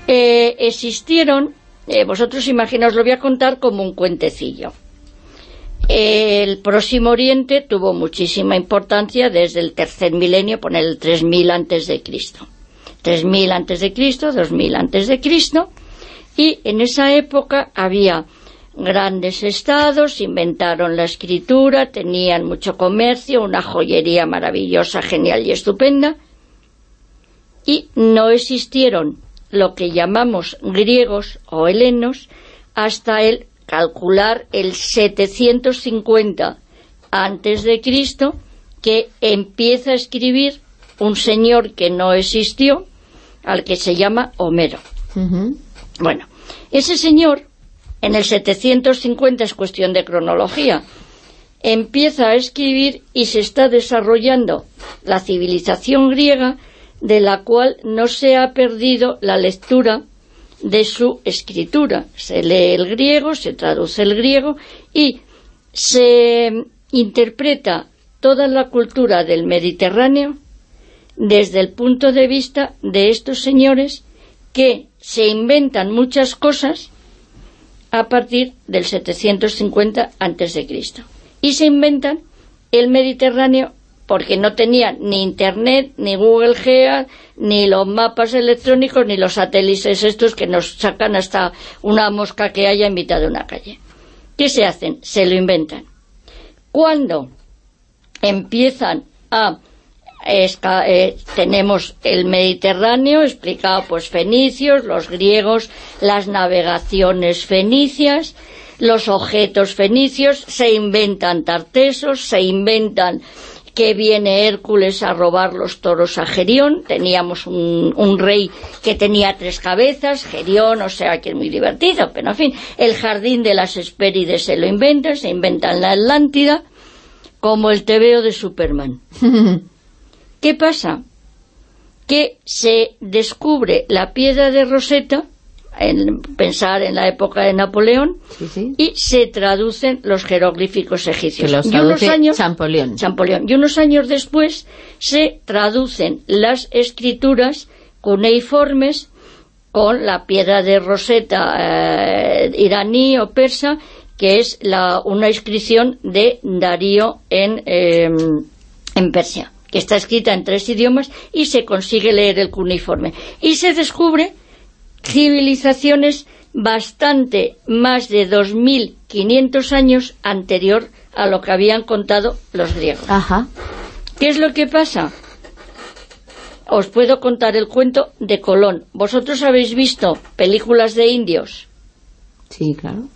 Eh, existieron, eh, vosotros imaginaos, lo voy a contar como un cuentecillo. El Próximo Oriente tuvo muchísima importancia desde el tercer milenio, poner el 3000 antes de Cristo. 3000 antes de Cristo, 2000 antes de Cristo, y en esa época había grandes estados, inventaron la escritura, tenían mucho comercio, una joyería maravillosa, genial y estupenda, y no existieron lo que llamamos griegos o helenos hasta el calcular el 750 antes de Cristo que empieza a escribir un señor que no existió al que se llama Homero. Bueno, ese señor en el 750 es cuestión de cronología empieza a escribir y se está desarrollando la civilización griega de la cual no se ha perdido la lectura de su escritura. Se lee el griego, se traduce el griego y se interpreta toda la cultura del Mediterráneo desde el punto de vista de estos señores que se inventan muchas cosas a partir del 750 antes de Cristo y se inventan el Mediterráneo porque no tenían ni internet, ni Google Gea, ni los mapas electrónicos, ni los satélites estos que nos sacan hasta una mosca que haya en mitad de una calle. ¿Qué se hacen? Se lo inventan. Cuando empiezan a esca- eh, tenemos el Mediterráneo explicado pues fenicios, los griegos, las navegaciones fenicias, los objetos fenicios, se inventan tartesos, se inventan que viene Hércules a robar los toros a Gerión, teníamos un, un, rey que tenía tres cabezas, Gerión, o sea que es muy divertido, pero en fin, el jardín de las Hespérides se lo inventan, se inventan la Atlántida, como el tebeo de Superman. ¿Qué pasa? Que se descubre la piedra de Rosetta, en pensar en la época de Napoleón, y se traducen los jeroglíficos egipcios. los y unos años, Champollion. Champollion. Y unos años después se traducen las escrituras cuneiformes con la piedra de Rosetta eh, iraní o persa, que es la, una inscripción de Darío en, eh, en Persia, que está escrita en tres idiomas y se consigue leer el cuneiforme. Y se descubre civilizaciones bastante más de 2.500 años anterior a lo que habían contado los griegos. Ajá. ¿Qué es lo que pasa? Os puedo contar el cuento de Colón. ¿Vosotros habéis visto películas de indios? Sí, claro.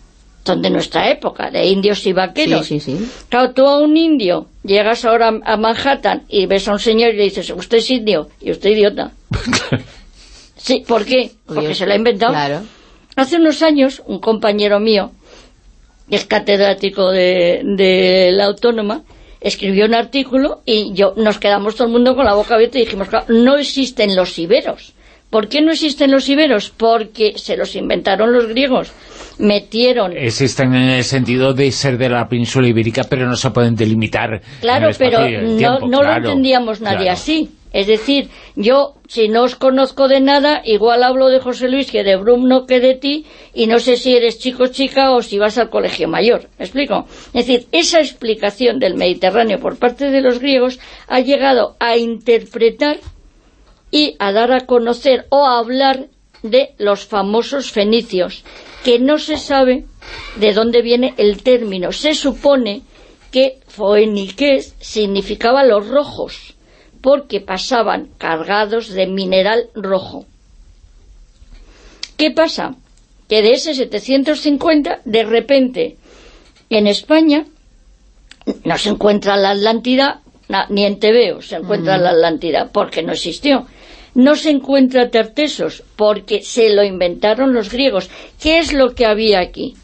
Son de nuestra época, de indios y vaqueros. Sí, sí, sí. Claro, tú a un indio llegas ahora a Manhattan y ves a un señor y le dices, usted es indio y usted idiota. sí, ¿por qué? Porque se lo ha inventado. Claro. Hace unos años, un compañero mío, que es catedrático de, de la Autónoma, escribió un artículo y yo nos quedamos todo el mundo con la boca abierta y dijimos, claro, no existen los iberos. ¿Por qué no existen los iberos? Porque se los inventaron los griegos. Metieron... Existen en el sentido de ser de la península ibérica, pero no se pueden delimitar Claro, en el pero no, tiempo, no lo entendíamos nadie claro. así. Es decir, yo, si no os conozco de nada, igual hablo de José Luis que de Brumno que de ti, y no sé si eres chico chica o si vas al colegio mayor. ¿Me explico? Es decir, esa explicación del Mediterráneo por parte de los griegos ha llegado a interpretar y a dar a conocer o a hablar de los famosos fenicios, que no se sabe de dónde viene el término. Se supone que foeniques significaba los rojos, porque pasaban cargados de mineral rojo. ¿Qué pasa? Que de ese 750, de repente, en España no se encuentra la Atlántida, ni en Tebeo se encuentra la Atlántida, porque no existió. No se encuentra Tartesos, porque se lo inventaron los griegos. ¿Qué es lo que había aquí?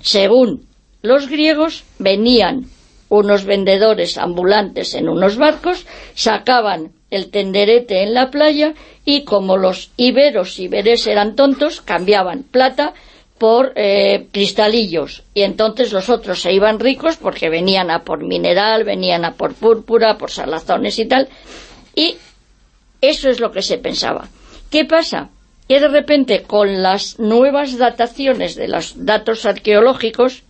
Según los griegos, venían unos vendedores ambulantes en unos barcos, sacaban el tenderete en la playa y como los iberos iberes eran tontos, cambiaban plata por eh, cristalillos y entonces los otros se iban ricos porque venían a por mineral, venían a por púrpura, por salazones y tal y eso es lo que se pensaba. ¿Qué pasa? Que de repente con las nuevas dataciones de los datos arqueológicos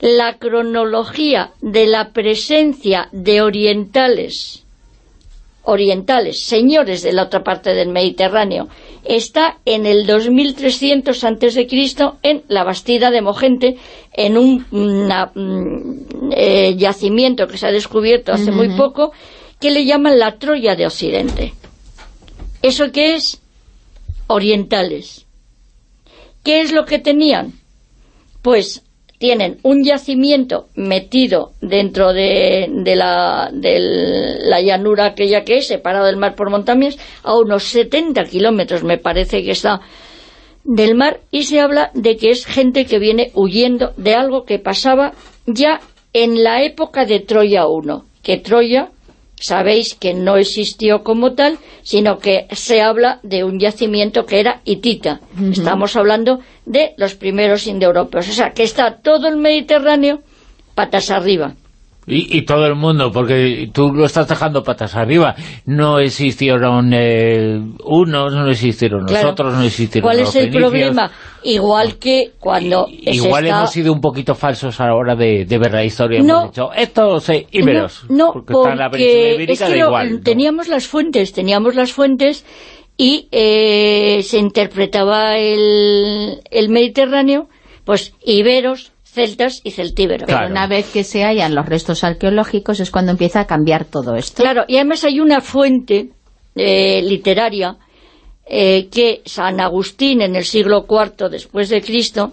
la cronología de la presencia de orientales, orientales, señores de la otra parte del Mediterráneo, está en el 2300 antes de Cristo en la Bastida de Mogente, en un una, mm, eh, yacimiento que se ha descubierto hace muy poco, que le llaman la Troya de Occidente. ¿Eso qué es? Orientales. ¿Qué es lo que tenían? Pues tienen un yacimiento metido dentro de, la, de la llanura aquella que es, separado del mar por montañas, a unos 70 kilómetros me parece que está del mar, y se habla de que es gente que viene huyendo de algo que pasaba ya en la época de Troya I, que Troya sabéis que no existió como tal, sino que se habla de un yacimiento que era hitita. Estamos hablando de los primeros indoeuropeos. O sea, que está todo el Mediterráneo patas arriba. Y, y todo el mundo, porque tú lo estás dejando patas arriba. No existieron eh, unos, no existieron Claro. nosotros, no existieron ¿Cuál los es el fenicios. problema? Igual que cuando Igual hemos sido un poquito falsos a la hora de, de ver la historia. No. Hemos dicho, estos eh, íberos. No, no, porque, la ibérica, es que lo- igual. ¿no? teníamos las fuentes, teníamos las fuentes y eh, se interpretaba el, el Mediterráneo, pues iberos, celtas y celtíberos. Pero una vez que se hallan los restos arqueológicos es cuando empieza a cambiar todo esto. Claro, y además hay una fuente eh, literaria eh, que San Agustín en el siglo IV después de Cristo,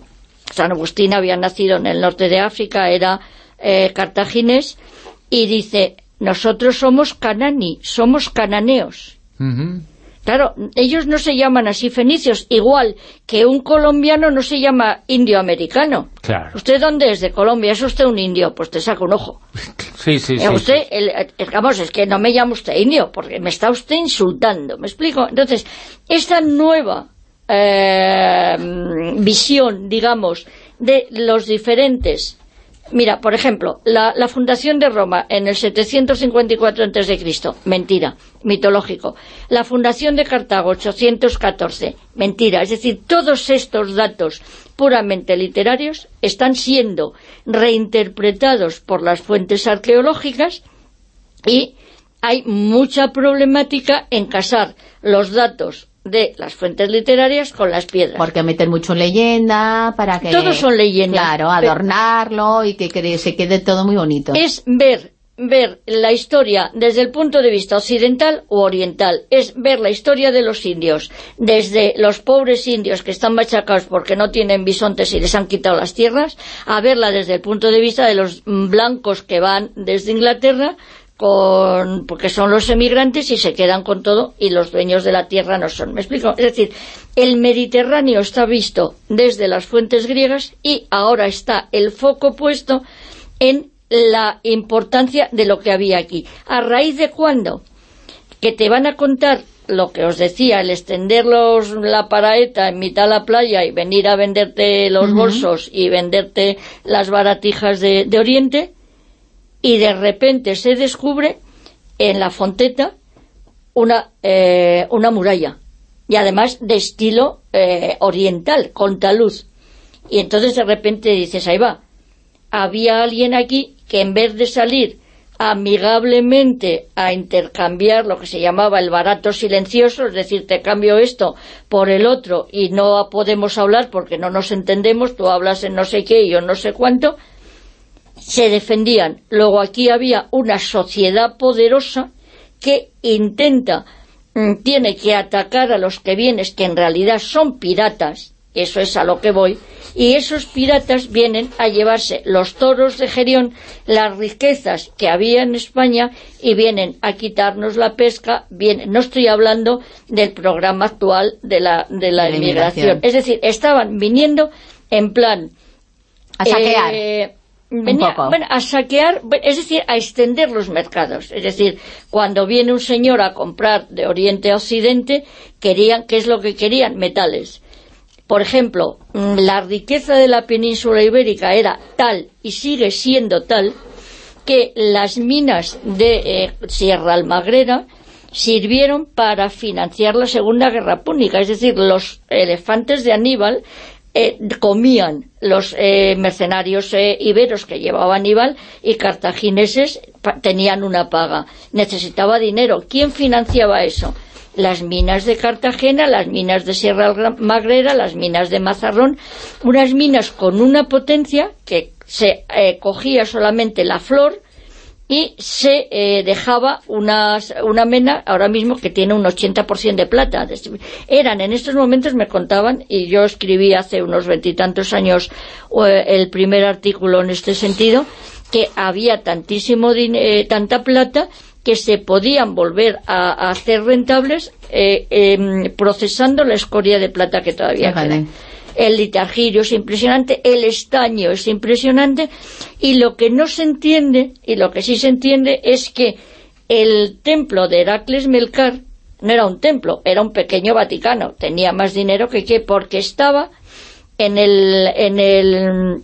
San Agustín había nacido en el norte de África, era eh, cartaginés, y dice, nosotros somos canani, somos cananeos. Claro, ellos no se llaman así fenicios, igual que un colombiano no se llama indio-americano. Claro. ¿Usted dónde es de Colombia? ¿Es usted un indio? Pues te saca un ojo. Sí, sí, Eh, sí. usted, el- eh, digamos, es que no me llama usted indio, porque me está usted insultando, ¿me explico? Entonces, esta nueva eh, visión, digamos, de los diferentes... Mira, por ejemplo, la, fundación de Roma en el 754 a.C., mentira, mitológico. La fundación de Cartago, 814, mentira. Es decir, todos estos datos puramente literarios están siendo reinterpretados por las fuentes arqueológicas y hay mucha problemática en casar los datos de las fuentes literarias con las piedras. Porque meten mucho leyenda para que... Todos son leyendas. Claro, adornarlo y que, que se quede todo muy bonito. Es ver ver la historia desde el punto de vista occidental u oriental, es ver la historia de los indios, desde los pobres indios que están machacados porque no tienen bisontes y les han quitado las tierras, a verla desde el punto de vista de los blancos que van desde Inglaterra con porque son los emigrantes y se quedan con todo y los dueños de la tierra no son. ¿Me explico? Es decir, el Mediterráneo está visto desde las fuentes griegas y ahora está el foco puesto en la importancia de lo que había aquí. ¿A raíz de cuándo? Que te van a contar lo que os decía, el extender los, la paraeta en mitad de la playa y venir a venderte los bolsos y venderte las baratijas de, de Oriente, y de repente se descubre en la fonteta una, eh, una muralla y además de estilo eh, oriental, con talud. Y entonces de repente dices, ahí va había alguien aquí que en vez de salir amigablemente a intercambiar lo que se llamaba el barato silencioso, es decir, te cambio esto por el otro y no podemos hablar porque no nos entendemos, tú hablas en no sé qué y yo no sé cuánto, se defendían. Luego aquí había una sociedad poderosa que intenta, mm, tiene que atacar a los que vienes, que en realidad son piratas, eso es a lo que voy, y esos piratas vienen a llevarse los toros de Gerión, las riquezas que había en España, y vienen a quitarnos la pesca, vienen, no estoy hablando del programa actual de la, de la, la inmigración. inmigración. Es decir, estaban viniendo en plan... A saquear. eh, venía- bueno, a saquear, es decir, a extender los mercados. Es decir, cuando viene un señor a comprar de Oriente a Occidente, querían, ¿qué es lo que querían? Metales. Por ejemplo, mm, la riqueza de la península ibérica era tal, y sigue siendo tal, que las minas de eh, Sierra Almagrera sirvieron para financiar la Segunda Guerra Púnica, es decir, los elefantes de Aníbal eh, comían los eh, mercenarios eh, iberos que llevaba Aníbal y cartagineses tenían una paga. Necesitaba dinero. ¿Quién financiaba eso? Las minas de Cartagena, las minas de Sierra Magrera, las minas de Mazarrón, unas minas con una potencia que se eh, cogía solamente la flor y se eh, dejaba unas- una mena ahora mismo que tiene un 80% de plata. Eran, en estos momentos me contaban, y yo escribí hace unos veintitantos años eh, el primer artículo en este sentido, que había tantísimo eh, tanta plata que se podían volver a, a hacer rentables eh, em, procesando la escoria de plata que todavía queda el litargirio es impresionante, el estaño es impresionante, y lo que no se entiende, y lo que sí se entiende, es que el templo de Heracles Melcar no era un templo, era un pequeño Vaticano, tenía más dinero que qué, porque estaba en el, en el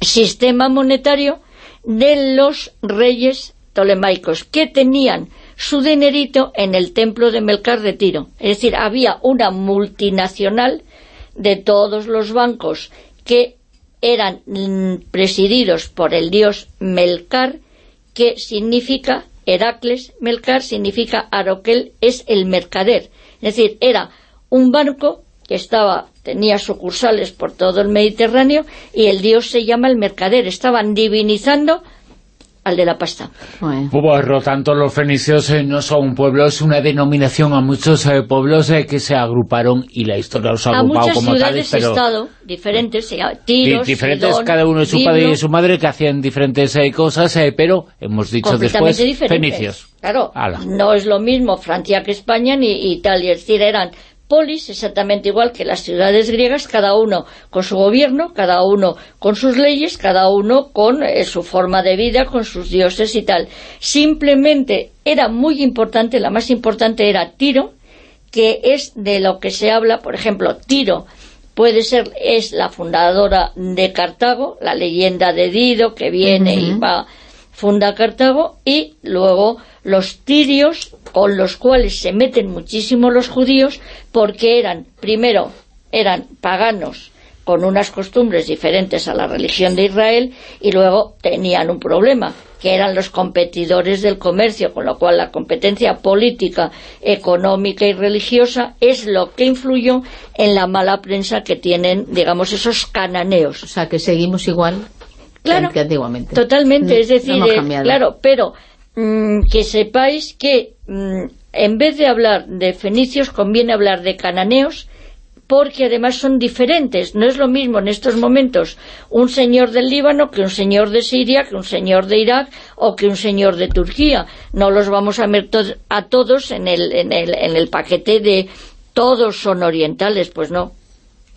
sistema monetario de los reyes tolemaicos, que tenían su dinerito en el templo de Melcar de Tiro. Es decir, había una multinacional de todos los bancos que eran presididos por el dios Melcar, que significa, Heracles Melcar significa Aroquel es el mercader. Es decir, era un banco que estaba tenía sucursales por todo el Mediterráneo y el dios se llama el mercader. Estaban divinizando al de la pasta. Por lo tanto, los fenicios eh, no son un pueblo, es una denominación a muchos eh, pueblos eh, que se agruparon y la historia los ha agrupado como tales. A muchas ciudades-estado diferentes, tiros, Diferentes, cada uno de su padre y su madre, que hacían diferentes cosas, pero hemos dicho después, fenicios. Claro, no es lo mismo Francia que España ni Italia, es decir, eran polis, exactamente igual que las ciudades griegas, cada uno con su gobierno, cada uno con sus leyes, cada uno con eh, su forma de vida, con sus dioses y tal. Simplemente era muy importante, la más importante era Tiro, que es de lo que se habla, por ejemplo, Tiro puede ser, es la fundadora de Cartago, la leyenda de Dido, que viene y va, funda Cartago, y luego los tirios con los cuales se meten muchísimo los judíos porque eran, primero, eran paganos con unas costumbres diferentes a la religión de Israel y luego tenían un problema, que eran los competidores del comercio, con lo cual la competencia política, económica y religiosa es lo que influyó en la mala prensa que tienen, digamos, esos cananeos. O sea, que seguimos igual que antiguamente. Totalmente, es decir, eh, claro, pero Mm, que sepáis que mm, en vez de hablar de fenicios conviene hablar de cananeos porque además son diferentes. No es lo mismo en estos momentos un señor del Líbano que un señor de Siria, que un señor de Irak o que un señor de Turquía. No los vamos a meter a todos en el, en el, en el paquete de todos son orientales, pues no.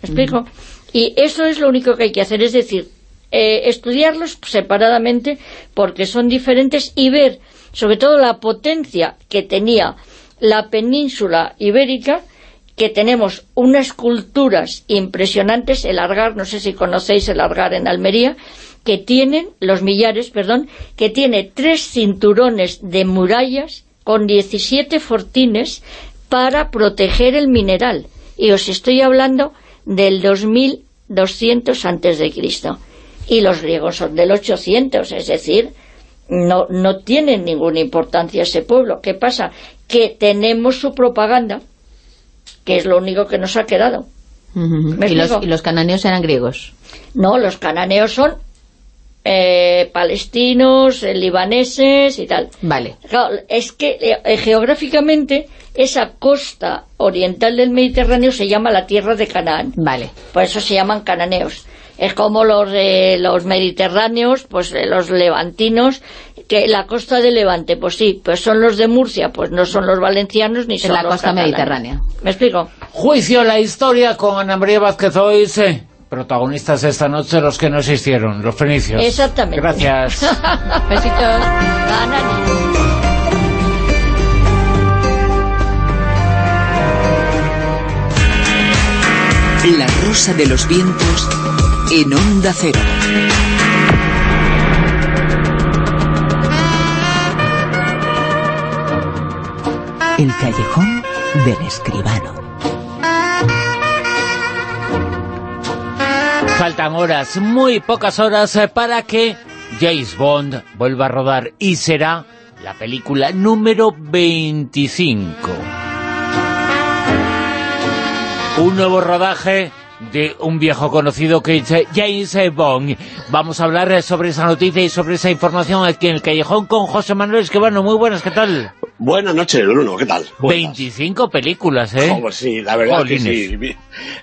¿Me explico? Y eso es lo único que hay que hacer, es decir, eh, estudiarlos separadamente porque son diferentes y ver sobre todo la potencia que tenía la península ibérica que tenemos unas culturas impresionantes, el Argar, no sé si conocéis el Argar en Almería, que tienen, los millares, perdón, que tiene tres cinturones de murallas con 17 fortines para proteger el mineral. Y os estoy hablando del 2200 antes de Cristo y los griegos son del 800, es decir, no, no tienen ninguna importancia ese pueblo. ¿Qué pasa? Que tenemos su propaganda, que es lo único que nos ha quedado. ¿Y, los, cananeos eran griegos? No, los cananeos son eh, palestinos, eh, libaneses y tal. Vale. es que eh, geográficamente esa costa oriental del Mediterráneo se llama la tierra de Canaán. Vale. Por eso se llaman cananeos es como los de los mediterráneos, pues los levantinos, que la costa de Levante, pues sí, pues son los de Murcia, pues no son los valencianos ni son la costa mediterránea. ¿Me explico? Juicio la historia con Ana María Vázquez Oiz, protagonistas esta noche, los que no existieron, los fenicios. Exactamente. Gracias. Besitos. La rosa de los vientos en Onda Cero. El callejón del escribano. Faltan horas, muy pocas horas, eh, para que James Bond vuelva a rodar y será la película número 25. Un nuevo rodaje de un viejo conocido que es James Bond. Vamos a hablar sobre esa noticia y sobre esa información aquí en el Callejón con José Manuel Esquivano. Muy buenas, ¿qué tal? Buenas noches, Bruno, ¿qué tal? 25 películas, ¿eh? Oh, pues sí, la verdad que sí.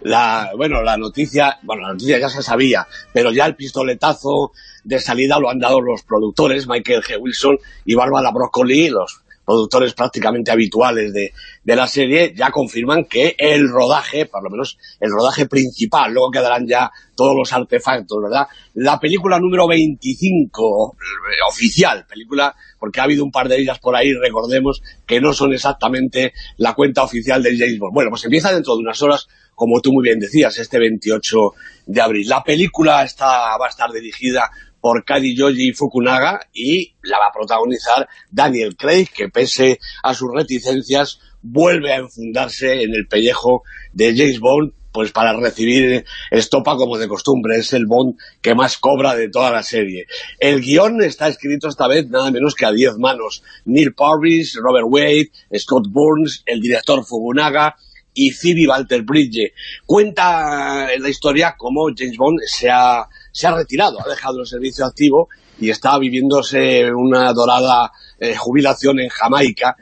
La, bueno, la noticia, bueno, la noticia ya se sabía, pero ya el pistoletazo de salida lo han dado los productores, Michael G. Wilson y Bárbara Broccoli, los productores prácticamente habituales de, de, la serie, ya confirman que el rodaje, por lo menos el rodaje principal, luego quedarán ya todos los artefactos, ¿verdad? La película número 25, eh, oficial, película, porque ha habido un par de ellas por ahí, recordemos, que no son exactamente la cuenta oficial de James Bond. Bueno, pues empieza dentro de unas horas, como tú muy bien decías, este 28 de abril. La película está, va a estar dirigida por Kadi Yoji Fukunaga y la va a protagonizar Daniel Craig, que pese a sus reticencias vuelve a enfundarse en el pellejo de James Bond pues para recibir estopa como de costumbre. Es el Bond que más cobra de toda la serie. El guion está escrito esta vez nada menos que a diez manos. Neil Parrish, Robert Wade, Scott Burns, el director Fukunaga y Phoebe Walter Bridge. Cuenta en la historia cómo James Bond se ha se ha retirado, ha dejado el servicio activo y está viviéndose una dorada eh, jubilación en Jamaica,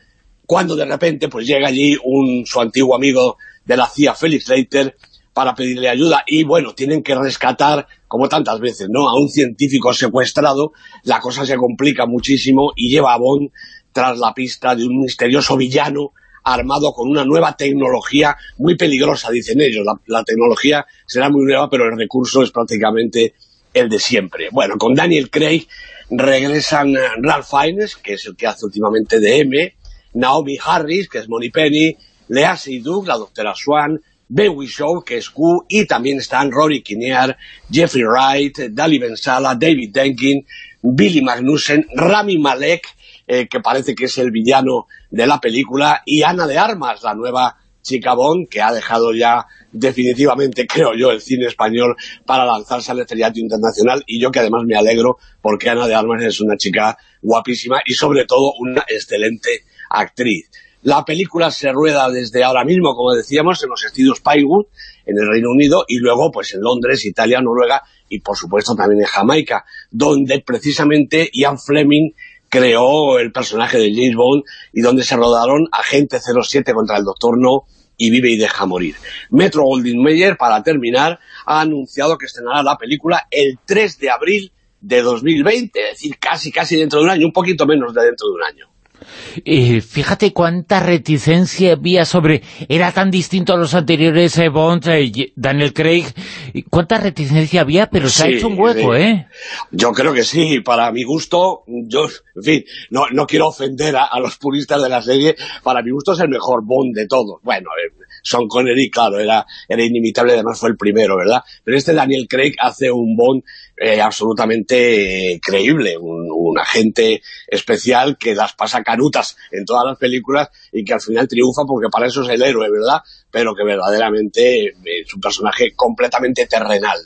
cuando de repente pues llega allí un su antiguo amigo de la CIA, Felix Leiter, para pedirle ayuda y bueno, tienen que rescatar, como tantas veces, ¿no? a un científico secuestrado, la cosa se complica muchísimo y lleva a Bond tras la pista de un misterioso villano armado con una nueva tecnología muy peligrosa, dicen ellos. La, tecnología será muy nueva, pero el recurso es prácticamente el de siempre. Bueno, con Daniel Craig regresan Ralph Fiennes, que es el que hace últimamente de M, Naomi Harris, que es Moni Penny, Lea Seydoux, la doctora Swan, Ben Whishaw, que es Q, y también están Rory Kinnear, Jeffrey Wright, Dali Bensala, David Denkin, Billy Magnussen, Rami Malek, eh, que parece que es el villano de la película, y Ana de Armas, la nueva chica Bond, que ha dejado ya definitivamente, creo yo, el cine español para lanzarse al estrellato internacional, y yo que además me alegro porque Ana de Armas es una chica guapísima y sobre todo una excelente actriz. La película se rueda desde ahora mismo, como decíamos, en los estudios Pinewood, en el Reino Unido, y luego pues en Londres, Italia, Noruega y por supuesto también en Jamaica, donde precisamente Ian Fleming creó el personaje de James Bond y donde se rodaron Agente 07 contra el Doctor No y Vive y Deja Morir. Metro Goldwyn Mayer, para terminar, ha anunciado que estrenará la película el 3 de abril de 2020, es decir, casi, casi dentro de un año, un poquito menos de dentro de un año. Eh, fíjate cuánta reticencia había sobre... Era tan distinto a los anteriores eh, Bond, eh, Daniel Craig. Cuánta reticencia había, pero se ha hecho un hueco, ¿eh? Yo creo que sí. Para mi gusto, yo, en fin, no, no quiero ofender a, los puristas de la serie. Para mi gusto es el mejor Bond de todos. Bueno, Sean Connery, claro, era, era inimitable, además fue el primero, ¿verdad? Pero este Daniel Craig hace un Bond eh, absolutamente eh, creíble, un, agente especial que las pasa canutas en todas las películas y que al final triunfa porque para eso es el héroe, ¿verdad? Pero que verdaderamente eh, es un personaje completamente terrenal.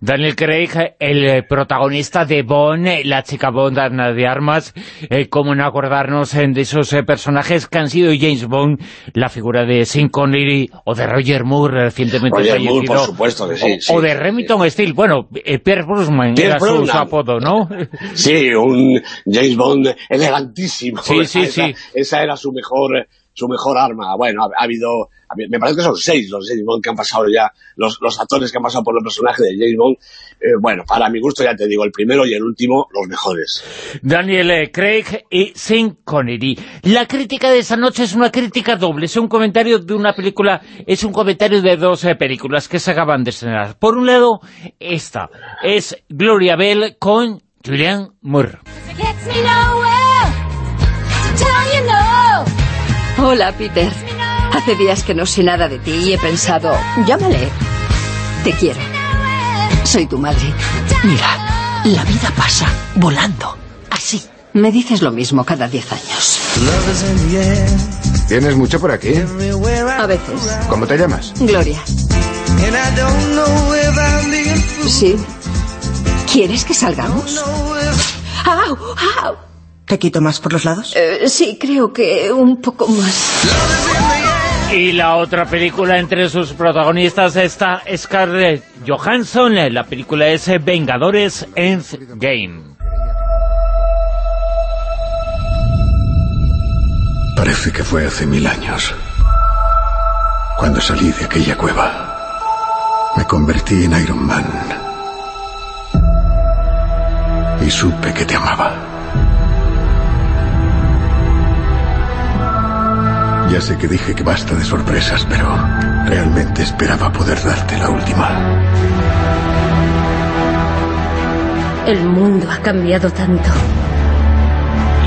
Daniel Craig, el eh, protagonista de Bond, eh, la chica Bond, Ana de Armas, eh, como no acordarnos de esos personajes que han sido James Bond, la figura de Sean Connery o de Roger Moore, recientemente Roger Moore, por supuesto que sí. O, de Remington Steele, bueno, Pierre Brosnan era Su, apodo, ¿no? Sí, un James Bond elegantísimo. Sí, sí, sí. Esa era su mejor su mejor arma. Bueno, ha, habido, me parece que son seis los James Bond que han pasado ya, los, los actores que han pasado por el personaje de James Bond. Eh, bueno, para mi gusto, ya te digo, el primero y el último, los mejores. Daniel eh, Craig y Sean Connery. La crítica de esa noche es una crítica doble, es un comentario de una película, es un comentario de dos eh, películas que se acaban de estrenar. Por un lado, esta es Gloria Bell con Julianne Moore. Hola, Peter. Hace días que no sé nada de ti y he pensado, llámale. Te quiero. Soy tu madre. Mira, la vida pasa volando. Así. Me dices lo mismo cada diez años. ¿Tienes mucho por aquí? A veces. ¿Cómo te llamas? Gloria. Sí. ¿Quieres que salgamos? ¡Au! ¡Au! ¿Te quito más por los lados? Eh, sí, creo que un poco más. Y la otra película entre sus protagonistas está Scarlett Johansson. La película es Vengadores Endgame. Parece que fue hace mil años. Cuando salí de aquella cueva. Me convertí en Iron Man. Y supe que te amaba. Ya sé que dije que basta de sorpresas, pero realmente esperaba poder darte la última. El mundo ha cambiado tanto.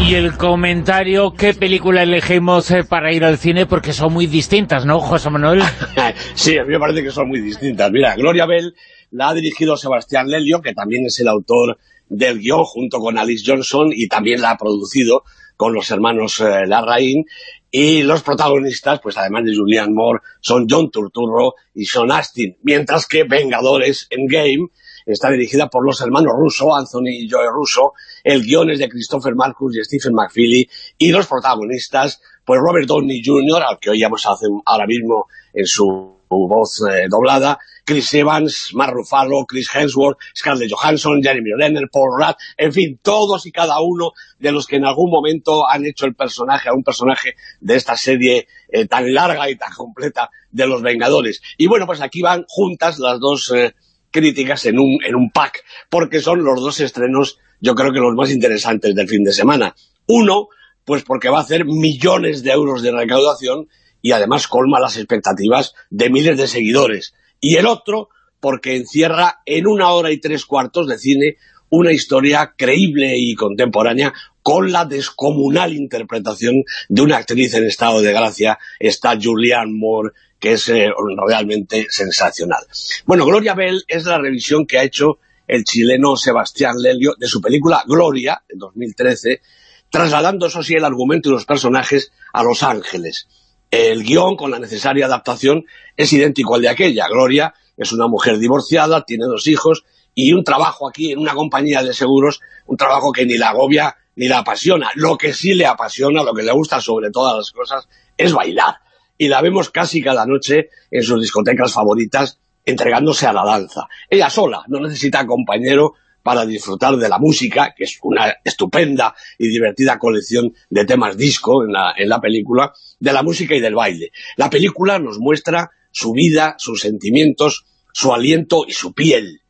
Y el comentario, ¿qué película elegimos eh, para ir al cine? Porque son muy distintas, ¿no, José Manuel? sí, a mí me parece que son muy distintas. Mira, Gloria Bell la ha dirigido Sebastián Lelio, que también es el autor del guion, junto con Alice Johnson, y también la ha producido con los hermanos eh, Larraín, y los protagonistas, pues además de Julianne Moore, son John Turturro y Sean Astin, mientras que Vengadores Endgame está dirigida por los hermanos Russo, Anthony y Joe Russo, el guion es de Christopher Marcus y Stephen McFeely, y los protagonistas, pues Robert Downey Jr., al que oíamos hace, ahora mismo en su voz eh, doblada, Chris Evans, Mark Ruffalo, Chris Hemsworth, Scarlett Johansson, Jeremy Renner, Paul Rudd, en fin, todos y cada uno de los que en algún momento han hecho el personaje, a un personaje de esta serie eh, tan larga y tan completa de Los Vengadores. Y bueno, pues aquí van juntas las dos eh, críticas en un, en un pack, porque son los dos estrenos, yo creo que los más interesantes del fin de semana. Uno, pues porque va a hacer millones de euros de recaudación y además colma las expectativas de miles de seguidores. Y el otro, porque encierra en una hora y tres cuartos de cine una historia creíble y contemporánea con la descomunal interpretación de una actriz en estado de gracia, está Julianne Moore, que es eh, realmente sensacional. Bueno, Gloria Bell es la revisión que ha hecho el chileno Sebastián Lelio de su película Gloria, en 2013, trasladando, eso sí, el argumento y los personajes a Los Ángeles. El guion, con la necesaria adaptación, es idéntico al de aquella. Gloria es una mujer divorciada, tiene dos hijos y un trabajo aquí en una compañía de seguros, un trabajo que ni la agobia ni la apasiona. Lo que sí le apasiona, lo que le gusta sobre todas las cosas, es bailar. Y la vemos casi cada noche en sus discotecas favoritas entregándose a la danza. Ella sola, no necesita compañero para disfrutar de la música, que es una estupenda y divertida colección de temas disco en la, en la película, de la música y del baile. La película nos muestra su vida, sus sentimientos, su aliento y su piel.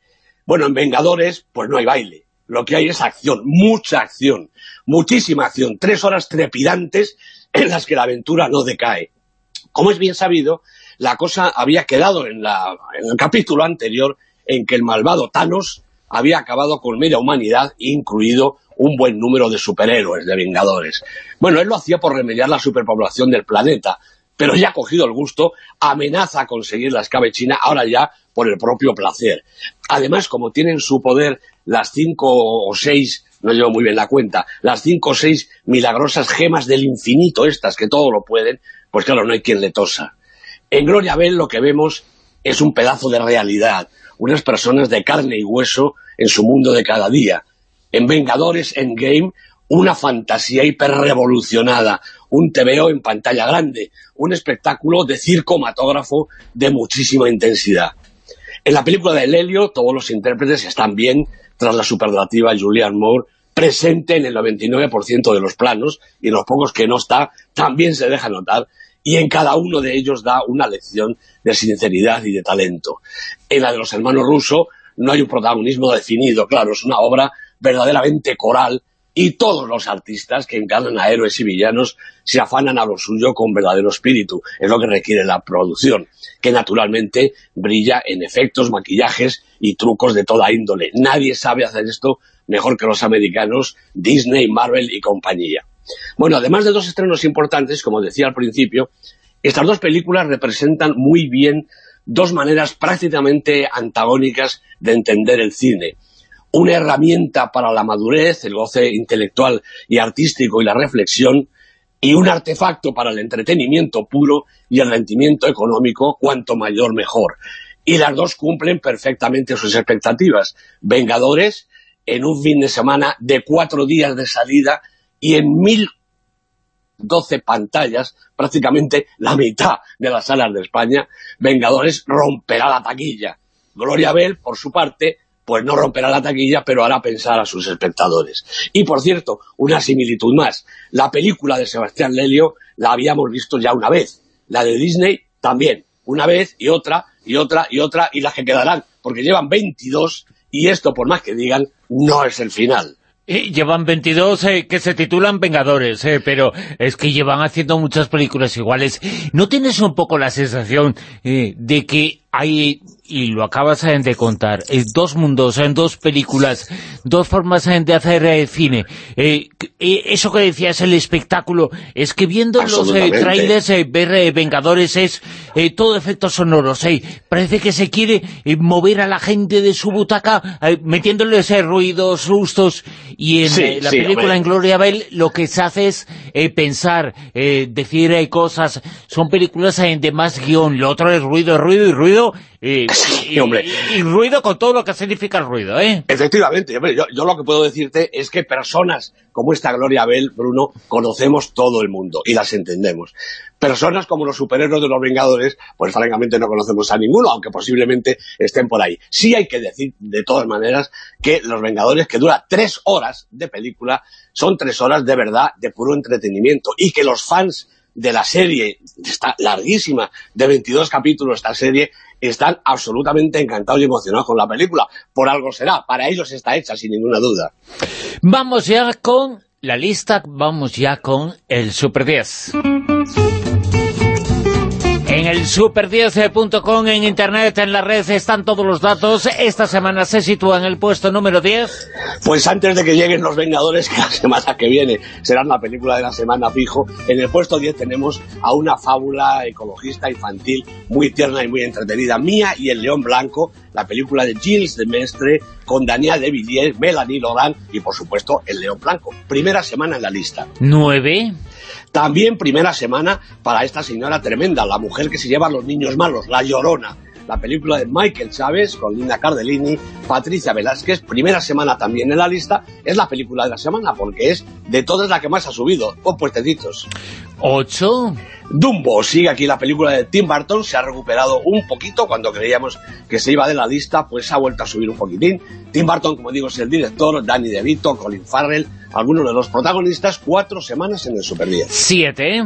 Bueno, en Vengadores, pues no hay baile. Lo que hay es acción, mucha acción, muchísima acción, tres horas trepidantes en las que la aventura no decae. Como es bien sabido, la cosa había quedado en, la, en el capítulo anterior en que el malvado Thanos había acabado con media humanidad, incluido un buen número de superhéroes, de vengadores. Bueno, él lo hacía por remediar la superpoblación del planeta, pero ya ha cogido el gusto, amenaza a conseguir la escabechina, ahora ya por el propio placer. Además, como tienen su poder las cinco o seis, no llevo muy bien la cuenta, las cinco o seis milagrosas gemas del infinito estas, que todo lo pueden, pues claro, no hay quien le tosa. En Gloria Bell lo que vemos es un pedazo de realidad, unas personas de carne y hueso en su mundo de cada día. En Vengadores Endgame, una fantasía hiperrevolucionada, un TVO en pantalla grande, un espectáculo de circomatógrafo de muchísima intensidad. En la película de Helio, todos los intérpretes están bien, tras la superlativa Julianne Moore, presente en el 99% de los planos, y en los pocos que no está, también se deja notar, y en cada uno de ellos da una lección de sinceridad y de talento. En la de los hermanos Russo no hay un protagonismo definido, claro, es una obra verdaderamente coral y todos los artistas que encarnan a héroes y villanos se afanan a lo suyo con verdadero espíritu, es lo que requiere la producción, que naturalmente brilla en efectos, maquillajes y trucos de toda índole. Nadie sabe hacer esto mejor que los americanos, Disney, Marvel y compañía. Bueno, además de dos estrenos importantes, como decía al principio, estas dos películas representan muy bien dos maneras prácticamente antagónicas de entender el cine. Una herramienta para la madurez, el goce intelectual y artístico y la reflexión, y un artefacto para el entretenimiento puro y el rendimiento económico, cuanto mayor mejor. Y las dos cumplen perfectamente sus expectativas. Vengadores, en un fin de semana de cuatro días de salida, y en mil doce pantallas, prácticamente la mitad de las salas de España, Vengadores romperá la taquilla. Gloria Bell, por su parte, pues no romperá la taquilla, pero hará pensar a sus espectadores. Y, por cierto, una similitud más. La película de Sebastián Lelio la habíamos visto ya una vez. La de Disney también. Una vez y otra y otra y otra y las que quedarán, porque llevan 22 y esto, por más que digan, no es el final llevan 22 eh, que se titulan Vengadores, eh, pero es que llevan haciendo muchas películas iguales. ¿No tienes un poco la sensación eh, de que hay y lo acabas eh, de contar, es dos mundos, en dos películas, dos formas eh, de hacer eh, cine. eso que decías, el espectáculo, es que viendo los trailers, ver Vengadores es todo efectos sonoros. parece que se quiere mover a la gente de su butaca, metiéndoles ruidos, sustos, y en la película en Gloria Bell lo que se hace es pensar, decir cosas, son películas de más guion, lo otro es ruido, ruido y ruido y, hombre. y, ruido con todo lo que significa el ruido, ¿eh? Efectivamente, hombre, yo, yo, lo que puedo decirte es que personas como esta Gloria Bell, Bruno, conocemos todo el mundo y las entendemos. Personas como los superhéroes de los Vengadores, pues francamente no conocemos a ninguno, aunque posiblemente estén por ahí. Sí hay que decir, de todas maneras, que Los Vengadores, que dura tres horas de película, son tres horas de verdad, de puro entretenimiento, y que los fans de la serie, está larguísima, de 22 capítulos esta serie, están absolutamente encantados y emocionados con la película. Por algo será, para ellos está hecha, sin ninguna duda. Vamos ya con la lista, vamos ya con el Super 10. En el super10.com, en internet, en la red, están todos los datos. Esta semana se sitúa en el puesto número 10. Pues antes de que lleguen los Vengadores, que la semana que viene será la película de la semana fijo, en el puesto 10 tenemos a una fábula ecologista infantil muy tierna y muy entretenida, Mía y el León Blanco, la película de Gilles de Mestre, con Daniel de Villiers, Melanie Laurent y, por supuesto, el León Blanco. Primera semana en la lista. ¿Nueve? También primera semana para esta señora tremenda, la mujer que se lleva a los niños malos, La Llorona. La película de Michael Chávez con Linda Cardellini, Patricia Velázquez, primera semana también en la lista, es la película de la semana porque es de todas la que más ha subido, o puestecitos. ¿Ocho? Dumbo, sigue aquí la película de Tim Burton, se ha recuperado un poquito cuando creíamos que se iba de la lista, pues ha vuelto a subir un poquitín. Tim Burton, como digo, es el director, Danny DeVito, Colin Farrell, algunos de los protagonistas, cuatro semanas en el Super 10. Siete.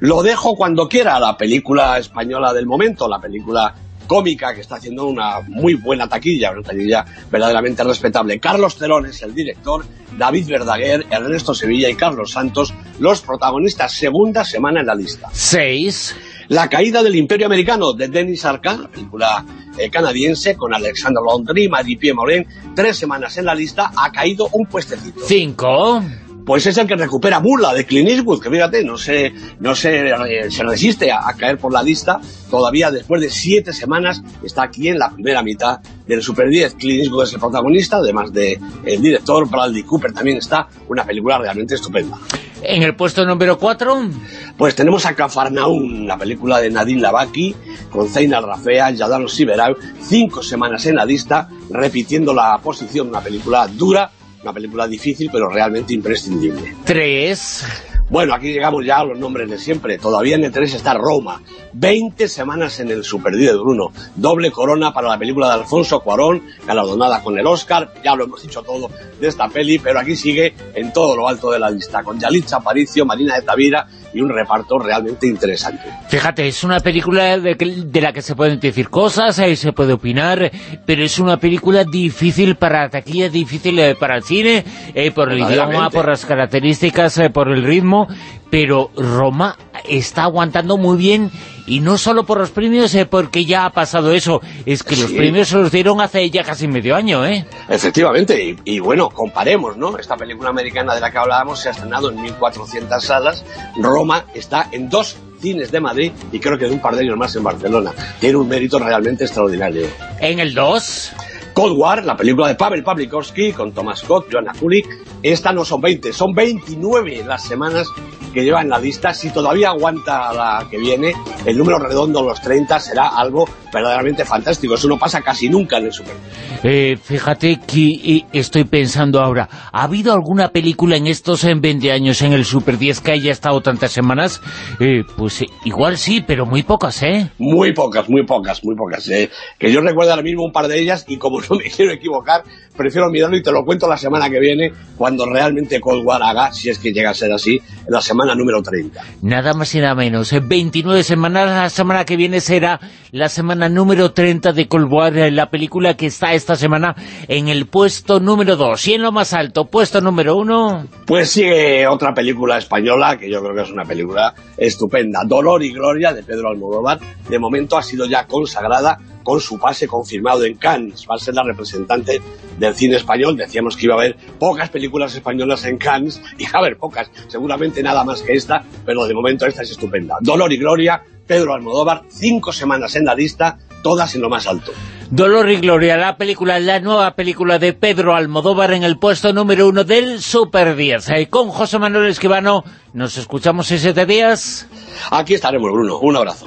Lo dejo cuando quiera, la película española del momento, la película cómica que está haciendo una muy buena taquilla, una taquilla verdaderamente respetable. Carlos Terón es el director, David Verdaguer, Ernesto Sevilla y Carlos Santos, los protagonistas, segunda semana en la lista. Seis. La caída del Imperio Americano de Denis Arcand, película eh, canadiense con Alexander Laundry, Marie-Pierre Morin, tres semanas en la lista, ha caído un puestecito. Cinco pues es el que recupera Burla de Clint Eastwood, que fíjate, no se, no se, eh, se resiste a, caer por la lista, todavía después de siete semanas está aquí en la primera mitad del Super 10. Clint Eastwood es el protagonista, además de el director Bradley Cooper también está, una película realmente estupenda. En el puesto número 4... Pues tenemos a Cafarnaún, la película de Nadine Lavaki, con Zainal Rafea, Yadano Siberau, cinco semanas en la lista, repitiendo la posición, una película dura, una película difícil, pero realmente imprescindible. Tres. Bueno, aquí llegamos ya a los nombres de siempre. Todavía en el 3 está Roma. 20 semanas en el Super 10 de Bruno. Doble corona para la película de Alfonso Cuarón, galardonada con el Oscar. Ya lo hemos dicho todo de esta peli, pero aquí sigue en todo lo alto de la lista, con Yalitza Aparicio, Marina de Tavira y un reparto realmente interesante. Fíjate, es una película de, la que se pueden decir cosas, ahí se puede opinar, pero es una película difícil para la taquilla, difícil eh, para el cine, eh, por el idioma, por las características, eh, por el ritmo, pero Roma está aguantando muy bien y no solo por los premios, eh, porque ya ha pasado eso, es que los premios se los dieron hace ya casi medio año, ¿eh? Efectivamente, y, bueno, comparemos, ¿no? Esta película americana de la que hablábamos se ha estrenado en 1.400 salas, Roma está en dos cines de Madrid y creo que de un par de años más en Barcelona. Tiene un mérito realmente extraordinario. En el 2... Cold War, la película de Pavel Pavlikovsky con Thomas Scott, Joanna Kulik. Esta no son 20, son 29 las semanas que lleva en la lista. Si todavía aguanta la que viene, el número redondo, los 30, será algo verdaderamente fantástico. Eso no pasa casi nunca en el Super. Eh, fíjate que estoy pensando ahora, ¿ha habido alguna película en estos en 20 años en el Super 10 que haya estado tantas semanas? Eh, pues igual sí, pero muy pocas, ¿eh? Muy pocas, muy pocas, muy pocas. ¿eh? Que yo recuerdo ahora mismo un par de ellas y como no me quiero equivocar, prefiero mirarlo y te lo cuento la semana que viene, cuando realmente Cold War haga, si es que llega a ser así, en la semana número 30. Nada más y nada menos, 29 semanas, la semana que viene será la semana número 30 de Cold War, la película que está esta semana en el puesto número 2. Y en lo más alto, puesto número 1... Pues sigue otra película española, que yo creo que es una película estupenda, Dolor y Gloria, de Pedro Almodóvar. De momento ha sido ya consagrada con su pase confirmado en Cannes. Va a ser la representante del cine español. Decíamos que iba a haber pocas películas españolas en Cannes, y va a haber pocas, seguramente nada más que esta, pero de momento esta es estupenda. Dolor y Gloria, Pedro Almodóvar, cinco semanas en la lista, todas en lo más alto. Dolor y Gloria, la película, la nueva película de Pedro Almodóvar en el puesto número uno del Super 10. Eh, con José Manuel Esquivano, nos escuchamos en siete días. Aquí estaremos, Bruno. Un abrazo.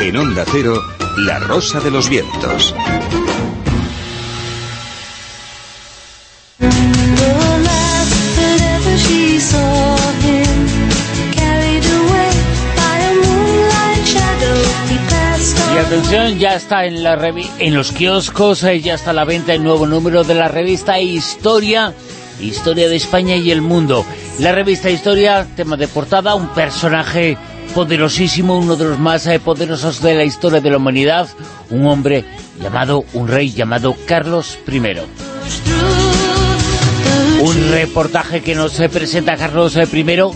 En Onda Cero, La Rosa de los Vientos. Atención, ya está en, la en los kioscos, eh, ya está a la venta el nuevo número de la revista Historia, Historia de España y el Mundo. La revista Historia, tema de portada, un personaje poderosísimo, uno de los más eh, poderosos de la historia de la humanidad, un hombre llamado, un rey llamado Carlos I. Un reportaje que nos presenta Carlos I de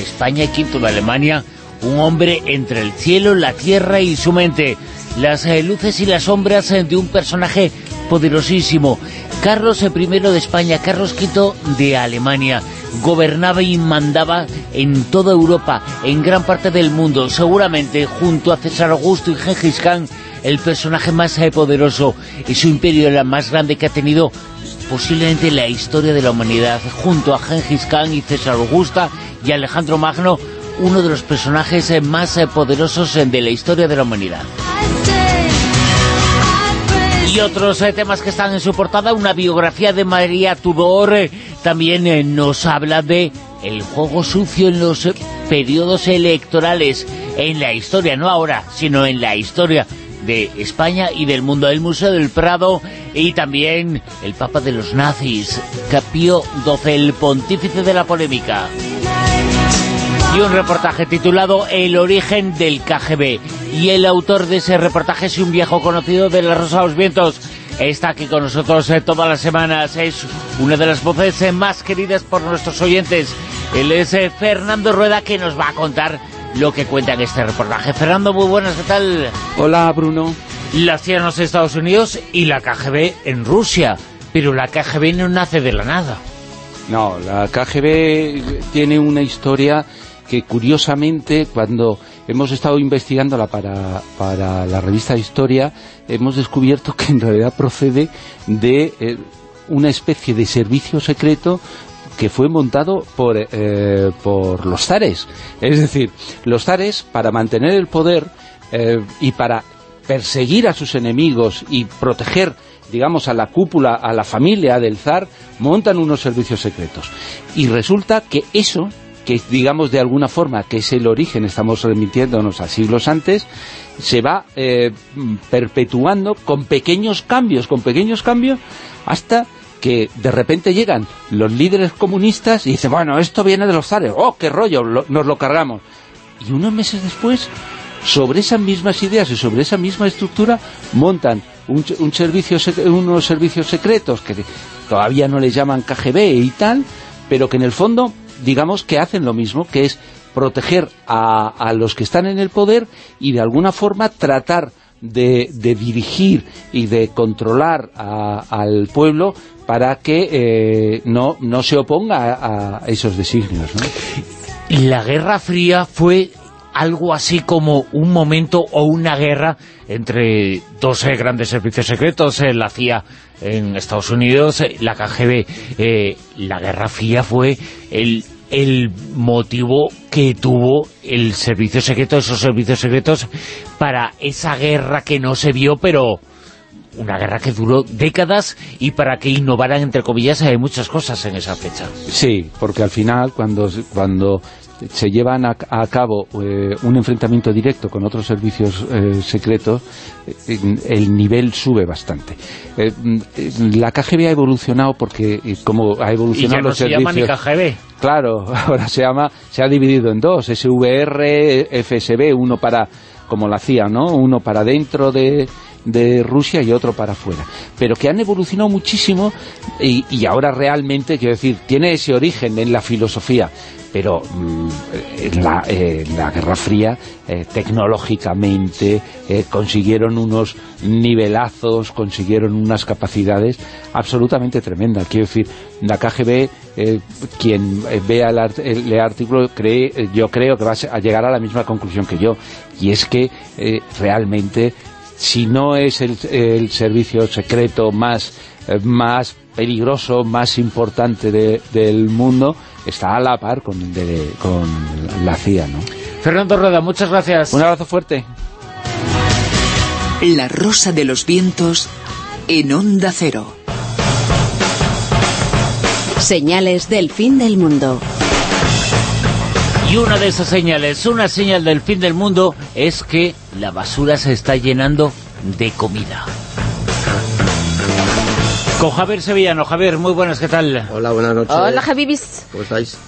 España y quinto de Alemania, un hombre entre el cielo, la tierra y su mente. Las eh, luces y las sombras eh, de un personaje poderosísimo. Carlos I de España, Carlos V de Alemania. Gobernaba y mandaba en toda Europa, en gran parte del mundo. Seguramente, junto a César Augusto y Gengis Khan, el personaje más eh, poderoso y su imperio era más grande que ha tenido posiblemente la historia de la humanidad, junto a Gengis Khan y César Augusta y Alejandro Magno, uno de los personajes eh, más eh, poderosos de la historia de la humanidad. Y otros eh, temas que están en su portada, una biografía de María Tudor, también nos habla de el juego sucio en los periodos electorales, en la historia, no ahora, sino en la historia de España y del mundo, del Museo del Prado y también el Papa de los nazis, Capío XII, el pontífice de la polémica. Y un reportaje titulado El origen del KGB. Y el autor de ese reportaje es un viejo conocido de La Rosa de los Vientos. Está aquí con nosotros eh, todas las semanas. Es una de las voces eh, más queridas por nuestros oyentes. Él es eh, Fernando Rueda que nos va a contar lo que cuenta en este reportaje. Fernando, muy buenas, ¿qué tal? Hola, Bruno. La CIA en los Estados Unidos y la KGB en Rusia, pero la KGB no nace de la nada. No, la KGB tiene una historia que curiosamente cuando hemos estado investigándola para, para la revista Historia, hemos descubierto que en realidad procede de eh, una especie de servicio secreto que fue montado por, eh, por los zares. Es decir, los zares, para mantener el poder eh, y para perseguir a sus enemigos y proteger digamos, a la cúpula, a la familia del zar, montan unos servicios secretos. Y resulta que eso, que digamos de alguna forma que es el origen, estamos remitiéndonos a siglos antes, se va eh, perpetuando con pequeños cambios, con pequeños cambios, hasta que de repente llegan los líderes comunistas y dicen, bueno, esto viene de los zares, oh, qué rollo, nos lo cargamos. Y unos meses después, sobre esas mismas ideas y sobre esa misma estructura, montan un, servicio, unos servicios secretos que todavía no les llaman KGB y tal, pero que en el fondo, digamos que hacen lo mismo, que es proteger a, los que están en el poder y de alguna forma tratar de, dirigir y de controlar al pueblo para que eh, no, no se oponga a, esos designios. La Guerra Fría fue algo así como un momento o una guerra entre dos eh, grandes servicios secretos, eh, la CIA en Estados Unidos, la KGB. la Guerra Fría fue el, el motivo que tuvo el servicio secreto, esos servicios secretos, para esa guerra que no se vio, pero una guerra que duró décadas y para que innovaran, entre comillas, hay muchas cosas en esa fecha. Sí, porque al final, cuando, cuando se llevan a, cabo eh, un enfrentamiento directo con otros servicios eh, secretos, eh, el nivel sube bastante. la KGB ha evolucionado porque, como ha evolucionado y ya no se llama ni KGB. Claro, ahora se llama, se ha dividido en dos, SVR, FSB, uno para, como la CIA, ¿no? Uno para dentro de, de Rusia y otro para afuera. Pero que han evolucionado muchísimo y, ahora realmente, quiero decir, tiene ese origen en la filosofía pero mm, en, la, Guerra Fría eh, tecnológicamente eh, consiguieron unos nivelazos, consiguieron unas capacidades absolutamente tremendas. Quiero decir, la KGB, eh, quien vea el, el, artículo, cree, yo creo que va a llegar a la misma conclusión que yo, y es que realmente si no es el, servicio secreto más, más peligroso, más importante del mundo, está a la par con, con la CIA, ¿no? Fernando Rueda, muchas gracias. Un abrazo fuerte. La rosa de los vientos en onda cero. Señales del fin del mundo. Y una de esas señales, una señal del fin del mundo, es que la basura se está llenando de comida. Con Javier Sevillano. Javier, muy buenas, ¿qué tal? Hola, buenas noches. Hola, Javibis. ¿Cómo estáis?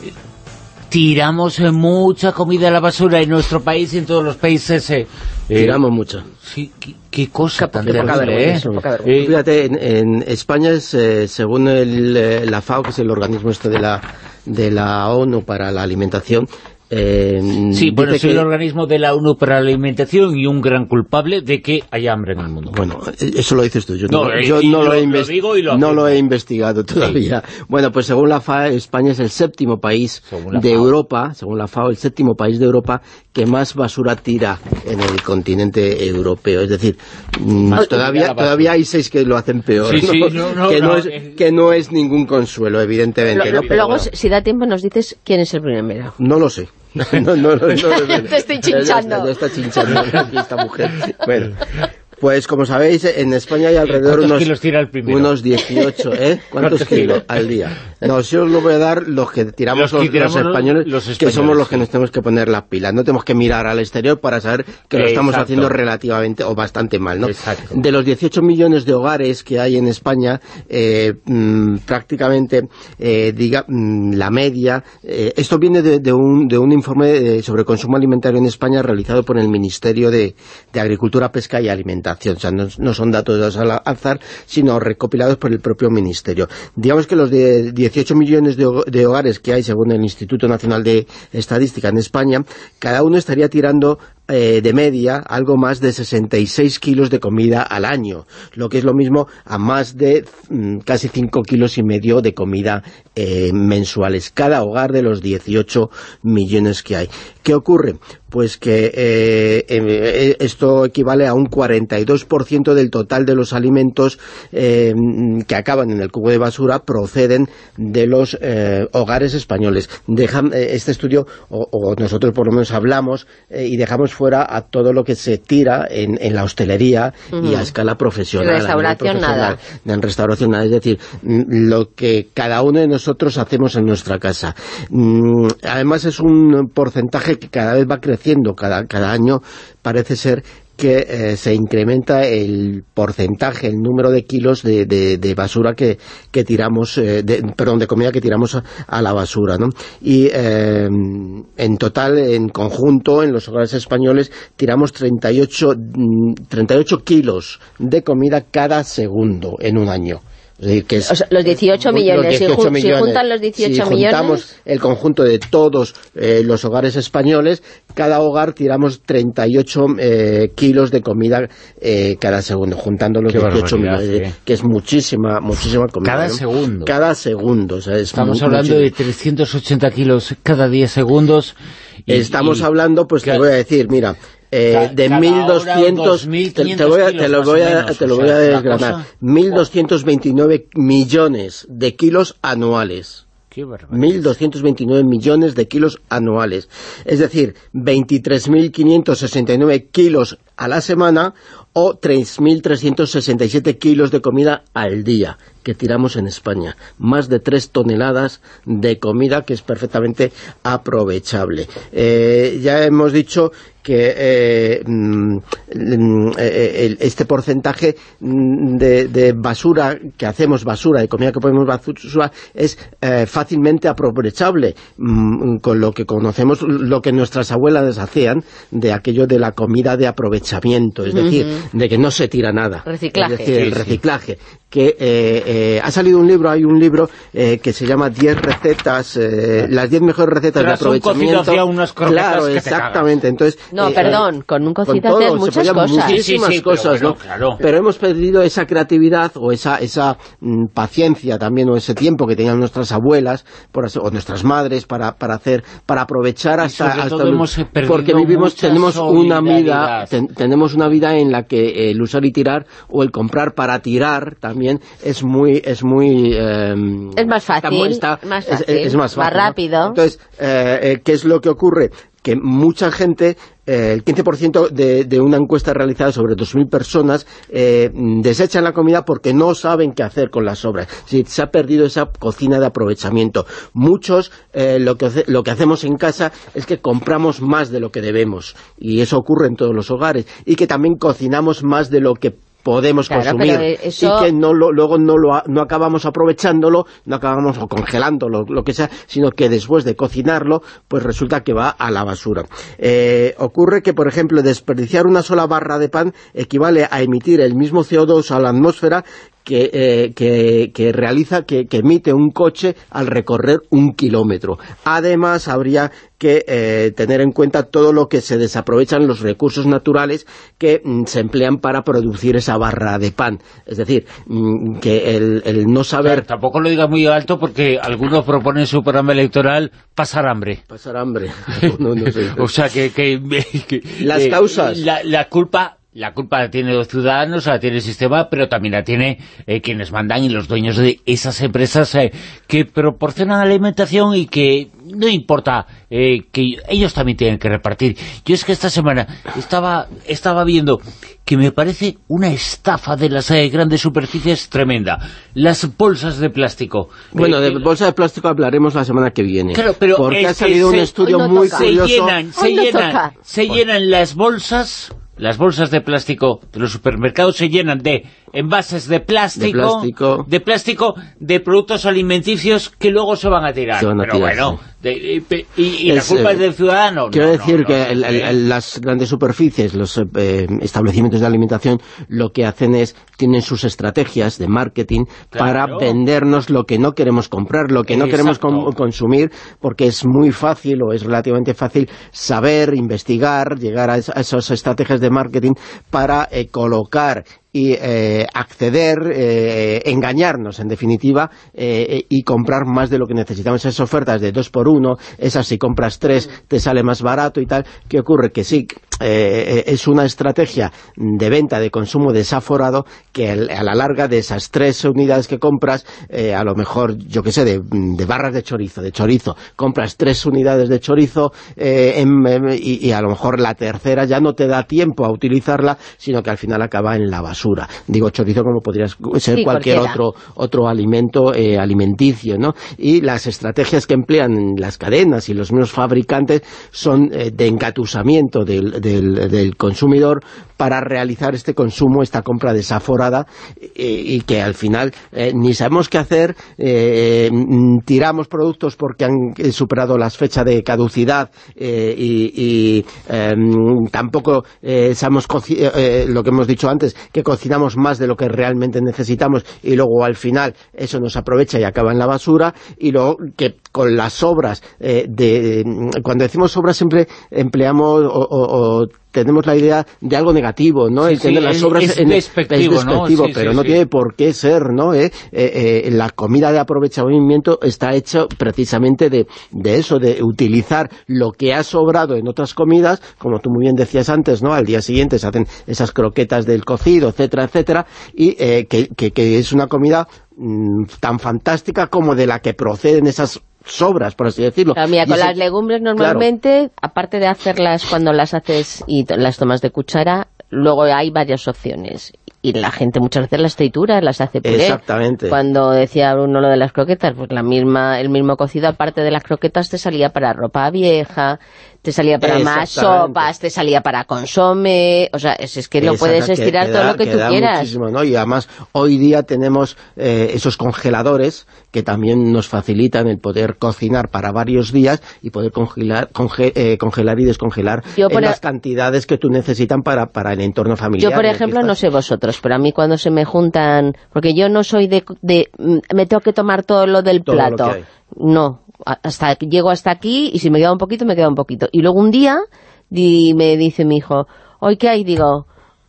Tiramos eh, mucha comida a la basura en nuestro país y en todos los países. eh, eh, Tiramos mucha. Sí, qué, qué cosa tan terrible, ¿eh? Eh, Fíjate, en, en España es, eh, según el, eh, la FAO, que es el organismo este de la, de la ONU para la alimentación, eh, Sí, bueno, dice soy el que- organismo de la ONU para la alimentación y un gran culpable de que haya hambre en el mundo. Bueno, eh, eso lo dices tú. Yo no, No, eh, yo no lo, lo- he lo inves- digo y lo no lo he investigado todavía. Bueno, pues según la FAO, España es el séptimo país de FAO. Europa, según la FAO, el séptimo país de Europa que más basura tira en el continente europeo. Es decir, mm, todavía todavía hay seis que lo hacen peor. Sí, ¿no? sí, no, no, que, no, es, que no es ningún consuelo, evidentemente. Lo- ¿no? Pero luego, bueno, si da tiempo, nos dices quién es el primero. no lo sé. No, no, no, no, no, no. Te estoy chinchando. Ya está chinchando aquí esta mujer. Bueno, pues como sabéis, en España hay alrededor ¿Cuántos unos, kilos tira el unos 18, ¿eh? ¿Cuántos ¿Cuántos kilos al día? No, si os lo voy a dar los que tiramos Los que los, los tiramos españoles, los que somos los que nos tenemos que poner las pilas. No tenemos que mirar al exterior para saber que lo estamos Exacto. haciendo relativamente o bastante mal, ¿no? Exacto. De los 18 millones de hogares que hay en España, eh, mm, prácticamente, eh, diga, mm, la media, eh, esto viene de, de un, de un informe eh, sobre consumo alimentario en España realizado por el Ministerio de, de Agricultura, Pesca y Alimentación. O sea, no, son datos al azar, sino recopilados por el propio Ministerio. Digamos que los de 18 millones de hogares que hay, según el Instituto Nacional de Estadística en España, cada uno estaría tirando eh, de media algo más de 66 kilos de comida al año, lo que es lo mismo a más de mm, casi 5 kilos y medio de comida eh, mensuales, cada hogar de los 18 millones que hay. ¿Qué ocurre? Pues que eh, eh, esto equivale a un 42% del total de los alimentos eh, que acaban en el cubo de basura proceden de los eh, hogares españoles. Dejan, este estudio, o, o nosotros por lo menos hablamos y dejamos fuera a todo lo que se tira en, en la hostelería y a escala profesional. En restauración, profesional. nada. En restauración nada, es decir, mm, lo que cada uno de nosotros hacemos en nuestra casa. Mm, Además es un porcentaje que cada vez va creciendo, cada, cada año parece ser que eh, se incrementa el porcentaje, el número de kilos de, de- basura que, que tiramos, eh, de- perdón, de comida que tiramos a, la basura, ¿no? Y eh, en total, en conjunto, en los hogares españoles, tiramos 38, mm, 38 kilos de comida cada segundo en un año. Que es- O sea, los 18 millones, si ju- si juntan los 18 si millones- juntamos el conjunto de todos eh, los hogares españoles, cada hogar tiramos 38 eh, kilos de comida eh, cada segundo, juntando los Qué 18 barbaridad, millones, sí. que es muchísima muchísima comida. Cada ¿no? segundo. Cada segundo. o sea, es Estamos hablando de muchísimo. 380 kilos cada 10 segundos. y- Estamos y- hablando, pues te voy a decir, mira, eh, de cada hora 1200 te, 2.500 te voy a, te kilos lo voy a, menos, te lo o voy sea, a es una desgranar cosa- 1229 millones de kilos anuales Qué barbaridad. 1.229 millones de kilos anuales. Es decir, 23.569 kilos a la semana o 3.367 kilos de comida al día que tiramos en España. Más de 3 toneladas de comida que es perfectamente aprovechable. Eh, ya hemos dicho que eh, mm, eh, este porcentaje mm, de, de basura que hacemos, basura, de comida que ponemos basura, es eh, fácilmente aprovechable mm, con lo que conocemos, lo que nuestras abuelas hacían de aquello de la comida de aprovechamiento, es decir, de que no se tira nada. Reciclaje. Es decir, Sí, el sí. reciclaje. Que eh, eh, ha salido un libro, hay un libro eh, que se llama 10 recetas, eh, las 10 mejores recetas de un cocido aprovechamiento. hacía unas claro, que te exactamente. Entonces, No, eh, perdón, con un con cocito todo, haces se muchas cosas. muchísimas Sí, sí, sí, pero cosas, bueno, ¿no? claro. Pero hemos perdido esa creatividad o esa esa mm, paciencia también o ese tiempo que tenían nuestras abuelas por hacer- o nuestras madres para, para hacer para aprovechar hasta, hasta hemos, porque vivimos tenemos una vida ten- tenemos una vida en la que el usar y tirar o el comprar para tirar también es muy es muy eh, Es más fácil, está- más fácil, es más más fácil, ¿no? rápido. Entonces, eh, eh, ¿qué es lo que ocurre? que mucha gente eh, el 15% de, de, una encuesta realizada sobre 2.000 personas eh, desechan la comida porque no saben qué hacer con las sobras. se ha perdido esa cocina de aprovechamiento. Muchos eh, lo, que, lo que hacemos en casa es que compramos más de lo que debemos y eso ocurre en todos los hogares y que también cocinamos más de lo que podemos consumir y que no luego no, lo, no acabamos aprovechándolo, no acabamos congelándolo, lo que sea, sino que después de cocinarlo, pues resulta que va a la basura. Eh, ocurre que, por ejemplo, desperdiciar una sola barra de pan equivale a emitir el mismo CO2 a la atmósfera que, eh, que, realiza, que, emite un coche al recorrer un kilómetro. Además, habría que eh, tener en cuenta todo lo que se desaprovechan los recursos naturales que mm, se emplean para producir esa barra de pan. Es decir, mm, que el, no saber... tampoco lo diga muy alto porque algunos proponen su programa electoral pasar hambre. Pasar hambre. o sea, que... Las eh, causas... La, la culpa la culpa la tienen los ciudadanos, la tiene el sistema, pero también la tiene eh, quienes mandan y los dueños de esas empresas eh, que proporcionan alimentación y que no importa eh, que ellos también tienen que repartir. Yo es que esta semana estaba, estaba viendo que me parece una estafa de las grandes superficies tremenda. Las bolsas de plástico. Bueno, de bolsas de plástico hablaremos la semana que viene. Claro, pero porque ha salido un estudio muy curioso. Se llenan, se llenan, se llenan las bolsas las bolsas de plástico de los supermercados se llenan de envases de plástico, de plástico, de, productos alimenticios que luego se van a tirar. Pero bueno, y, la culpa es del ciudadano. Quiero decir que las grandes superficies, los eh, establecimientos de alimentación, lo que hacen es, tienen sus estrategias de marketing para vendernos lo que no queremos comprar, lo que no queremos consumir, porque es muy fácil o es relativamente fácil saber, investigar, llegar a, esas estrategias de marketing para eh, colocar y eh, acceder, eh, engañarnos en definitiva eh, y comprar más de lo que necesitamos. Esas ofertas de dos por uno, esas si compras tres te sale más barato y tal. ¿Qué ocurre? Que sí, es una estrategia de venta de consumo desaforado que a la larga de esas tres unidades que compras, a lo mejor, yo qué sé, de, barras de chorizo, de chorizo, compras tres unidades de chorizo y, y a lo mejor la tercera ya no te da tiempo a utilizarla, sino que al final acaba en la basura. Digo chorizo como podría ser cualquier otro otro alimento eh, alimenticio, ¿no? Y las estrategias que emplean las cadenas y los mismos fabricantes son eh, de engatusamiento del, del, consumidor para realizar este consumo, esta compra desaforada y que al final eh, ni sabemos qué hacer, tiramos productos porque han superado las fechas de caducidad y, em, tampoco sabemos lo que hemos dicho antes, que cocinamos más de lo que realmente necesitamos y luego al final eso nos aprovecha y acaba en la basura y luego que con las sobras eh, de... Cuando decimos sobras siempre empleamos o tenemos la idea de algo negativo, ¿no? Sí, las obras es, despectivo, pero no tiene por qué ser, ¿no? Eh, eh, eh, la comida de aprovechamiento está hecha precisamente de, eso, de utilizar lo que ha sobrado en otras comidas, como tú muy bien decías antes, ¿no? Al día siguiente se hacen esas croquetas del cocido, etcétera, etcétera, y que, que, es una comida mm, tan fantástica como de la que proceden esas sobras, por así decirlo. mira, con las legumbres normalmente, aparte de hacerlas cuando las haces y las tomas de cuchara, luego hay varias opciones. Y la gente muchas veces las tritura, las hace puré. Exactamente. Cuando decía uno lo de las croquetas, pues la misma el mismo cocido, aparte de las croquetas, te salía para ropa vieja, te salía para más sopas, te salía para consome, o sea, es, que lo puedes estirar todo lo que, tú quieras. ¿no? Y además, hoy día tenemos eh, esos congeladores que también nos facilitan el poder cocinar para varios días y poder congelar, eh, congelar y descongelar en las cantidades que tú necesitan para, para el entorno familiar. Yo, por ejemplo, no sé vosotros, pero a mí cuando se me juntan... Porque yo no soy de... de me tengo que tomar todo lo del plato. no, hasta llego hasta aquí y si me queda un poquito, me queda un poquito. Y luego un día me dice mi hijo, ¿hoy qué hay? Digo,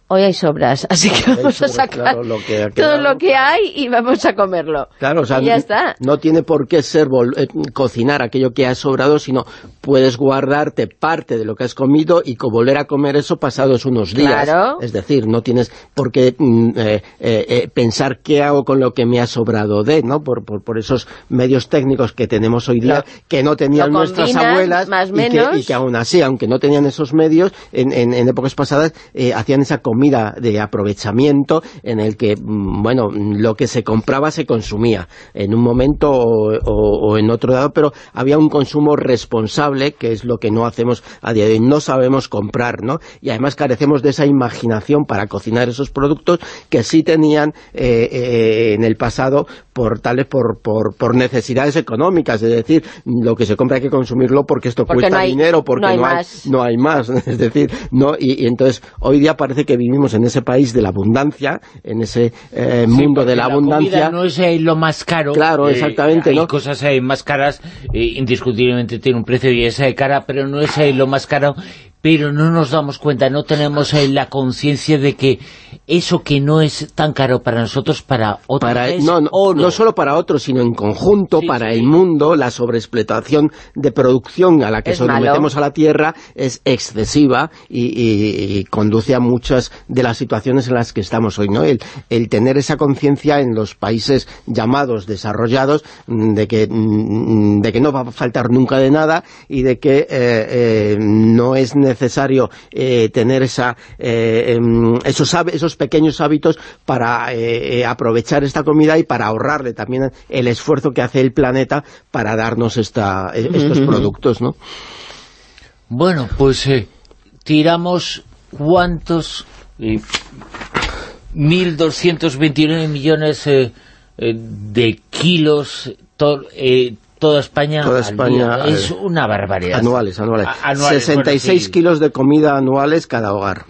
hoy hay sobras, así que vamos a sacar todo lo que hay y vamos a comerlo. Claro, o sea, ya está. no tiene por qué ser eh, cocinar aquello que ha sobrado, sino puedes guardarte parte de lo que has comido y volver a comer eso pasados unos días. Es decir, no tienes por qué mm, eh, eh, pensar qué hago con lo que me ha sobrado de, ¿no? Por, por, esos medios técnicos que tenemos hoy día, que no tenían nuestras abuelas y, que, aún así, aunque no tenían esos medios, en, en, épocas pasadas hacían esa comida de aprovechamiento en el que, mm, bueno, lo que se compraba se consumía en un momento o, en otro lado, pero había un consumo responsable, que es lo que no hacemos a día de hoy, no sabemos comprar, ¿no? Y además carecemos de esa imaginación para cocinar esos productos que sí tenían eh, eh, en el pasado por tales por, por, por, necesidades económicas, es decir, lo que se compra hay que consumirlo porque esto cuesta dinero, porque no hay, no hay, más, es decir, no y, y entonces hoy día parece que vivimos en ese país de la abundancia, en ese eh, mundo de la, abundancia. no es eh, lo más caro. Claro, eh, exactamente. Hay cosas más caras, indiscutiblemente tiene un precio y es cara, pero no es lo más caro pero no nos damos cuenta, no tenemos la conciencia de que eso que no es tan caro para nosotros, para otros no, no, solo para otros, sino en conjunto, para el mundo, la sobreexplotación de producción a la que sometemos a la Tierra es excesiva y, conduce a muchas de las situaciones en las que estamos hoy, ¿no? El, tener esa conciencia en los países llamados desarrollados mm, de que, mm, de que no va a faltar nunca de nada y de que eh, eh, no es necesario eh, tener esa, em, esos, esos pequeños hábitos para eh, aprovechar esta comida y para ahorrarle también el esfuerzo que hace el planeta para darnos esta, e, estos productos, ¿no? Bueno, pues eh, tiramos cuántos... 1.229 millones de kilos toda España, es una barbaridad. Anuales, anuales. 66 kilos de comida anuales cada hogar.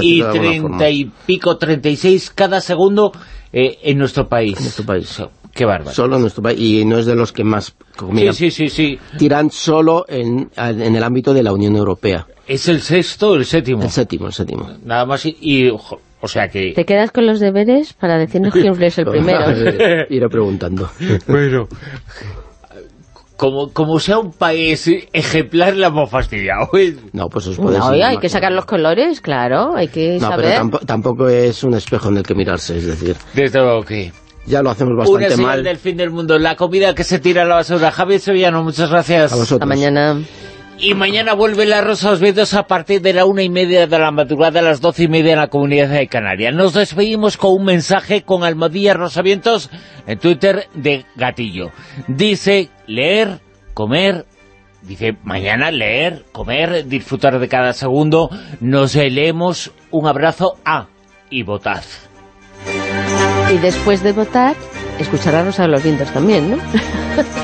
y 30 y pico, 36 cada segundo eh, en nuestro país. En nuestro país. qué bárbaro. Solo en nuestro país. Y no es de los que más comida. Sí, sí, sí, Tiran solo en, en, el ámbito de la Unión Europea. ¿Es el sexto o el séptimo? El séptimo, el séptimo. Nada más y... o sea que... ¿Te quedas con los deberes para decirnos quién es el primero? Iré preguntando. bueno, como, como sea un país ejemplar, la hemos fastidiado. No, pues os no, hay que sacar los colores, claro, hay que no, pero tampoco, es un espejo en el que mirarse, es decir... Desde luego que... Ya lo hacemos bastante mal. del fin del mundo, la comida que se tira a la basura. Javier Sevillano, muchas gracias. A Hasta mañana. Y mañana vuelve la Rosa los Vientos a partir de la una y media de la madrugada a las doce y media en la Comunidad de Canarias. Nos despedimos con un mensaje con Almadía Rosavientos en Twitter de Gatillo. Dice leer, comer, dice mañana leer, comer, disfrutar de cada segundo. Nos leemos un abrazo a y votad. Y después de votar, escuchar a Rosa los Vientos también, ¿no?